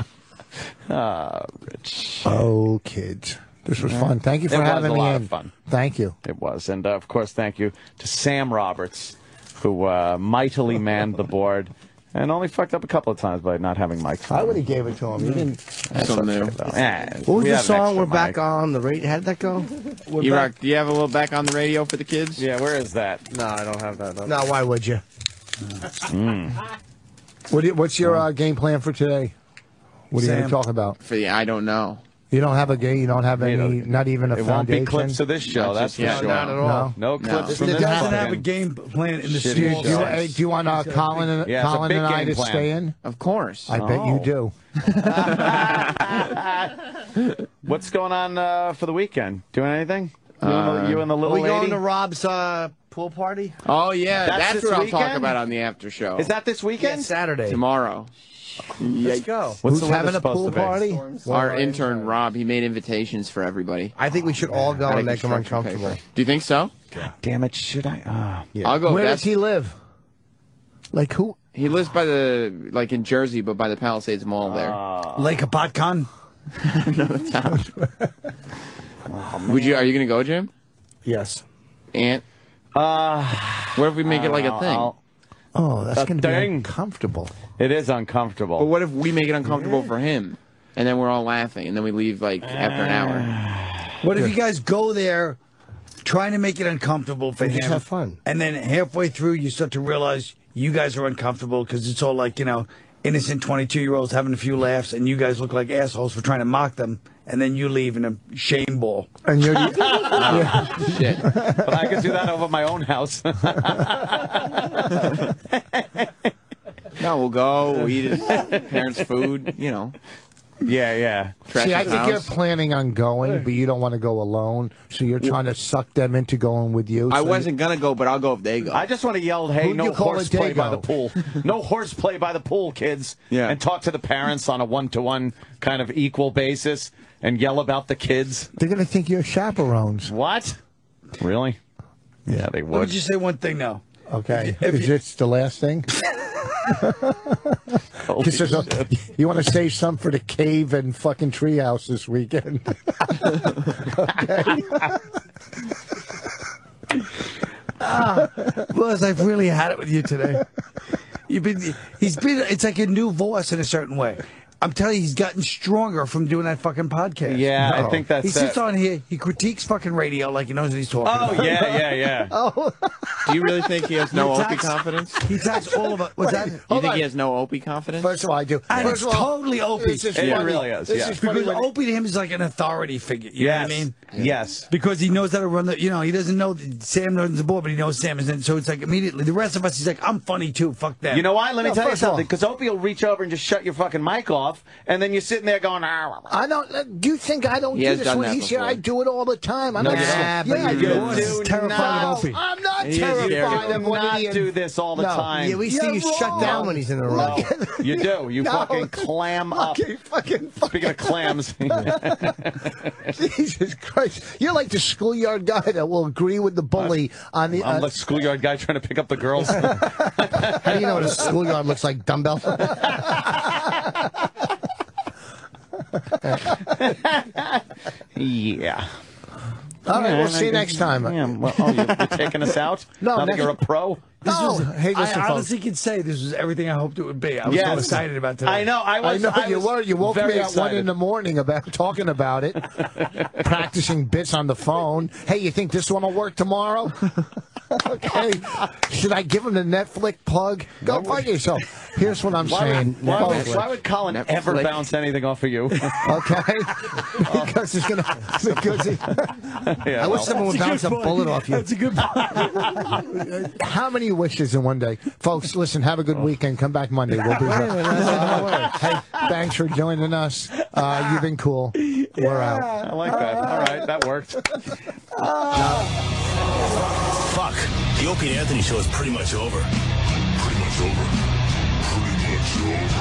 Ah, Rich. Oh, kids. This was fun. Thank you for It was having a me lot in. of fun. Thank you. It was, and uh, of course, thank you to Sam Roberts, who uh, mightily manned the board, and only fucked up a couple of times by not having Mike. I would have gave it to him. You didn't. That's Still okay, new. though. Eh, What was we the have an song? extra We're back mic. on the radio. How did that go? We're You back- rock, do you have a little back on the radio for the kids? Yeah, where is that? No, I don't have that. No. No, why would you? What do you, what's your uh, game plan for today? What are you going Sam. to talk about? For the I don't know. You don't have a game. You don't have You any. know, not even a It won't be clips of this show. Not That's for yet. sure. Not at all. No. No clips No. from It this. doesn't fucking- have a game plan in the Shitty studio. do you, show. do you want uh, Colin and Yeah, Colin and I to plan. stay in? Of course. I bet you Oh. do. What's going on uh, for the weekend? Doing anything? You, and, Uh, the, you and the Are little we going lady? to Rob's uh, pool party? oh, yeah. That's That's, this what I'll talk about on the after show. Is that this Yeah, weekend? Saturday. tomorrow? Let's go. What's Who's the having a pool party? Our intern, Rob, he made invitations for everybody. I think we should all go and make them uncomfortable. paper. Do you think so? Damn it! Should I? Ah. I'll go. Where does he live? Like who? He lives by the like in Jersey, but by the Palisades Mall there. Lake Hopatcong. Would you? Are you gonna go, Jim? Yes. Aunt? Uh, What if we make it like a I'll- thing? I'll- Oh, that's A going to be uncomfortable. It is uncomfortable. But what if we make it uncomfortable for him, and then we're all laughing, and then we leave like after an ah. hour? What if you guys go there trying to make it uncomfortable for And him? just have fun. And then halfway through, you start to realize you guys are uncomfortable because it's all like, you know, innocent 22 year olds having a few laughs, and you guys look like assholes for trying to mock them. And then you leave in a shame ball. And you're Shit. but I could do that over my own house. No, we'll go. We'll eat his parents' food. You know. yeah, yeah. Trash See, I his think you're planning on going, but you don't want to go alone. So you're trying to suck them into going with you. I wasn't gonna go, but I'll go if they go. I just want to yell, "Hey, Who'd no you call horse play by the pool! No horse play by the pool, kids!" Yeah. and talk to the parents on a one-to-one kind of equal basis, and yell about the kids. They're going to think you're chaperones. What? Really? Yeah, they Let me would. just say one thing now. Okay. If Is you- this the last thing? This is a- you want to save some for the cave and fucking treehouse this weekend? okay. Ah, Fellas, I've really had it with you today. You've been, he's been, it's like a new voice in a certain way. I'm telling you, he's gotten stronger from doing that fucking podcast. Yeah, I think that's He sits it. on here, he critiques fucking radio like he knows what he's talking Oh, about. yeah, yeah, yeah. oh. Do you really think he has no He Opie confidence? He attacks all of us. What's that? You think he has no Opie confidence? First of all, I do. And First it's of all, totally Opie. this is funny. This is funny because when- Opie to him is like an authority figure. You know what I Yes. mean? Yes. Because he knows how to run the. You know, he doesn't know that Sam knows the board, but he knows Sam is in. So it's like immediately the rest of us. He's like, I'm funny too. Fuck that. You know why? Let me No, tell you first of all- something. Because Opie will reach over and just shut your fucking mic off, and then you're sitting there going, ah. I don't. uh, Do you think I don't He do this done when that he's here? I do it all the time. I'm No, not. you yeah, But I you do. do terrified not- of Opie. I'm not He terrified of of him. when not he do this all the No. time. Yeah, we see You're you shut wrong. down when he's in the room. No, you do. You No. fucking clam up. Okay, fucking, Speaking of clams, Jesus Christ! You're like the schoolyard guy that will agree with the bully on the. I'm Uh, the schoolyard guy trying to pick up the girls. how do you know what a schoolyard looks like? Dumbbell. Yeah. All right, Yeah, we'll see you next time. Yeah, well, oh, you're, you're taking us out? No, now that you're a pro. This No. was, oh, Hey, listen, I folks. honestly can say this was everything I hoped it would be. I was so excited about today. I know. I I was. know I you was were. You woke me at one in the morning about talking about it, practicing bits on the phone. Hey, you think this one will work tomorrow? okay. Should I give him the Netflix plug? Go fuck yourself. Here's what I'm Why saying. would, why, would, why would Colin ever bounce anything off of you? Okay, because it's gonna. Oh. Because he, yeah, I wish well, someone would bounce a bullet off you. That's a good point. how many wishes in one day, folks? Listen, have a good weekend. Come back Monday. We'll be here. hey, thanks for joining us. Uh, you've been cool. We're out. I like that. All right, that worked. Fuck. The Opie and Anthony show is pretty much over. Pretty much over. Pretty much over.